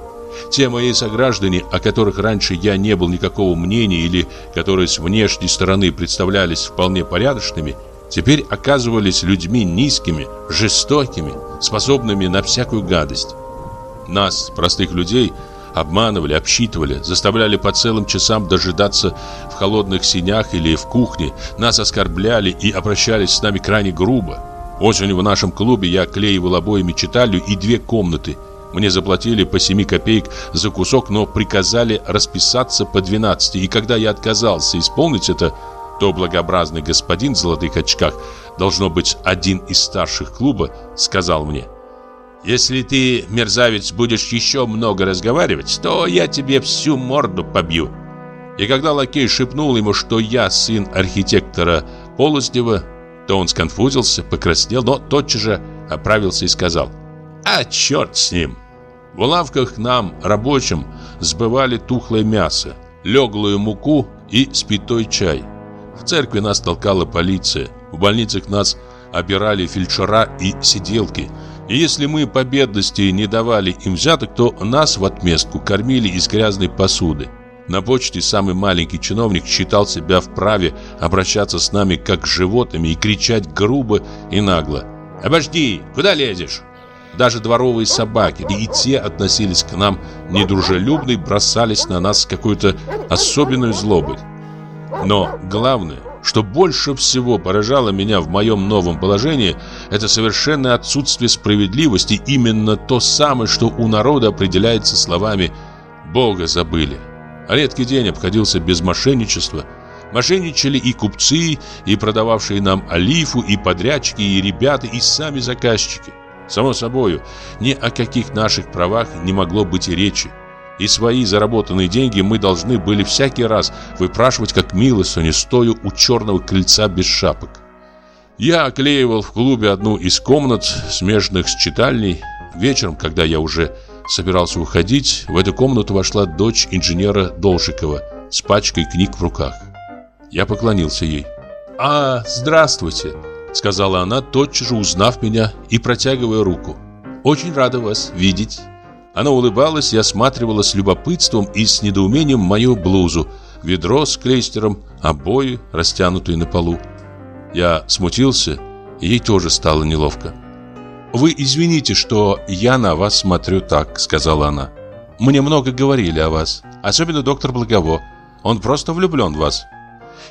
Те мои сограждане, о которых раньше я не был никакого мнения или которые с внешней стороны представлялись вполне порядочными, теперь оказывались людьми низкими, жестокими, способными на всякую гадость. Нас, простых людей, Обманывали, обсчитывали, заставляли по целым часам дожидаться в холодных синях или в кухне. Нас оскорбляли и обращались с нами крайне грубо. Осенью в нашем клубе я клеивал обоями читалью и две комнаты. Мне заплатили по 7 копеек за кусок, но приказали расписаться по 12. И когда я отказался исполнить это, то благообразный господин в золотых очках, должно быть один из старших клуба, сказал мне – если ты, мерзавец, будешь еще много разговаривать, то я тебе всю морду побью. И когда лакей шепнул ему, что я сын архитектора Полоздева, то он сконфузился, покраснел, но тотчас же оправился и сказал «А черт с ним!» В лавках нам, рабочим, сбывали тухлое мясо, леглую муку и спитой чай. В церкви нас толкала полиция, в больницах нас обирали фельдшера и сиделки – и если мы по бедности не давали им взяток, то нас в отместку кормили из грязной посуды. На почте самый маленький чиновник считал себя вправе обращаться с нами как с животными и кричать грубо и нагло. «Обожди! Куда лезешь?» Даже дворовые собаки, и те относились к нам недружелюбно и бросались на нас с какой-то особенной злобой. Но главное, что больше всего поражало меня в моем новом положении, это совершенное отсутствие справедливости, именно то самое, что у народа определяется словами «Бога забыли». Редкий день обходился без мошенничества. Мошенничали и купцы, и продававшие нам олифу, и подрядчики, и ребята, и сами заказчики. Само собою, ни о каких наших правах не могло быть и речи и свои заработанные деньги мы должны были всякий раз выпрашивать как милостыню, стоя у черного крыльца без шапок. Я оклеивал в клубе одну из комнат, смежных с читальней. Вечером, когда я уже собирался уходить, в эту комнату вошла дочь инженера Должикова с пачкой книг в руках. Я поклонился ей. «А, здравствуйте», — сказала она, тотчас же узнав меня и протягивая руку. «Очень рада вас видеть». Она улыбалась и осматривала с любопытством и с недоумением мою блузу, ведро с клейстером, обои, растянутые на полу. Я смутился, ей тоже стало неловко. «Вы извините, что я на вас смотрю так», — сказала она. «Мне много говорили о вас, особенно доктор Благово. Он просто влюблен в вас.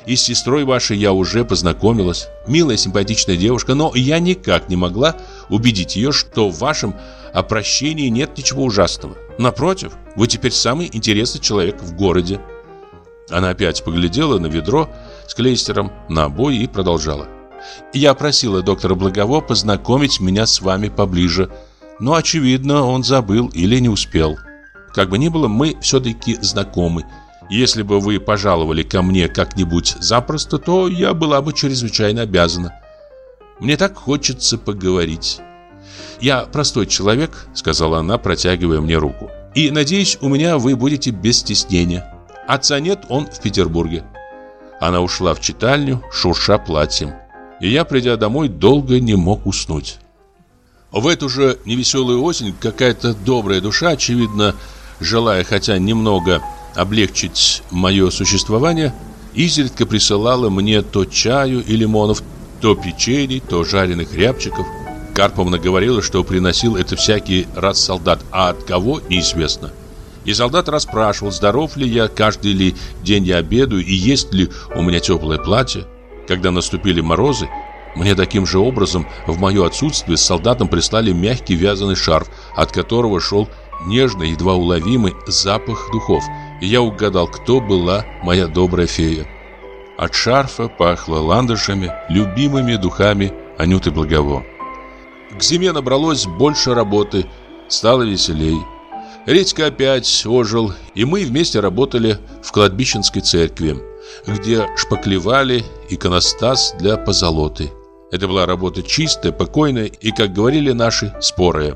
И с сестрой вашей я уже познакомилась. Милая, симпатичная девушка, но я никак не могла убедить ее, что в вашем о прощении нет ничего ужасного. Напротив, вы теперь самый интересный человек в городе. Она опять поглядела на ведро с клейстером, на обои и продолжала. Я просила доктора Благово познакомить меня с вами поближе, но, очевидно, он забыл или не успел. Как бы ни было, мы все-таки знакомы. Если бы вы пожаловали ко мне как-нибудь запросто, то я была бы чрезвычайно обязана. Мне так хочется поговорить. «Я простой человек», — сказала она, протягивая мне руку. «И, надеюсь, у меня вы будете без стеснения. Отца нет, он в Петербурге». Она ушла в читальню, шурша платьем. И я, придя домой, долго не мог уснуть. В эту же невеселую осень какая-то добрая душа, очевидно, желая хотя немного облегчить мое существование, изредка присылала мне то чаю и лимонов, то печенье, то жареных рябчиков. Карповна говорила, что приносил это всякий раз солдат, а от кого – неизвестно. И солдат расспрашивал, здоров ли я, каждый ли день я обедаю и есть ли у меня теплое платье. Когда наступили морозы, мне таким же образом в мое отсутствие с солдатом прислали мягкий вязаный шарф, от которого шел нежный, едва уловимый запах духов, и я угадал, кто была моя добрая фея. От шарфа пахло ландышами, любимыми духами Анюты Благово. К зиме набралось больше работы, стало веселей. Редька опять ожил, и мы вместе работали в кладбищенской церкви, где шпаклевали иконостас для позолоты. Это была работа чистая, покойная и, как говорили наши, спорая.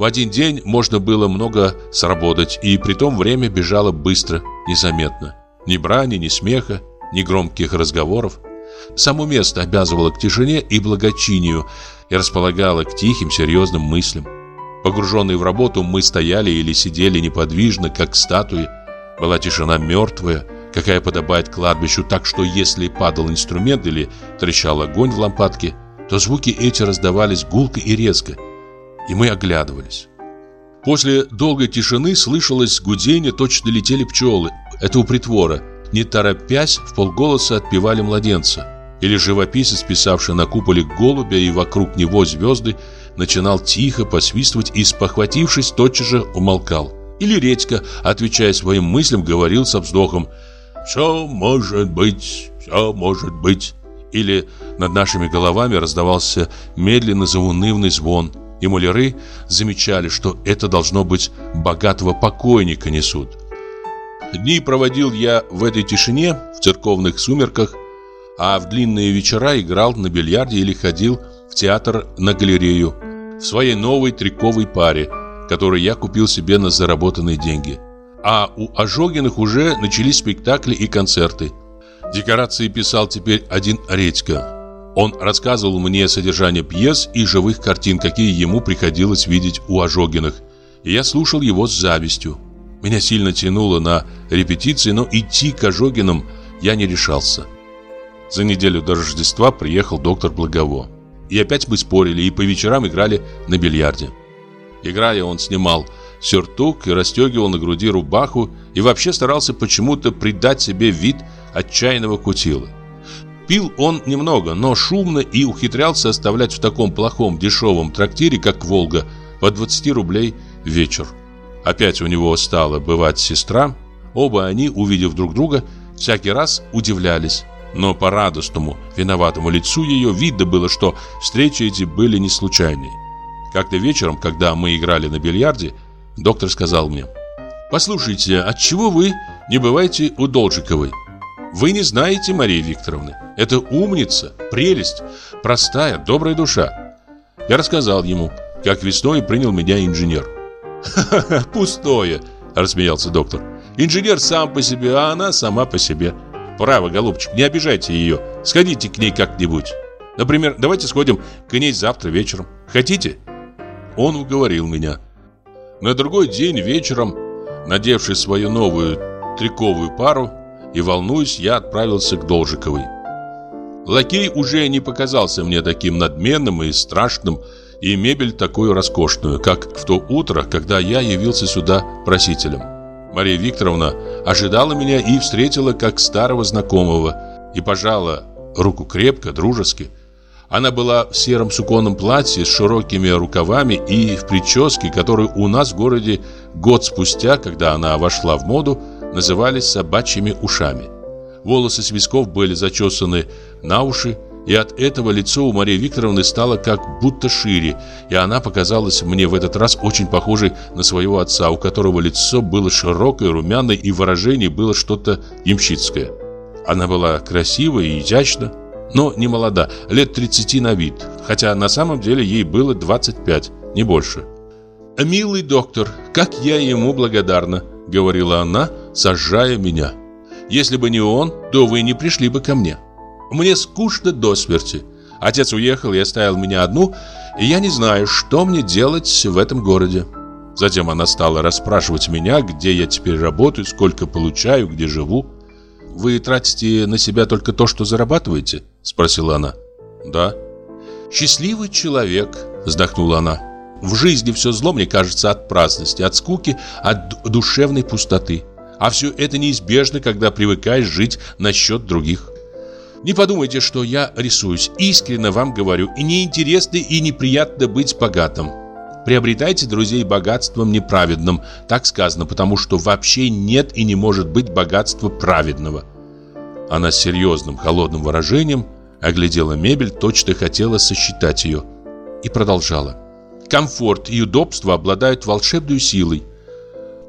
В один день можно было много сработать, и при том время бежало быстро, незаметно. Ни брани, ни смеха, ни громких разговоров. Само место обязывало к тишине и благочинию и располагало к тихим, серьезным мыслям. Погруженные в работу, мы стояли или сидели неподвижно, как статуи. Была тишина мертвая, какая подобает кладбищу, так что если падал инструмент или трещал огонь в лампадке, то звуки эти раздавались гулко и резко, и мы оглядывались. После долгой тишины слышалось гудение, точно летели пчелы. Это у притвора. Не торопясь, в полголоса отпевали младенца. Или живописец, писавший на куполе голубя и вокруг него звезды, начинал тихо посвистывать и, спохватившись, тотчас же умолкал. Или редька, отвечая своим мыслям, говорил со вздохом – «Все может быть, все может быть». Или над нашими головами раздавался медленно заунывный звон, и маляры замечали, что это должно быть богатого покойника несут. Дни проводил я в этой тишине, в церковных сумерках, а в длинные вечера играл на бильярде или ходил в театр на галерею в своей новой триковой паре, которую я купил себе на заработанные деньги – а у Ожогиных уже начались спектакли и концерты. Декорации писал теперь один Редька. Он рассказывал мне содержание пьес и живых картин, какие ему приходилось видеть у Ожогиных. И я слушал его с завистью. Меня сильно тянуло на репетиции, но идти к Ожогиным я не решался. За неделю до Рождества приехал доктор Благово. И опять мы спорили и по вечерам играли на бильярде. Играя, он снимал сюртук и расстегивал на груди рубаху и вообще старался почему-то придать себе вид отчаянного кутила. Пил он немного, но шумно и ухитрялся оставлять в таком плохом дешевом трактире, как «Волга», по 20 рублей вечер. Опять у него стала бывать сестра. Оба они, увидев друг друга, всякий раз удивлялись. Но по радостному, виноватому лицу ее видно было, что встречи эти были не случайные. Как-то вечером, когда мы играли на бильярде, Доктор сказал мне, «Послушайте, отчего вы не бываете у Должиковой? Вы не знаете Марии Викторовны. Это умница, прелесть, простая, добрая душа». Я рассказал ему, как весной принял меня инженер. «Ха-ха, пустое!» – рассмеялся доктор. «Инженер сам по себе, а она сама по себе. Право, голубчик, не обижайте ее. Сходите к ней как-нибудь. Например, давайте сходим к ней завтра вечером. Хотите?» Он уговорил меня. На другой день вечером, надевший свою новую триковую пару и волнуясь, я отправился к Должиковой. Лакей уже не показался мне таким надменным и страшным, и мебель такую роскошную, как в то утро, когда я явился сюда просителем. Мария Викторовна ожидала меня и встретила как старого знакомого и пожала руку крепко, дружески, она была в сером суконном платье с широкими рукавами и в прическе, которую у нас в городе год спустя, когда она вошла в моду, назывались собачьими ушами. Волосы с висков были зачесаны на уши, и от этого лицо у Марии Викторовны стало как будто шире, и она показалась мне в этот раз очень похожей на своего отца, у которого лицо было широкое, румяное, и выражение было что-то ямщицкое. Она была красива и изящна, но не молода, лет 30 на вид, хотя на самом деле ей было 25, не больше. «Милый доктор, как я ему благодарна», — говорила она, сажая меня. «Если бы не он, то вы не пришли бы ко мне. Мне скучно до смерти. Отец уехал и оставил меня одну, и я не знаю, что мне делать в этом городе. Затем она стала расспрашивать меня, где я теперь работаю, сколько получаю, где живу. «Вы тратите на себя только то, что зарабатываете?» – спросила она. «Да». «Счастливый человек», – вздохнула она. «В жизни все зло, мне кажется, от праздности, от скуки, от душевной пустоты. А все это неизбежно, когда привыкаешь жить на счет других». Не подумайте, что я рисуюсь. Искренне вам говорю, и неинтересно и неприятно быть богатым. Приобретайте друзей богатством неправедным, так сказано, потому что вообще нет и не может быть богатства праведного. Она с серьезным холодным выражением оглядела мебель, точно хотела сосчитать ее, и продолжала. Комфорт и удобство обладают волшебной силой.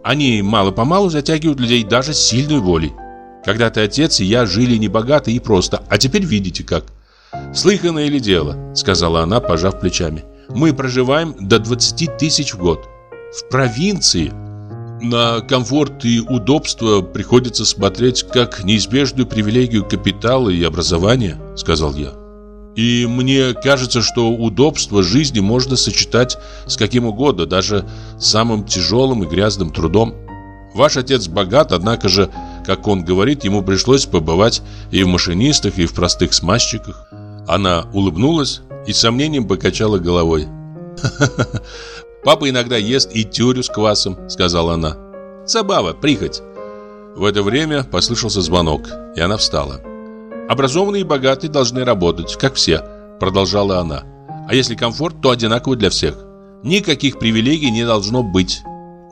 Они мало-помалу затягивают людей даже сильной волей. Когда-то отец и я жили небогато и просто, а теперь видите как. «Слыханное ли дело?» — сказала она, пожав плечами. «Мы проживаем до 20 тысяч в год. В провинции на комфорт и удобство приходится смотреть как неизбежную привилегию капитала и образования», — сказал я. «И мне кажется, что удобство жизни можно сочетать с каким угодно, даже самым тяжелым и грязным трудом. Ваш отец богат, однако же как он говорит, ему пришлось побывать и в машинистах, и в простых смазчиках. Она улыбнулась и с сомнением покачала головой. «Папа иногда ест и тюрю с квасом», — сказала она. «Забава, прихоть». В это время послышался звонок, и она встала. «Образованные и богатые должны работать, как все», — продолжала она. «А если комфорт, то одинаково для всех. Никаких привилегий не должно быть.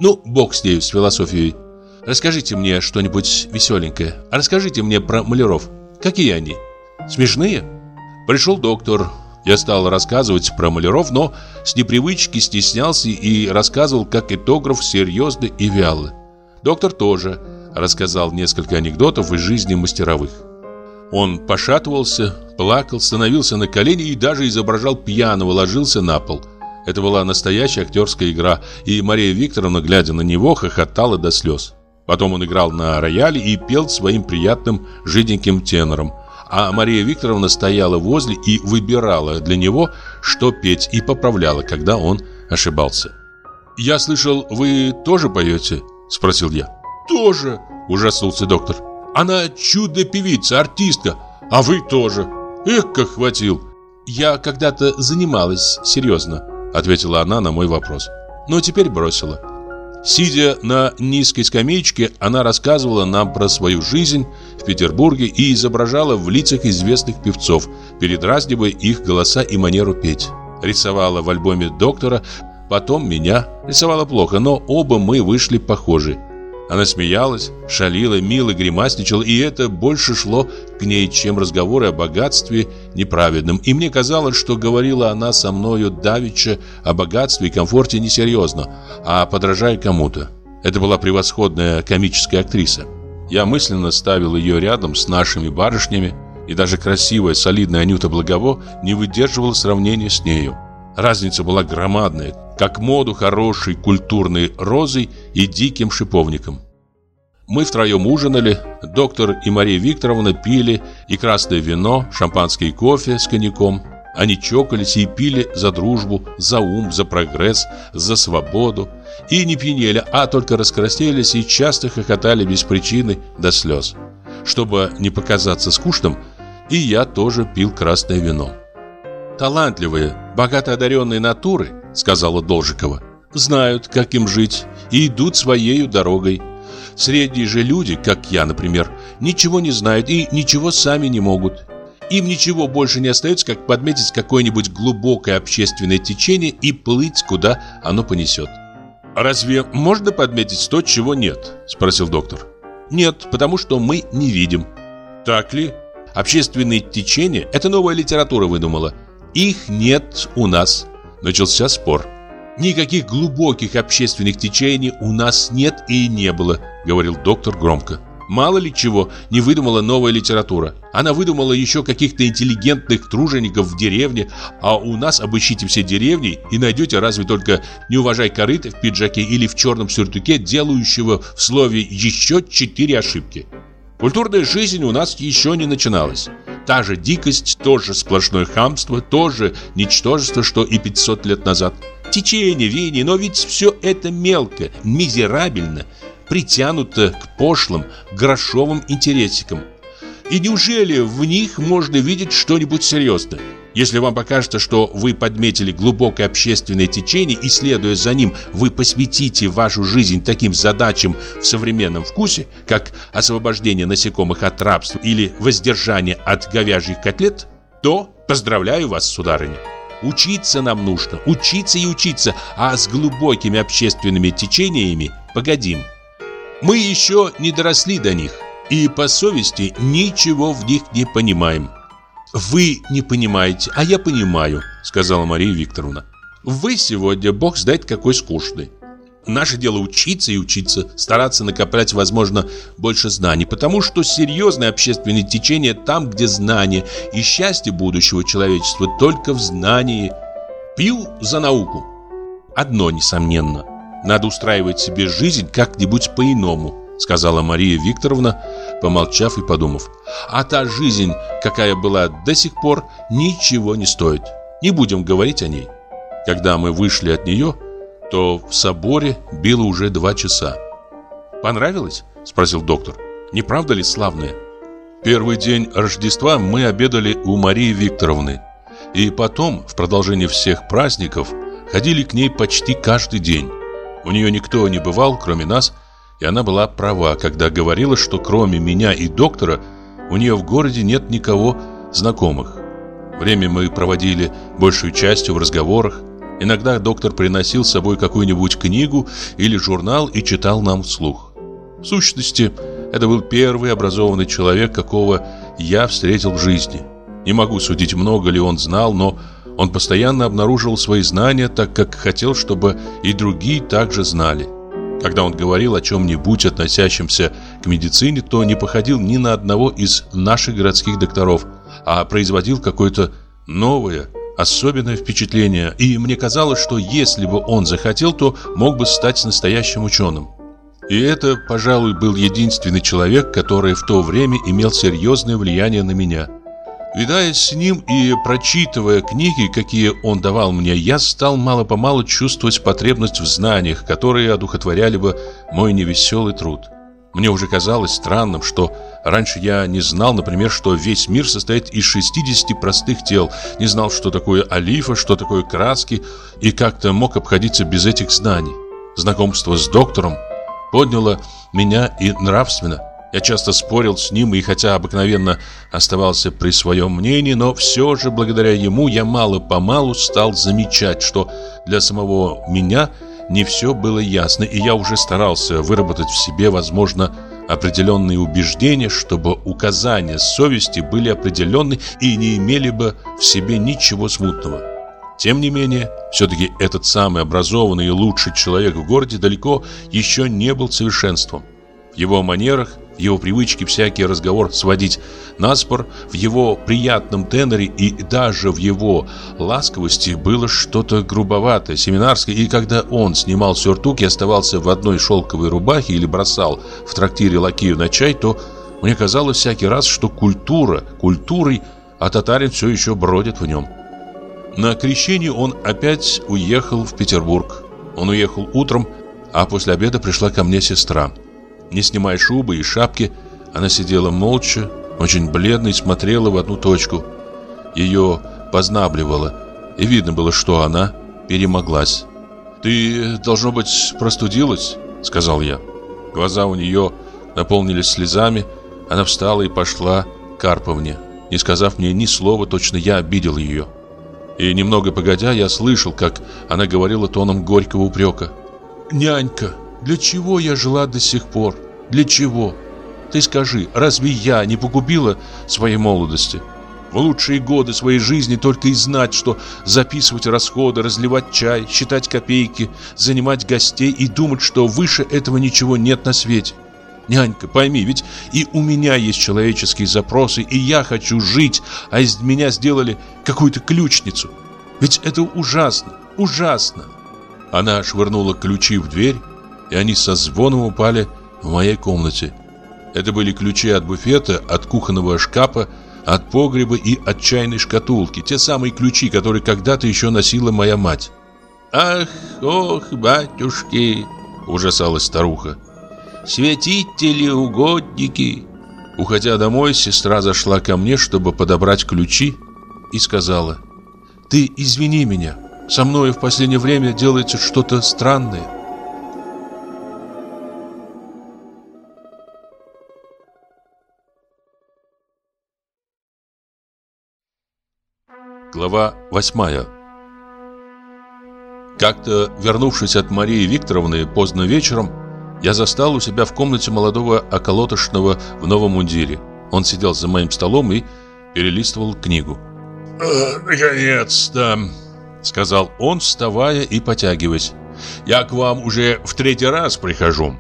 Ну, бог с ней, с философией. Расскажите мне что-нибудь веселенькое. Расскажите мне про маляров. Какие они? Смешные? Пришел доктор. Я стал рассказывать про маляров, но с непривычки стеснялся и рассказывал как этограф серьезно и вяло. Доктор тоже рассказал несколько анекдотов из жизни мастеровых. Он пошатывался, плакал, становился на колени и даже изображал пьяного, ложился на пол. Это была настоящая актерская игра, и Мария Викторовна, глядя на него, хохотала до слез. Потом он играл на рояле и пел своим приятным жиденьким тенором. А Мария Викторовна стояла возле и выбирала для него, что петь, и поправляла, когда он ошибался. «Я слышал, вы тоже поете?» – спросил я. «Тоже!» – ужаснулся доктор. «Она чудо-певица, артистка, а вы тоже! Эх, как хватил!» «Я когда-то занималась, серьезно», – ответила она на мой вопрос. «Но теперь бросила. Сидя на низкой скамеечке, она рассказывала нам про свою жизнь в Петербурге и изображала в лицах известных певцов, передразнивая их голоса и манеру петь. Рисовала в альбоме доктора, потом меня. Рисовала плохо, но оба мы вышли похожи. Она смеялась, шалила, мило гримасничала, и это больше шло к ней, чем разговоры о богатстве неправедном. И мне казалось, что говорила она со мною давеча о богатстве и комфорте несерьезно, а подражая кому-то. Это была превосходная комическая актриса. Я мысленно ставил ее рядом с нашими барышнями, и даже красивая, солидная Анюта Благово не выдерживала сравнения с нею. Разница была громадная, как моду хорошей культурной розой и диким шиповником. Мы втроем ужинали, доктор и Мария Викторовна пили и красное вино, шампанский кофе с коньяком. Они чокались и пили за дружбу, за ум, за прогресс, за свободу. И не пьянели, а только раскраснелись и часто хохотали без причины до слез. Чтобы не показаться скучным, и я тоже пил красное вино. Талантливые, богато одаренные натуры, сказала Должикова, знают, как им жить и идут своей дорогой. Средние же люди, как я, например, ничего не знают и ничего сами не могут. Им ничего больше не остается, как подметить какое-нибудь глубокое общественное течение и плыть, куда оно понесет. «Разве можно подметить то, чего нет?» – спросил доктор. «Нет, потому что мы не видим». «Так ли?» Общественные течения – это новая литература выдумала – их нет у нас. Начался спор. Никаких глубоких общественных течений у нас нет и не было, говорил доктор громко. Мало ли чего не выдумала новая литература. Она выдумала еще каких-то интеллигентных тружеников в деревне, а у нас обыщите все деревни и найдете разве только «не уважай корыта» в пиджаке или в черном сюртуке, делающего в слове еще четыре ошибки. Культурная жизнь у нас еще не начиналась. Та же дикость, тоже сплошное хамство, тоже ничтожество, что и 500 лет назад. Течение, веяние, но ведь все это мелко, мизерабельно, притянуто к пошлым, грошовым интересикам. И неужели в них можно видеть что-нибудь серьезное? Если вам покажется, что вы подметили глубокое общественное течение и, следуя за ним, вы посвятите вашу жизнь таким задачам в современном вкусе, как освобождение насекомых от рабства или воздержание от говяжьих котлет, то поздравляю вас, сударыня. Учиться нам нужно, учиться и учиться, а с глубокими общественными течениями погодим. Мы еще не доросли до них и по совести ничего в них не понимаем. «Вы не понимаете, а я понимаю», — сказала Мария Викторовна. «Вы сегодня, бог знает, какой скучный. Наше дело учиться и учиться, стараться накоплять, возможно, больше знаний, потому что серьезное общественное течение там, где знание и счастье будущего человечества только в знании. Пью за науку. Одно несомненно. Надо устраивать себе жизнь как-нибудь по-иному, сказала Мария Викторовна, помолчав и подумав. А та жизнь, какая была до сих пор, ничего не стоит. Не будем говорить о ней. Когда мы вышли от нее, то в соборе било уже два часа. «Понравилось?» – спросил доктор. «Не правда ли славное?» Первый день Рождества мы обедали у Марии Викторовны. И потом, в продолжении всех праздников, ходили к ней почти каждый день. У нее никто не бывал, кроме нас, и она была права, когда говорила, что кроме меня и доктора у нее в городе нет никого знакомых. Время мы проводили большую частью в разговорах, Иногда доктор приносил с собой какую-нибудь книгу или журнал и читал нам вслух. В сущности, это был первый образованный человек, какого я встретил в жизни. Не могу судить, много ли он знал, но он постоянно обнаруживал свои знания, так как хотел, чтобы и другие также знали. Когда он говорил о чем-нибудь, относящемся к медицине, то не походил ни на одного из наших городских докторов, а производил какое-то новое, особенное впечатление, и мне казалось, что если бы он захотел, то мог бы стать настоящим ученым. И это, пожалуй, был единственный человек, который в то время имел серьезное влияние на меня. Видаясь с ним и прочитывая книги, какие он давал мне, я стал мало-помалу чувствовать потребность в знаниях, которые одухотворяли бы мой невеселый труд. Мне уже казалось странным, что раньше я не знал, например, что весь мир состоит из 60 простых тел, не знал, что такое олифа, что такое краски, и как-то мог обходиться без этих знаний. Знакомство с доктором подняло меня и нравственно. Я часто спорил с ним, и хотя обыкновенно оставался при своем мнении, но все же благодаря ему я мало-помалу стал замечать, что для самого меня – не все было ясно, и я уже старался выработать в себе, возможно, определенные убеждения, чтобы указания совести были определенны и не имели бы в себе ничего смутного. Тем не менее, все-таки этот самый образованный и лучший человек в городе далеко еще не был совершенством. В его манерах – его привычке всякий разговор сводить на спор, в его приятном теноре и даже в его ласковости было что-то грубоватое, семинарское, и когда он снимал сюртук и оставался в одной шелковой рубахе или бросал в трактире лакею на чай, то мне казалось всякий раз, что культура культурой, а татарин все еще бродит в нем. На крещение он опять уехал в Петербург. Он уехал утром, а после обеда пришла ко мне сестра. Не снимая шубы и шапки, она сидела молча, очень бледной, смотрела в одну точку. Ее познабливало, и видно было, что она перемоглась. «Ты, должно быть, простудилась?» — сказал я. Глаза у нее наполнились слезами, она встала и пошла к Карповне. Не сказав мне ни слова, точно я обидел ее. И немного погодя, я слышал, как она говорила тоном горького упрека. «Нянька, для чего я жила до сих пор? Для чего? Ты скажи, разве я не погубила своей молодости? В лучшие годы своей жизни только и знать, что записывать расходы, разливать чай, считать копейки, занимать гостей и думать, что выше этого ничего нет на свете. Нянька, пойми, ведь и у меня есть человеческие запросы, и я хочу жить, а из меня сделали какую-то ключницу. Ведь это ужасно, ужасно. Она швырнула ключи в дверь и они со звоном упали в моей комнате. Это были ключи от буфета, от кухонного шкафа, от погреба и от чайной шкатулки, те самые ключи, которые когда-то еще носила моя мать. «Ах, ох, батюшки!» – ужасалась старуха. «Святители, угодники!» Уходя домой, сестра зашла ко мне, чтобы подобрать ключи, и сказала, «Ты извини меня, со мной в последнее время делается что-то странное». Глава восьмая Как-то, вернувшись от Марии Викторовны поздно вечером, я застал у себя в комнате молодого околотошного в новом мундире. Он сидел за моим столом и перелистывал книгу. «Наконец-то!» — сказал он, вставая и потягиваясь. «Я к вам уже в третий раз прихожу.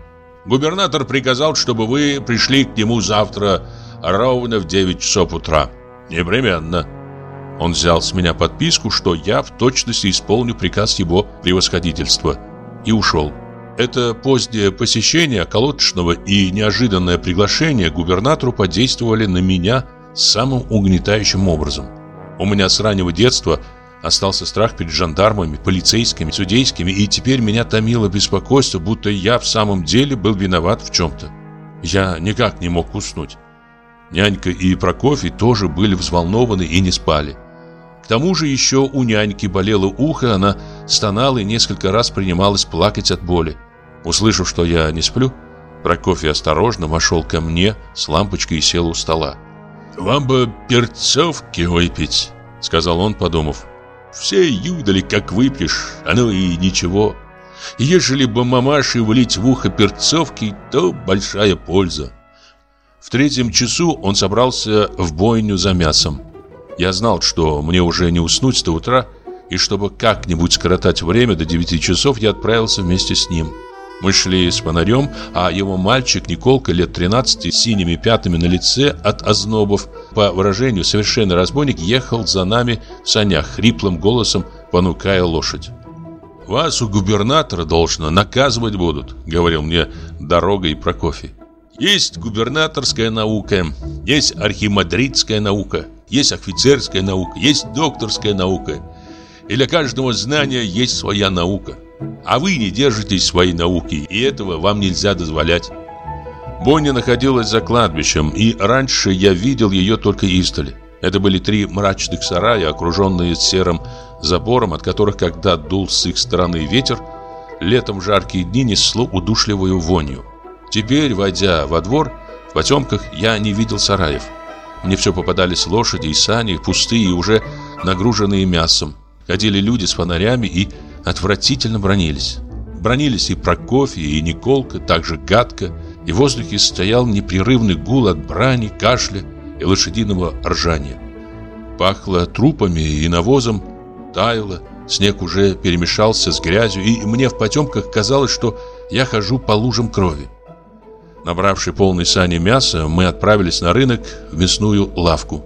Губернатор приказал, чтобы вы пришли к нему завтра ровно в 9 часов утра. Непременно». Он взял с меня подписку, что я в точности исполню приказ его превосходительства, и ушел. Это позднее посещение околоточного и неожиданное приглашение губернатору подействовали на меня самым угнетающим образом. У меня с раннего детства остался страх перед жандармами, полицейскими, судейскими, и теперь меня томило беспокойство, будто я в самом деле был виноват в чем-то. Я никак не мог уснуть. Нянька и Прокофий тоже были взволнованы и не спали тому же еще у няньки болело ухо, она стонала и несколько раз принималась плакать от боли. Услышав, что я не сплю, Прокофий осторожно вошел ко мне с лампочкой и сел у стола. «Вам бы перцовки выпить», — сказал он, подумав. «Все юдали, как выпьешь, оно и ничего. Ежели бы мамаше влить в ухо перцовки, то большая польза». В третьем часу он собрался в бойню за мясом. Я знал, что мне уже не уснуть до утра, и чтобы как-нибудь скоротать время до 9 часов, я отправился вместе с ним. Мы шли с фонарем, а его мальчик Николка лет 13 с синими пятнами на лице от ознобов, по выражению совершенно разбойник, ехал за нами в санях хриплым голосом, понукая лошадь. «Вас у губернатора должно наказывать будут», — говорил мне дорога и Прокофий. «Есть губернаторская наука, есть архимадридская наука, есть офицерская наука, есть докторская наука. И для каждого знания есть своя наука. А вы не держитесь своей науки, и этого вам нельзя дозволять. Бонни находилась за кладбищем, и раньше я видел ее только издали. Это были три мрачных сарая, окруженные серым забором, от которых, когда дул с их стороны ветер, летом в жаркие дни несло удушливую вонью. Теперь, войдя во двор, в потемках я не видел сараев. Мне все попадались лошади и сани, пустые и уже нагруженные мясом. Ходили люди с фонарями и отвратительно бронились. Бронились и Прокофий, и Николка, также гадко, и в воздухе стоял непрерывный гул от брани, кашля и лошадиного ржания. Пахло трупами и навозом, таяло, снег уже перемешался с грязью, и мне в потемках казалось, что я хожу по лужам крови. Набравший полный сани мяса, мы отправились на рынок в мясную лавку.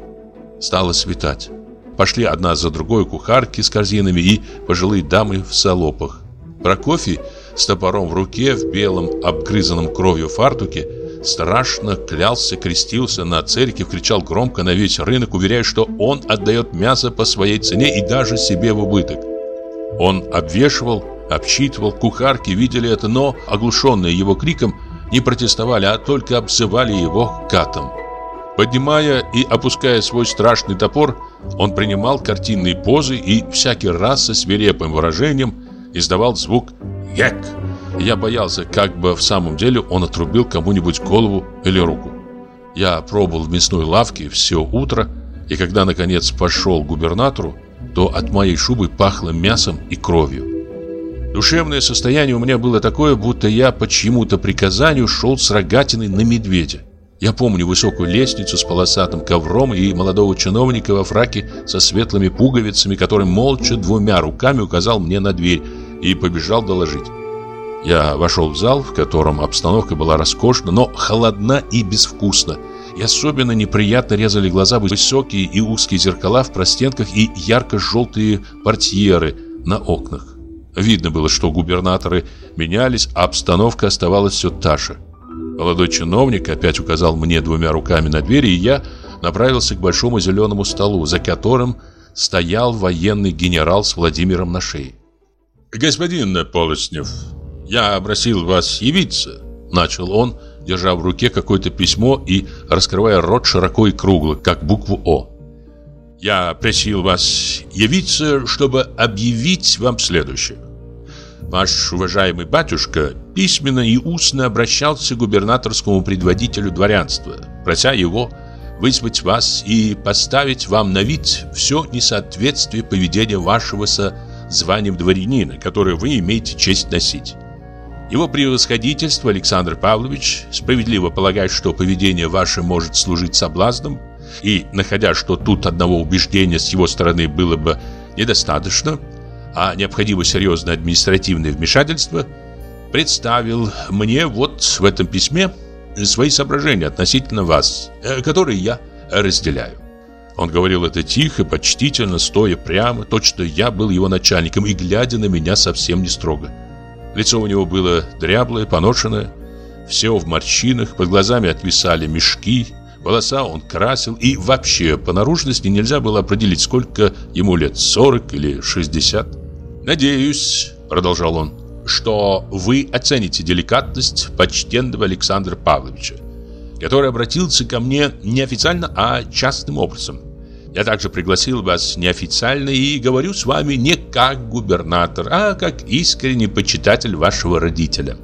Стало светать. Пошли одна за другой кухарки с корзинами и пожилые дамы в салопах. Прокофий с топором в руке, в белом, обгрызанном кровью фартуке, страшно клялся, крестился на церкви, кричал громко на весь рынок, уверяя, что он отдает мясо по своей цене и даже себе в убыток. Он обвешивал, обсчитывал, кухарки видели это, но, оглушенные его криком, не протестовали, а только обзывали его катом. Поднимая и опуская свой страшный топор, он принимал картинные позы и всякий раз со свирепым выражением издавал звук «Гек». Я боялся, как бы в самом деле он отрубил кому-нибудь голову или руку. Я пробовал в мясной лавке все утро, и когда, наконец, пошел к губернатору, то от моей шубы пахло мясом и кровью. Душевное состояние у меня было такое, будто я по чьему-то приказанию шел с рогатиной на медведя. Я помню высокую лестницу с полосатым ковром и молодого чиновника во фраке со светлыми пуговицами, который молча двумя руками указал мне на дверь и побежал доложить. Я вошел в зал, в котором обстановка была роскошна, но холодна и безвкусна. И особенно неприятно резали глаза высокие и узкие зеркала в простенках и ярко-желтые портьеры на окнах. Видно было, что губернаторы менялись, а обстановка оставалась все та же. Молодой чиновник опять указал мне двумя руками на двери, и я направился к большому зеленому столу, за которым стоял военный генерал с Владимиром на шее. «Господин Полоснев, я просил вас явиться», — начал он, держа в руке какое-то письмо и раскрывая рот широко и кругло, как букву «О». «Я просил вас явиться, чтобы объявить вам следующее. Ваш уважаемый батюшка письменно и устно обращался к губернаторскому предводителю дворянства, прося его вызвать вас и поставить вам на вид все несоответствие поведения вашего со званием дворянина, которое вы имеете честь носить. Его превосходительство Александр Павлович справедливо полагает, что поведение ваше может служить соблазном, и, находя, что тут одного убеждения с его стороны было бы недостаточно, а необходимо серьезное административное вмешательство, представил мне вот в этом письме свои соображения относительно вас, э, которые я разделяю. Он говорил это тихо, почтительно, стоя прямо, точно я был его начальником и глядя на меня совсем не строго. Лицо у него было дряблое, поношенное, все в морщинах, под глазами отвисали мешки, волоса он красил, и вообще по наружности нельзя было определить, сколько ему лет, 40 или 60. «Надеюсь», — продолжал он, — «что вы оцените деликатность почтенного Александра Павловича, который обратился ко мне не официально, а частным образом. Я также пригласил вас неофициально и говорю с вами не как губернатор, а как искренний почитатель вашего родителя.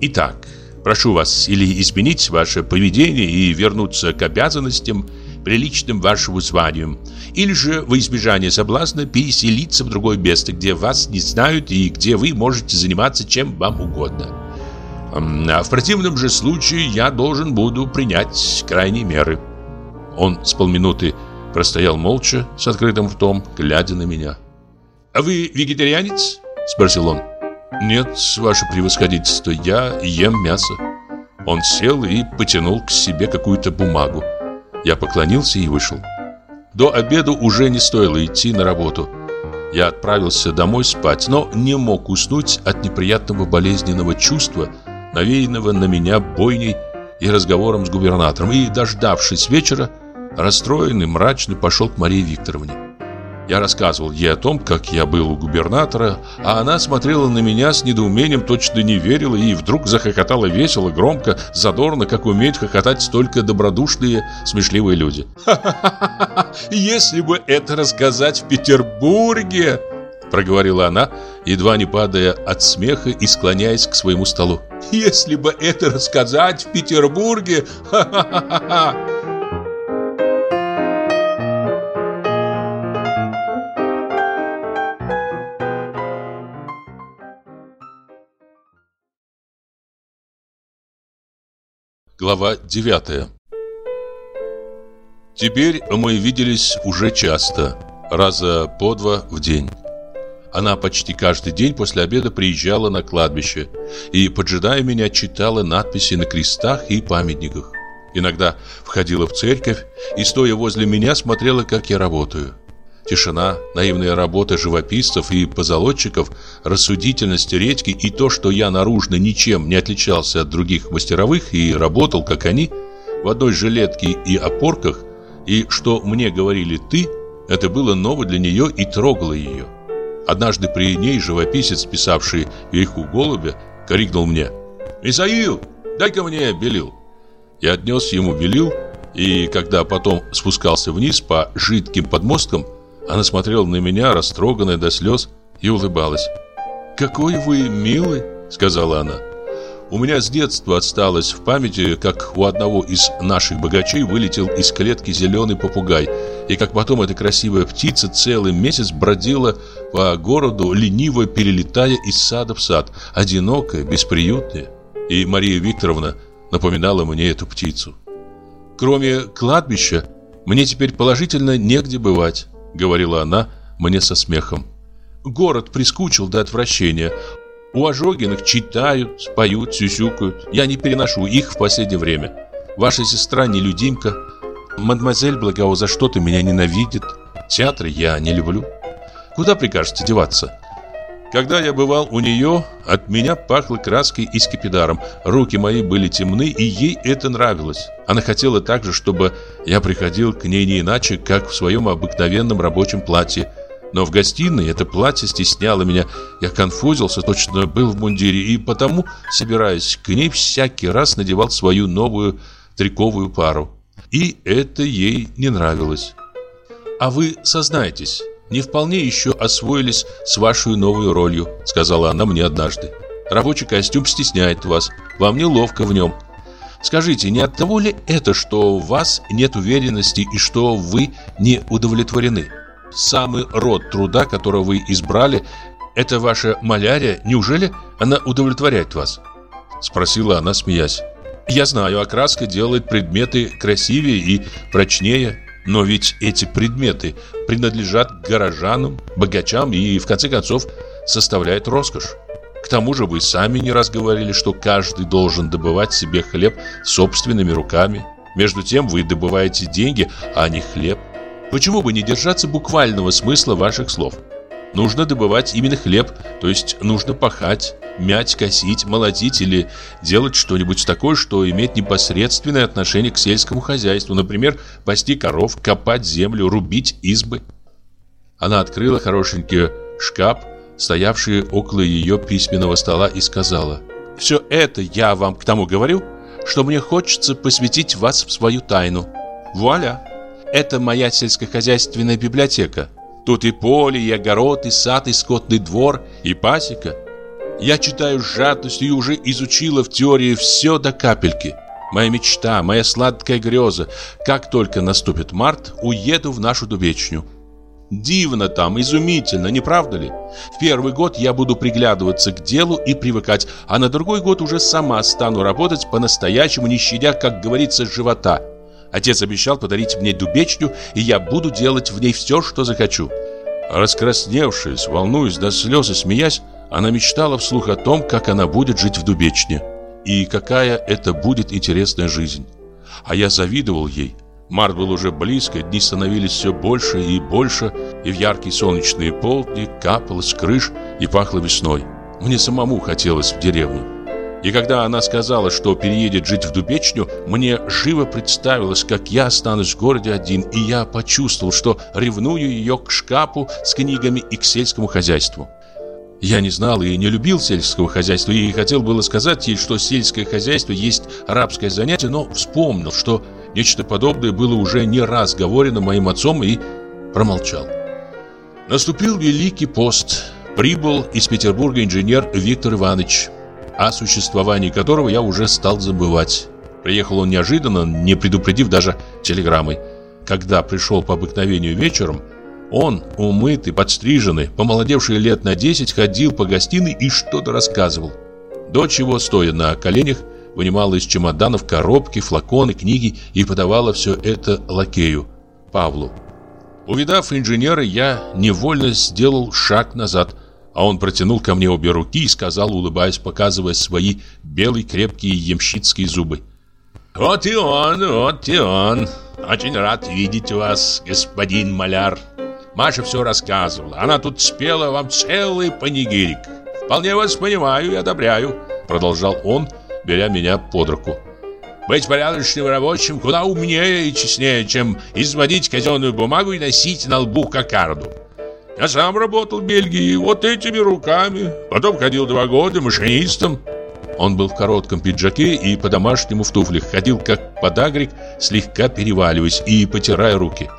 Итак, прошу вас или изменить ваше поведение и вернуться к обязанностям, приличным вашему званию, или же во избежание соблазна переселиться в другое место, где вас не знают и где вы можете заниматься чем вам угодно. А в противном же случае я должен буду принять крайние меры. Он с полминуты простоял молча, с открытым ртом, глядя на меня. «А вы вегетарианец?» – спросил он. «Нет, ваше превосходительство, я ем мясо». Он сел и потянул к себе какую-то бумагу. Я поклонился и вышел. До обеда уже не стоило идти на работу. Я отправился домой спать, но не мог уснуть от неприятного болезненного чувства, навеянного на меня бойней и разговором с губернатором, и, дождавшись вечера, расстроенный, мрачный, пошел к Марии Викторовне. Я рассказывал ей о том, как я был у губернатора, а она смотрела на меня с недоумением, точно не верила и вдруг захохотала весело, громко, задорно, как умеют хохотать столько добродушные, смешливые люди. «Ха-ха-ха! Если бы это рассказать в Петербурге!» проговорила она, едва не падая от смеха и склоняясь к своему столу. «Если бы это рассказать в Петербурге! Ха-ха-ха-ха!» Глава 9 Теперь мы виделись уже часто, раза по два в день. Она почти каждый день после обеда приезжала на кладбище и, поджидая меня, читала надписи на крестах и памятниках. Иногда входила в церковь и, стоя возле меня, смотрела, как я работаю. Тишина, наивная работа живописцев и позолотчиков, рассудительность редьки и то, что я наружно ничем не отличался от других мастеровых и работал, как они, в одной жилетке и опорках, и что мне говорили «ты», это было ново для нее и трогало ее. Однажды при ней живописец, писавший «Вейху голубя», крикнул мне «Мисаил, дай-ка мне белил». Я отнес ему белил, и когда потом спускался вниз по жидким подмосткам, она смотрела на меня, растроганная до слез, и улыбалась. «Какой вы милый!» — сказала она. У меня с детства осталось в памяти, как у одного из наших богачей вылетел из клетки зеленый попугай, и как потом эта красивая птица целый месяц бродила по городу, лениво перелетая из сада в сад, одинокая, бесприютная. И Мария Викторовна напоминала мне эту птицу. Кроме кладбища, мне теперь положительно негде бывать. — говорила она мне со смехом. «Город прискучил до отвращения. У Ожогиных читают, поют, сюсюкают. Я не переношу их в последнее время. Ваша сестра нелюдимка. Мадемуазель Благово за что-то меня ненавидит. Театр я не люблю. Куда прикажете деваться?» Когда я бывал у нее, от меня пахло краской и скипидаром. Руки мои были темны, и ей это нравилось. Она хотела также, чтобы я приходил к ней не иначе, как в своем обыкновенном рабочем платье. Но в гостиной это платье стесняло меня. Я конфузился, точно был в мундире, и потому, собираясь к ней, всякий раз надевал свою новую триковую пару. И это ей не нравилось. «А вы сознайтесь, не вполне еще освоились с вашей новой ролью», сказала она мне однажды. «Рабочий костюм стесняет вас, вам неловко в нем. Скажите, не от того ли это, что у вас нет уверенности и что вы не удовлетворены? Самый род труда, который вы избрали, это ваша малярия, неужели она удовлетворяет вас?» Спросила она, смеясь. «Я знаю, окраска делает предметы красивее и прочнее, но ведь эти предметы принадлежат горожанам, богачам и, в конце концов, составляют роскошь. К тому же вы сами не раз говорили, что каждый должен добывать себе хлеб собственными руками. Между тем вы добываете деньги, а не хлеб. Почему бы не держаться буквального смысла ваших слов? Нужно добывать именно хлеб, то есть нужно пахать, мять, косить, молотить или делать что-нибудь такое, что имеет непосредственное отношение к сельскому хозяйству. Например, пасти коров, копать землю, рубить избы. Она открыла хорошенький шкаф, стоявший около ее письменного стола, и сказала, «Все это я вам к тому говорю, что мне хочется посвятить вас в свою тайну. Вуаля! Это моя сельскохозяйственная библиотека. Тут и поле, и огород, и сад, и скотный двор, и пасека. Я читаю с жадностью и уже изучила в теории все до капельки. Моя мечта, моя сладкая греза. Как только наступит март, уеду в нашу дубечню. Дивно там, изумительно, не правда ли? В первый год я буду приглядываться к делу и привыкать, а на другой год уже сама стану работать по-настоящему, не щадя, как говорится, живота. Отец обещал подарить мне дубечню, и я буду делать в ней все, что захочу. Раскрасневшись, волнуясь до слез и смеясь, она мечтала вслух о том, как она будет жить в Дубечне и какая это будет интересная жизнь. А я завидовал ей. Март был уже близко, дни становились все больше и больше, и в яркие солнечные полдни капало с крыш и пахло весной. Мне самому хотелось в деревню. И когда она сказала, что переедет жить в Дубечню, мне живо представилось, как я останусь в городе один, и я почувствовал, что ревную ее к шкафу с книгами и к сельскому хозяйству. Я не знал и не любил сельского хозяйства и хотел было сказать ей, что сельское хозяйство есть арабское занятие, но вспомнил, что нечто подобное было уже не раз говорено моим отцом и промолчал. Наступил Великий пост. Прибыл из Петербурга инженер Виктор Иванович, о существовании которого я уже стал забывать. Приехал он неожиданно, не предупредив даже телеграммой. Когда пришел по обыкновению вечером, он, умытый, подстриженный, помолодевший лет на 10, ходил по гостиной и что-то рассказывал. Дочь его, стоя на коленях, вынимала из чемоданов коробки, флаконы, книги и подавала все это лакею, Павлу. Увидав инженера, я невольно сделал шаг назад, а он протянул ко мне обе руки и сказал, улыбаясь, показывая свои белые крепкие ямщицкие зубы. «Вот и он, вот и он. Очень рад видеть вас, господин маляр». Маша все рассказывала. Она тут спела вам целый панигирик. Вполне вас понимаю и одобряю, продолжал он, беря меня под руку. Быть порядочным рабочим куда умнее и честнее, чем изводить казенную бумагу и носить на лбу кокарду. Я сам работал в Бельгии вот этими руками. Потом ходил два года машинистом. Он был в коротком пиджаке и по-домашнему в туфлях. Ходил как подагрик, слегка переваливаясь и потирая руки.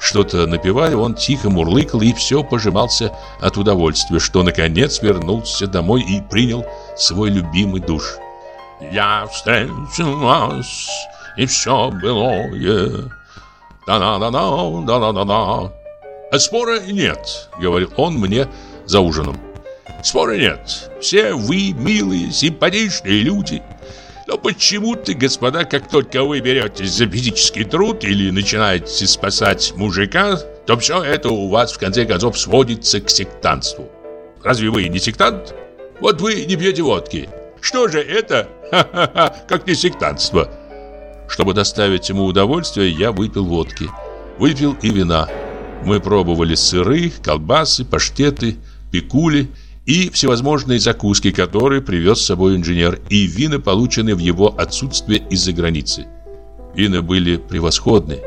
Что-то напевая, он тихо мурлыкал и все пожимался от удовольствия, что наконец вернулся домой и принял свой любимый душ. «Я встречу вас, и все былое, да-да-да-да, да-да-да-да». «А спора нет», — говорил он мне за ужином. «Спора нет. Все вы милые, симпатичные люди. Но почему-то, господа, как только вы беретесь за физический труд или начинаете спасать мужика, то все это у вас в конце концов сводится к сектантству. Разве вы не сектант? Вот вы не пьете водки. Что же это? Ха-ха-ха, как не сектантство. Чтобы доставить ему удовольствие, я выпил водки. Выпил и вина. Мы пробовали сыры, колбасы, паштеты, пикули и всевозможные закуски, которые привез с собой инженер, и вина, полученные в его отсутствие из-за границы. Вина были превосходные.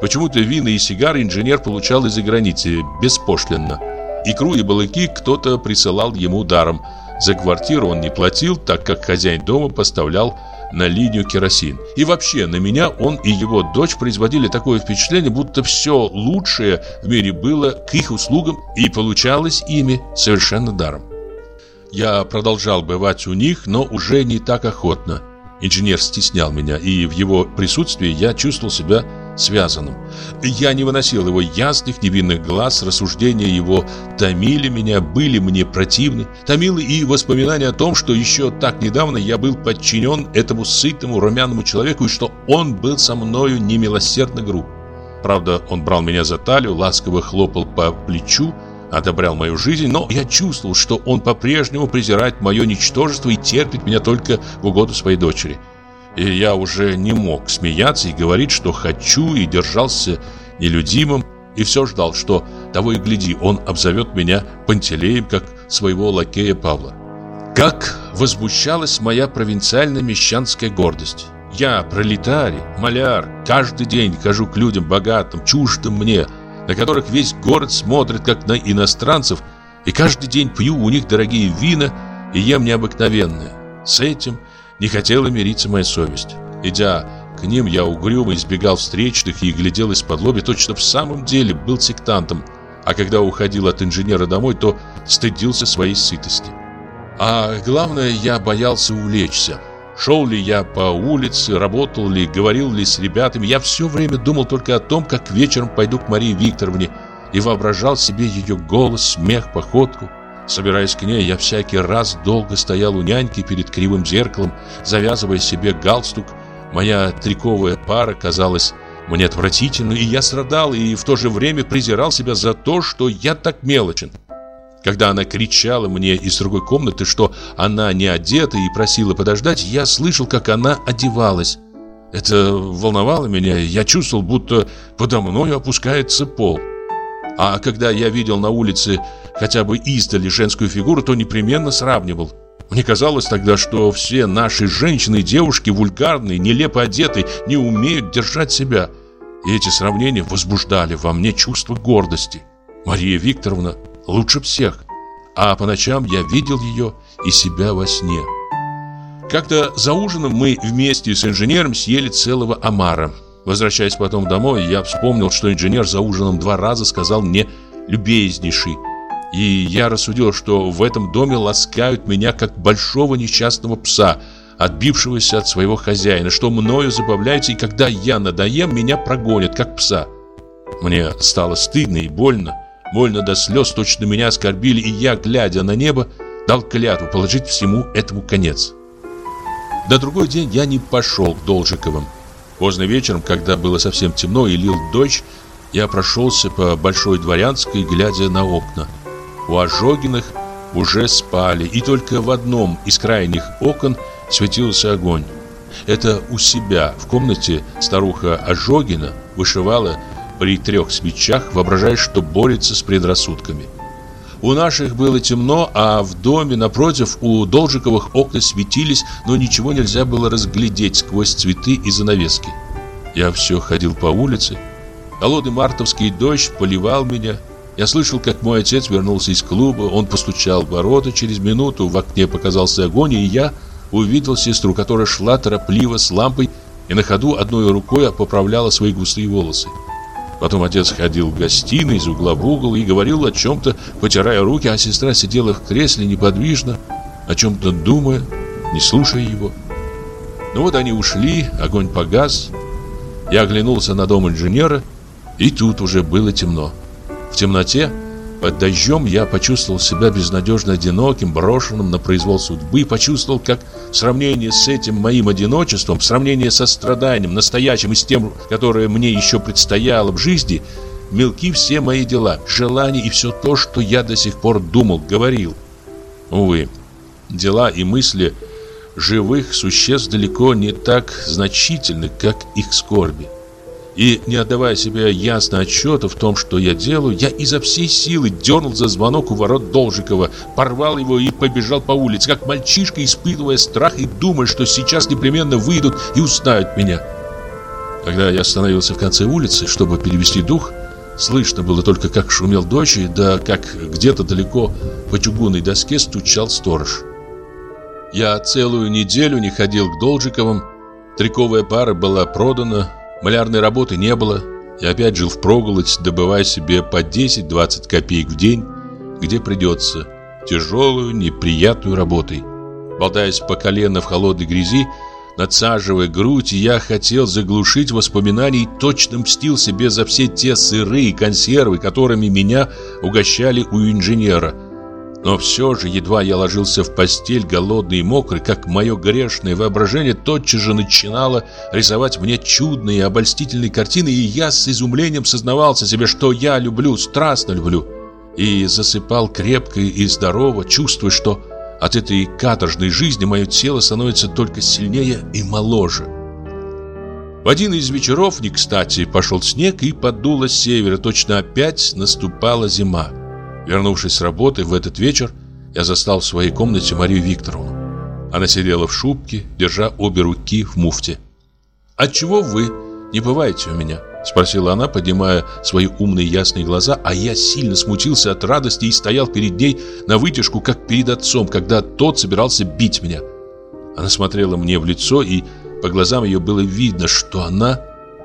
Почему-то вина и сигары инженер получал из-за границы беспошлинно. Икру и балыки кто-то присылал ему даром. За квартиру он не платил, так как хозяин дома поставлял на линию керосин. И вообще, на меня он и его дочь производили такое впечатление, будто все лучшее в мире было к их услугам и получалось ими совершенно даром. Я продолжал бывать у них, но уже не так охотно. Инженер стеснял меня, и в его присутствии я чувствовал себя связанным. Я не выносил его ясных невинных глаз, рассуждения его томили меня, были мне противны. Томило и воспоминания о том, что еще так недавно я был подчинен этому сытому румяному человеку, и что он был со мною немилосердно груб. Правда, он брал меня за талию, ласково хлопал по плечу, одобрял мою жизнь, но я чувствовал, что он по-прежнему презирает мое ничтожество и терпит меня только в угоду своей дочери. И я уже не мог смеяться и говорить, что хочу, и держался нелюдимым, и все ждал, что того и гляди, он обзовет меня Пантелеем, как своего лакея Павла. Как возмущалась моя провинциальная мещанская гордость. Я, пролетарий, маляр, каждый день хожу к людям богатым, чуждым мне – на которых весь город смотрит как на иностранцев, и каждый день пью у них дорогие вина и ем необыкновенное. С этим не хотела мириться моя совесть. Идя к ним, я угрюмо избегал встречных и глядел из-под лоби, точно в самом деле был сектантом, а когда уходил от инженера домой, то стыдился своей сытости. А главное, я боялся увлечься. Шел ли я по улице, работал ли, говорил ли с ребятами, я все время думал только о том, как вечером пойду к Марии Викторовне и воображал себе ее голос, смех, походку. Собираясь к ней, я всякий раз долго стоял у няньки перед кривым зеркалом, завязывая себе галстук. Моя триковая пара казалась мне отвратительной, и я страдал и в то же время презирал себя за то, что я так мелочен. Когда она кричала мне из другой комнаты, что она не одета и просила подождать, я слышал, как она одевалась. Это волновало меня, я чувствовал, будто подо мною опускается пол. А когда я видел на улице хотя бы издали женскую фигуру, то непременно сравнивал. Мне казалось тогда, что все наши женщины и девушки вульгарные, нелепо одеты, не умеют держать себя. И эти сравнения возбуждали во мне чувство гордости. Мария Викторовна лучше всех. А по ночам я видел ее и себя во сне. Как-то за ужином мы вместе с инженером съели целого омара. Возвращаясь потом домой, я вспомнил, что инженер за ужином два раза сказал мне «любезнейший». И я рассудил, что в этом доме ласкают меня как большого несчастного пса, отбившегося от своего хозяина, что мною забавляется, и когда я надоем, меня прогонят, как пса. Мне стало стыдно и больно. Больно до слез точно меня оскорбили, и я, глядя на небо, дал клятву положить всему этому конец. На другой день я не пошел к Должиковым. Поздно вечером, когда было совсем темно и лил дождь, я прошелся по Большой Дворянской, глядя на окна. У Ожогиных уже спали, и только в одном из крайних окон светился огонь. Это у себя в комнате старуха Ожогина вышивала при трех свечах, воображая, что борется с предрассудками. У наших было темно, а в доме напротив у Должиковых окна светились, но ничего нельзя было разглядеть сквозь цветы и занавески. Я все ходил по улице. Холодный мартовский дождь поливал меня. Я слышал, как мой отец вернулся из клуба. Он постучал в ворота. Через минуту в окне показался огонь, и я увидел сестру, которая шла торопливо с лампой и на ходу одной рукой поправляла свои густые волосы. Потом отец ходил в гостиной из угла в угол и говорил о чем-то, потирая руки, а сестра сидела в кресле неподвижно, о чем-то думая, не слушая его. Ну вот они ушли, огонь погас. Я оглянулся на дом инженера, и тут уже было темно. В темноте под дождем я почувствовал себя безнадежно одиноким, брошенным на произвол судьбы, почувствовал, как в сравнении с этим моим одиночеством, в сравнении со страданием, настоящим и с тем, которое мне еще предстояло в жизни, мелки все мои дела, желания и все то, что я до сих пор думал, говорил. Увы, дела и мысли живых существ далеко не так значительны, как их скорби. И не отдавая себе ясно отчета в том, что я делаю, я изо всей силы дернул за звонок у ворот Должикова, порвал его и побежал по улице, как мальчишка, испытывая страх и думая, что сейчас непременно выйдут и узнают меня. Когда я остановился в конце улицы, чтобы перевести дух, слышно было только, как шумел дождь, да как где-то далеко по чугунной доске стучал сторож. Я целую неделю не ходил к Должиковым, триковая пара была продана, Малярной работы не было. Я опять жил в впроголодь, добывая себе по 10-20 копеек в день, где придется. Тяжелую, неприятную работой. Болтаясь по колено в холодной грязи, надсаживая грудь, я хотел заглушить воспоминания и точно мстил себе за все те сырые консервы, которыми меня угощали у инженера – но все же, едва я ложился в постель, голодный и мокрый, как мое грешное воображение тотчас же начинало рисовать мне чудные и обольстительные картины, и я с изумлением сознавался себе, что я люблю, страстно люблю. И засыпал крепко и здорово, чувствуя, что от этой каторжной жизни мое тело становится только сильнее и моложе. В один из вечеров, не кстати, пошел снег и подуло с севера, точно опять наступала зима. Вернувшись с работы в этот вечер, я застал в своей комнате Марию Викторовну. Она сидела в шубке, держа обе руки в муфте. «Отчего вы не бываете у меня?» Спросила она, поднимая свои умные ясные глаза, а я сильно смутился от радости и стоял перед ней на вытяжку, как перед отцом, когда тот собирался бить меня. Она смотрела мне в лицо, и по глазам ее было видно, что она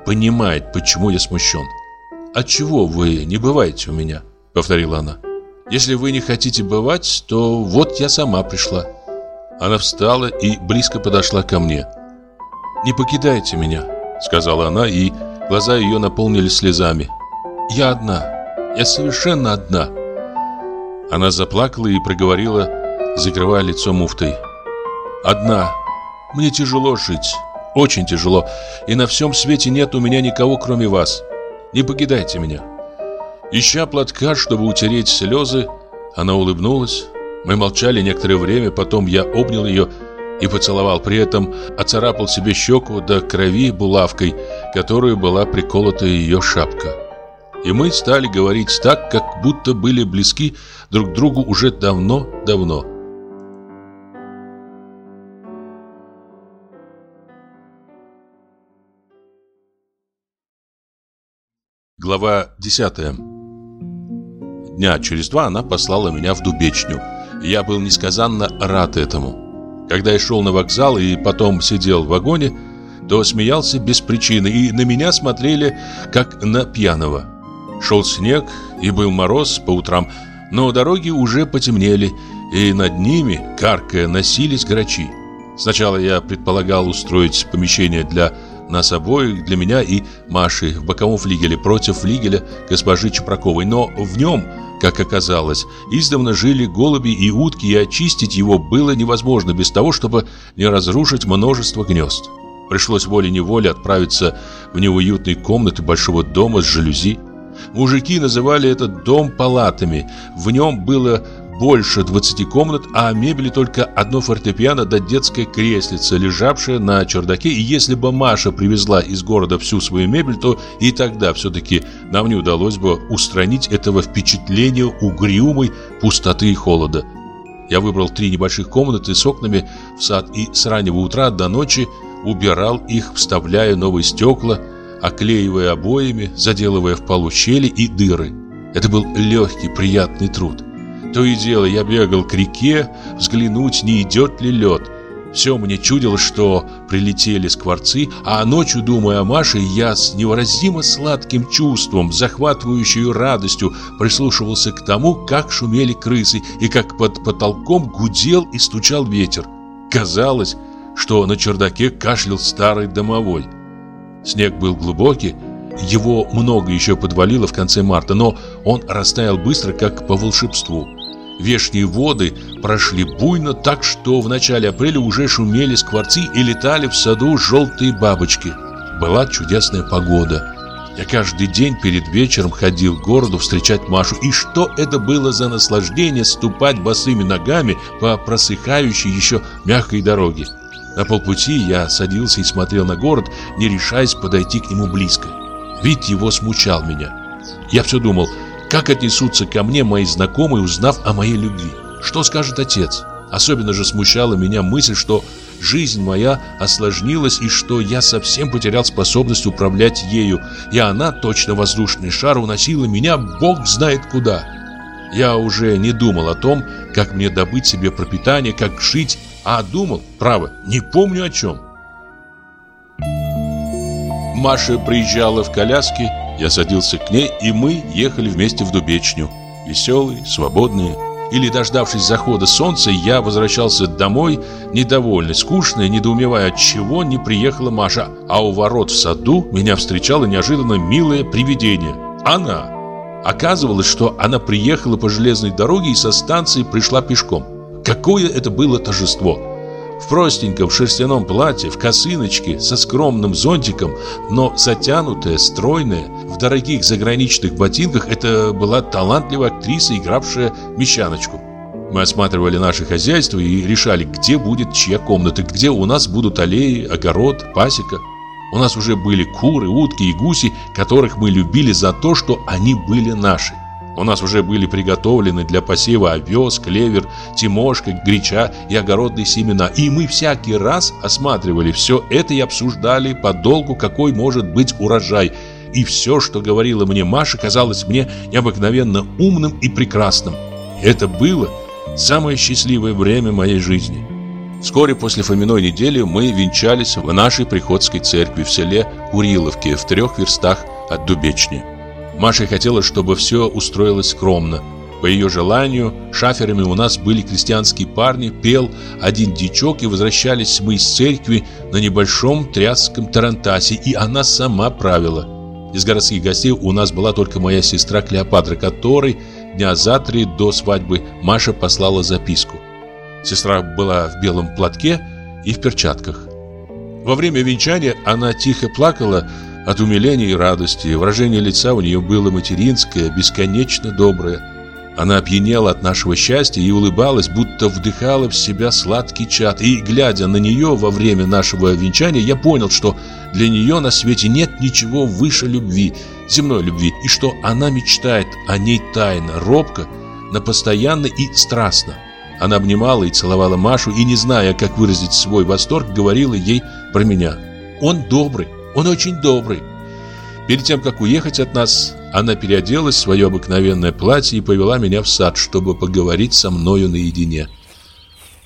понимает, почему я смущен. «Отчего вы не бываете у меня?» — повторила она. Если вы не хотите бывать, то вот я сама пришла. Она встала и близко подошла ко мне. «Не покидайте меня», — сказала она, и глаза ее наполнились слезами. «Я одна. Я совершенно одна». Она заплакала и проговорила, закрывая лицо муфтой. «Одна. Мне тяжело жить. Очень тяжело. И на всем свете нет у меня никого, кроме вас. Не покидайте меня». Ища платка, чтобы утереть слезы, она улыбнулась. Мы молчали некоторое время, потом я обнял ее и поцеловал. При этом оцарапал себе щеку до крови булавкой, которую была приколота ее шапка. И мы стали говорить так, как будто были близки друг другу уже давно-давно. Глава десятая Дня через два она послала меня в Дубечню. Я был несказанно рад этому. Когда я шел на вокзал и потом сидел в вагоне, то смеялся без причины, и на меня смотрели, как на пьяного. Шел снег, и был мороз по утрам, но дороги уже потемнели, и над ними, каркая, носились грачи. Сначала я предполагал устроить помещение для нас обоих, для меня и Маши в боковом флигеле против флигеля госпожи Чепраковой, но в нем как оказалось, издавна жили голуби и утки, и очистить его было невозможно без того, чтобы не разрушить множество гнезд. Пришлось волей-неволей отправиться в неуютные комнаты большого дома с жалюзи. Мужики называли этот дом палатами. В нем было больше 20 комнат, а мебели только одно фортепиано да детская креслица, лежавшая на чердаке. И если бы Маша привезла из города всю свою мебель, то и тогда все-таки нам не удалось бы устранить этого впечатления угрюмой пустоты и холода. Я выбрал три небольших комнаты с окнами в сад и с раннего утра до ночи убирал их, вставляя новые стекла, оклеивая обоями, заделывая в полу щели и дыры. Это был легкий, приятный труд. То и дело я бегал к реке, взглянуть, не идет ли лед. Все мне чудилось, что прилетели скворцы, а ночью, думая о Маше, я с невыразимо сладким чувством, захватывающей радостью, прислушивался к тому, как шумели крысы и как под потолком гудел и стучал ветер. Казалось, что на чердаке кашлял старый домовой. Снег был глубокий, его много еще подвалило в конце марта, но он растаял быстро, как по волшебству. Вешние воды прошли буйно, так что в начале апреля уже шумели скворцы и летали в саду желтые бабочки. Была чудесная погода. Я каждый день перед вечером ходил к городу встречать Машу. И что это было за наслаждение ступать босыми ногами по просыхающей еще мягкой дороге. На полпути я садился и смотрел на город, не решаясь подойти к нему близко. Вид его смущал меня. Я все думал, как отнесутся ко мне мои знакомые, узнав о моей любви. Что скажет отец? Особенно же смущала меня мысль, что жизнь моя осложнилась и что я совсем потерял способность управлять ею, и она, точно воздушный шар, уносила меня бог знает куда. Я уже не думал о том, как мне добыть себе пропитание, как жить, а думал, право, не помню о чем. Маша приезжала в коляске, я садился к ней, и мы ехали вместе в Дубечню. Веселые, свободные, или, дождавшись захода солнца, я возвращался домой, недовольный, скучный, недоумевая, от чего не приехала Маша, а у ворот в саду меня встречало неожиданно милое привидение. Она. Оказывалось, что она приехала по железной дороге и со станции пришла пешком. Какое это было торжество! В простеньком шерстяном платье, в косыночке, со скромным зонтиком, но затянутая, стройная, в дорогих заграничных ботинках, это была талантливая актриса, игравшая мещаночку. Мы осматривали наше хозяйство и решали, где будет чья комната, где у нас будут аллеи, огород, пасека. У нас уже были куры, утки и гуси, которых мы любили за то, что они были наши. У нас уже были приготовлены для посева овес, клевер, тимошка, греча и огородные семена. И мы всякий раз осматривали все это и обсуждали подолгу, какой может быть урожай. И все, что говорила мне Маша, казалось мне необыкновенно умным и прекрасным. Это было самое счастливое время моей жизни. Вскоре после Фоминой недели мы венчались в нашей приходской церкви в селе Куриловке в трех верстах от Дубечни. Маша хотела, чтобы все устроилось скромно. По ее желанию, шаферами у нас были крестьянские парни, пел один дичок, и возвращались мы из церкви на небольшом тряском тарантасе, и она сама правила. Из городских гостей у нас была только моя сестра Клеопатра, которой дня за три до свадьбы Маша послала записку. Сестра была в белом платке и в перчатках. Во время венчания она тихо плакала, от умиления и радости выражение лица у нее было материнское, бесконечно доброе. Она опьянела от нашего счастья и улыбалась, будто вдыхала в себя сладкий чад. И, глядя на нее во время нашего венчания, я понял, что для нее на свете нет ничего выше любви, земной любви, и что она мечтает о ней тайно, робко, но постоянно и страстно. Она обнимала и целовала Машу, и, не зная, как выразить свой восторг, говорила ей про меня. «Он добрый, он очень добрый. Перед тем, как уехать от нас, она переоделась в свое обыкновенное платье и повела меня в сад, чтобы поговорить со мною наедине.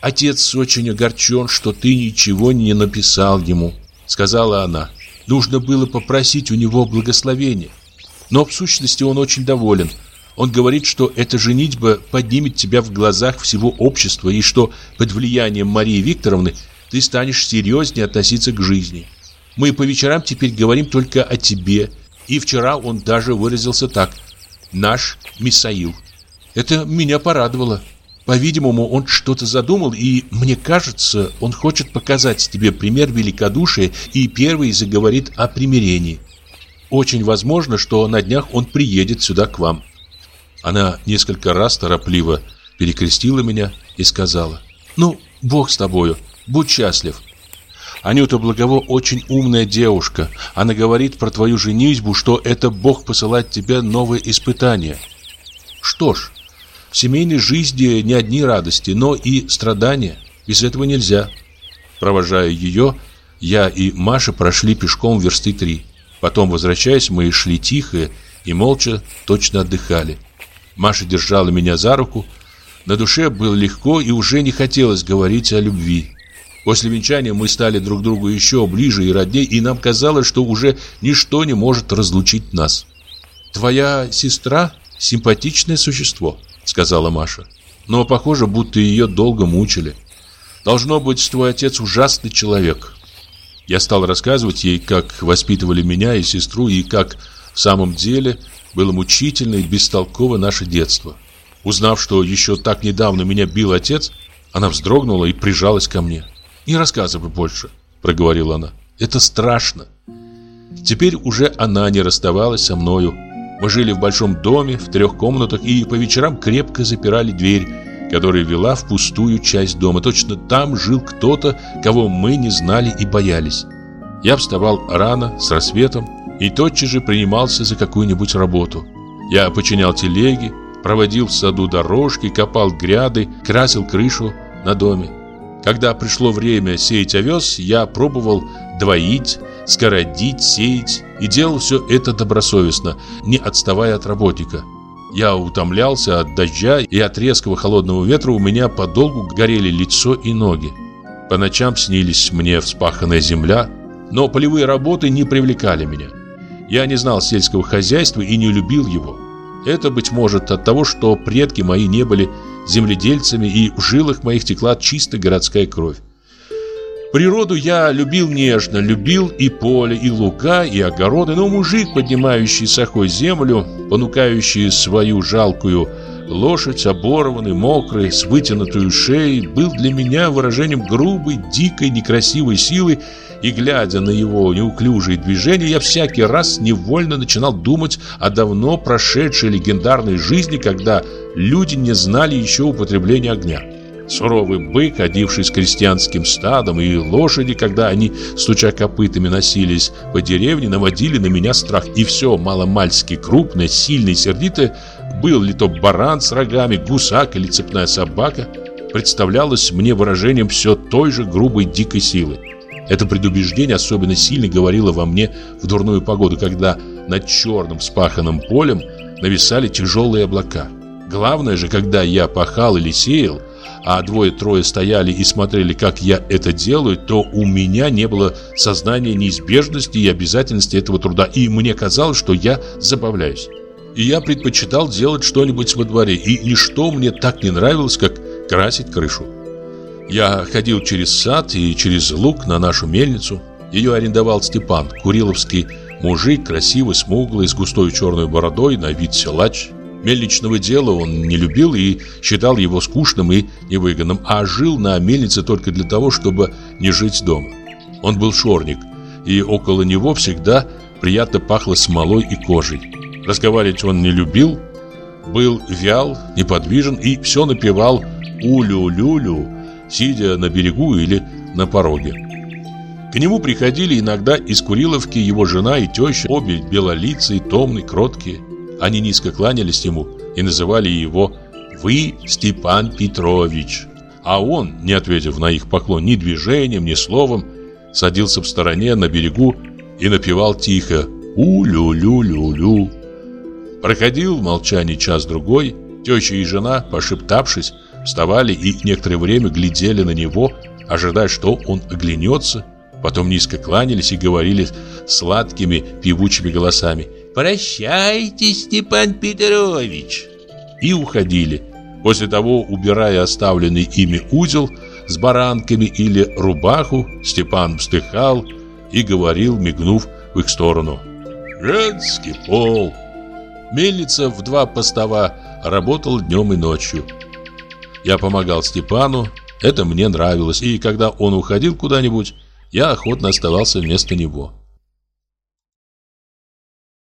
«Отец очень огорчен, что ты ничего не написал ему», — сказала она. «Нужно было попросить у него благословения. Но в сущности он очень доволен. Он говорит, что эта женитьба поднимет тебя в глазах всего общества и что под влиянием Марии Викторовны ты станешь серьезнее относиться к жизни». Мы по вечерам теперь говорим только о тебе. И вчера он даже выразился так. Наш Мисаил. Это меня порадовало. По-видимому, он что-то задумал, и, мне кажется, он хочет показать тебе пример великодушия и первый заговорит о примирении. Очень возможно, что на днях он приедет сюда к вам. Она несколько раз торопливо перекрестила меня и сказала, «Ну, Бог с тобою, будь счастлив». Анюта Благово очень умная девушка. Она говорит про твою женитьбу, что это Бог посылает тебе новые испытания. Что ж, в семейной жизни не одни радости, но и страдания. Без этого нельзя. Провожая ее, я и Маша прошли пешком версты три. Потом, возвращаясь, мы шли тихо и молча точно отдыхали. Маша держала меня за руку. На душе было легко и уже не хотелось говорить о любви. После венчания мы стали друг другу еще ближе и родней, и нам казалось, что уже ничто не может разлучить нас. «Твоя сестра – симпатичное существо», – сказала Маша. «Но похоже, будто ее долго мучили. Должно быть, твой отец ужасный человек». Я стал рассказывать ей, как воспитывали меня и сестру, и как в самом деле было мучительно и бестолково наше детство. Узнав, что еще так недавно меня бил отец, она вздрогнула и прижалась ко мне. «Не рассказывай больше», — проговорила она. «Это страшно». Теперь уже она не расставалась со мною. Мы жили в большом доме, в трех комнатах, и по вечерам крепко запирали дверь, которая вела в пустую часть дома. Точно там жил кто-то, кого мы не знали и боялись. Я вставал рано, с рассветом, и тотчас же принимался за какую-нибудь работу. Я починял телеги, проводил в саду дорожки, копал гряды, красил крышу на доме. Когда пришло время сеять овес, я пробовал двоить, скородить, сеять и делал все это добросовестно, не отставая от работника. Я утомлялся от дождя и от резкого холодного ветра у меня подолгу горели лицо и ноги. По ночам снились мне вспаханная земля, но полевые работы не привлекали меня. Я не знал сельского хозяйства и не любил его. Это, быть может, от того, что предки мои не были земледельцами и в жилах моих текла чистая городская кровь. Природу я любил нежно, любил и поле, и луга, и огороды, но мужик, поднимающий сахой землю, понукающий свою жалкую лошадь, оборванный, мокрый, с вытянутой шеей, был для меня выражением грубой, дикой, некрасивой силы, и, глядя на его неуклюжие движения, я всякий раз невольно начинал думать о давно прошедшей легендарной жизни, когда люди не знали еще употребления огня. Суровый бык, ходивший с крестьянским стадом, и лошади, когда они, стуча копытами, носились по деревне, наводили на меня страх. И все маломальски крупное, сильное сердитое, был ли то баран с рогами, гусак или цепная собака, представлялось мне выражением все той же грубой дикой силы. Это предубеждение особенно сильно говорило во мне в дурную погоду, когда над черным спаханным полем нависали тяжелые облака. Главное же, когда я пахал или сеял, а двое-трое стояли и смотрели, как я это делаю, то у меня не было сознания неизбежности и обязательности этого труда, и мне казалось, что я забавляюсь. И я предпочитал делать что-нибудь во дворе, и ничто мне так не нравилось, как красить крышу. Я ходил через сад и через луг на нашу мельницу. Ее арендовал Степан, куриловский мужик, красивый, смуглый, с густой черной бородой, на вид силач. Мельничного дела он не любил и считал его скучным и невыгодным, а жил на мельнице только для того, чтобы не жить дома. Он был шорник, и около него всегда приятно пахло смолой и кожей. Разговаривать он не любил, был вял, неподвижен и все напевал «улю-лю-лю», сидя на берегу или на пороге. К нему приходили иногда из Куриловки его жена и теща, обе белолицые, томные, кроткие. Они низко кланялись ему и называли его «Вы, Степан Петрович». А он, не ответив на их поклон ни движением, ни словом, садился в стороне на берегу и напевал тихо «У-лю-лю-лю-лю». Проходил в молчании час-другой, теща и жена, пошептавшись, вставали и некоторое время глядели на него, ожидая, что он оглянется, потом низко кланялись и говорили сладкими певучими голосами – «Прощайте, Степан Петрович!» И уходили, после того убирая оставленный ими узел с баранками или рубаху, Степан вздыхал и говорил, мигнув в их сторону. «Женский пол!» Мельница в два постова работал днем и ночью. Я помогал Степану, это мне нравилось, и когда он уходил куда-нибудь, я охотно оставался вместо него.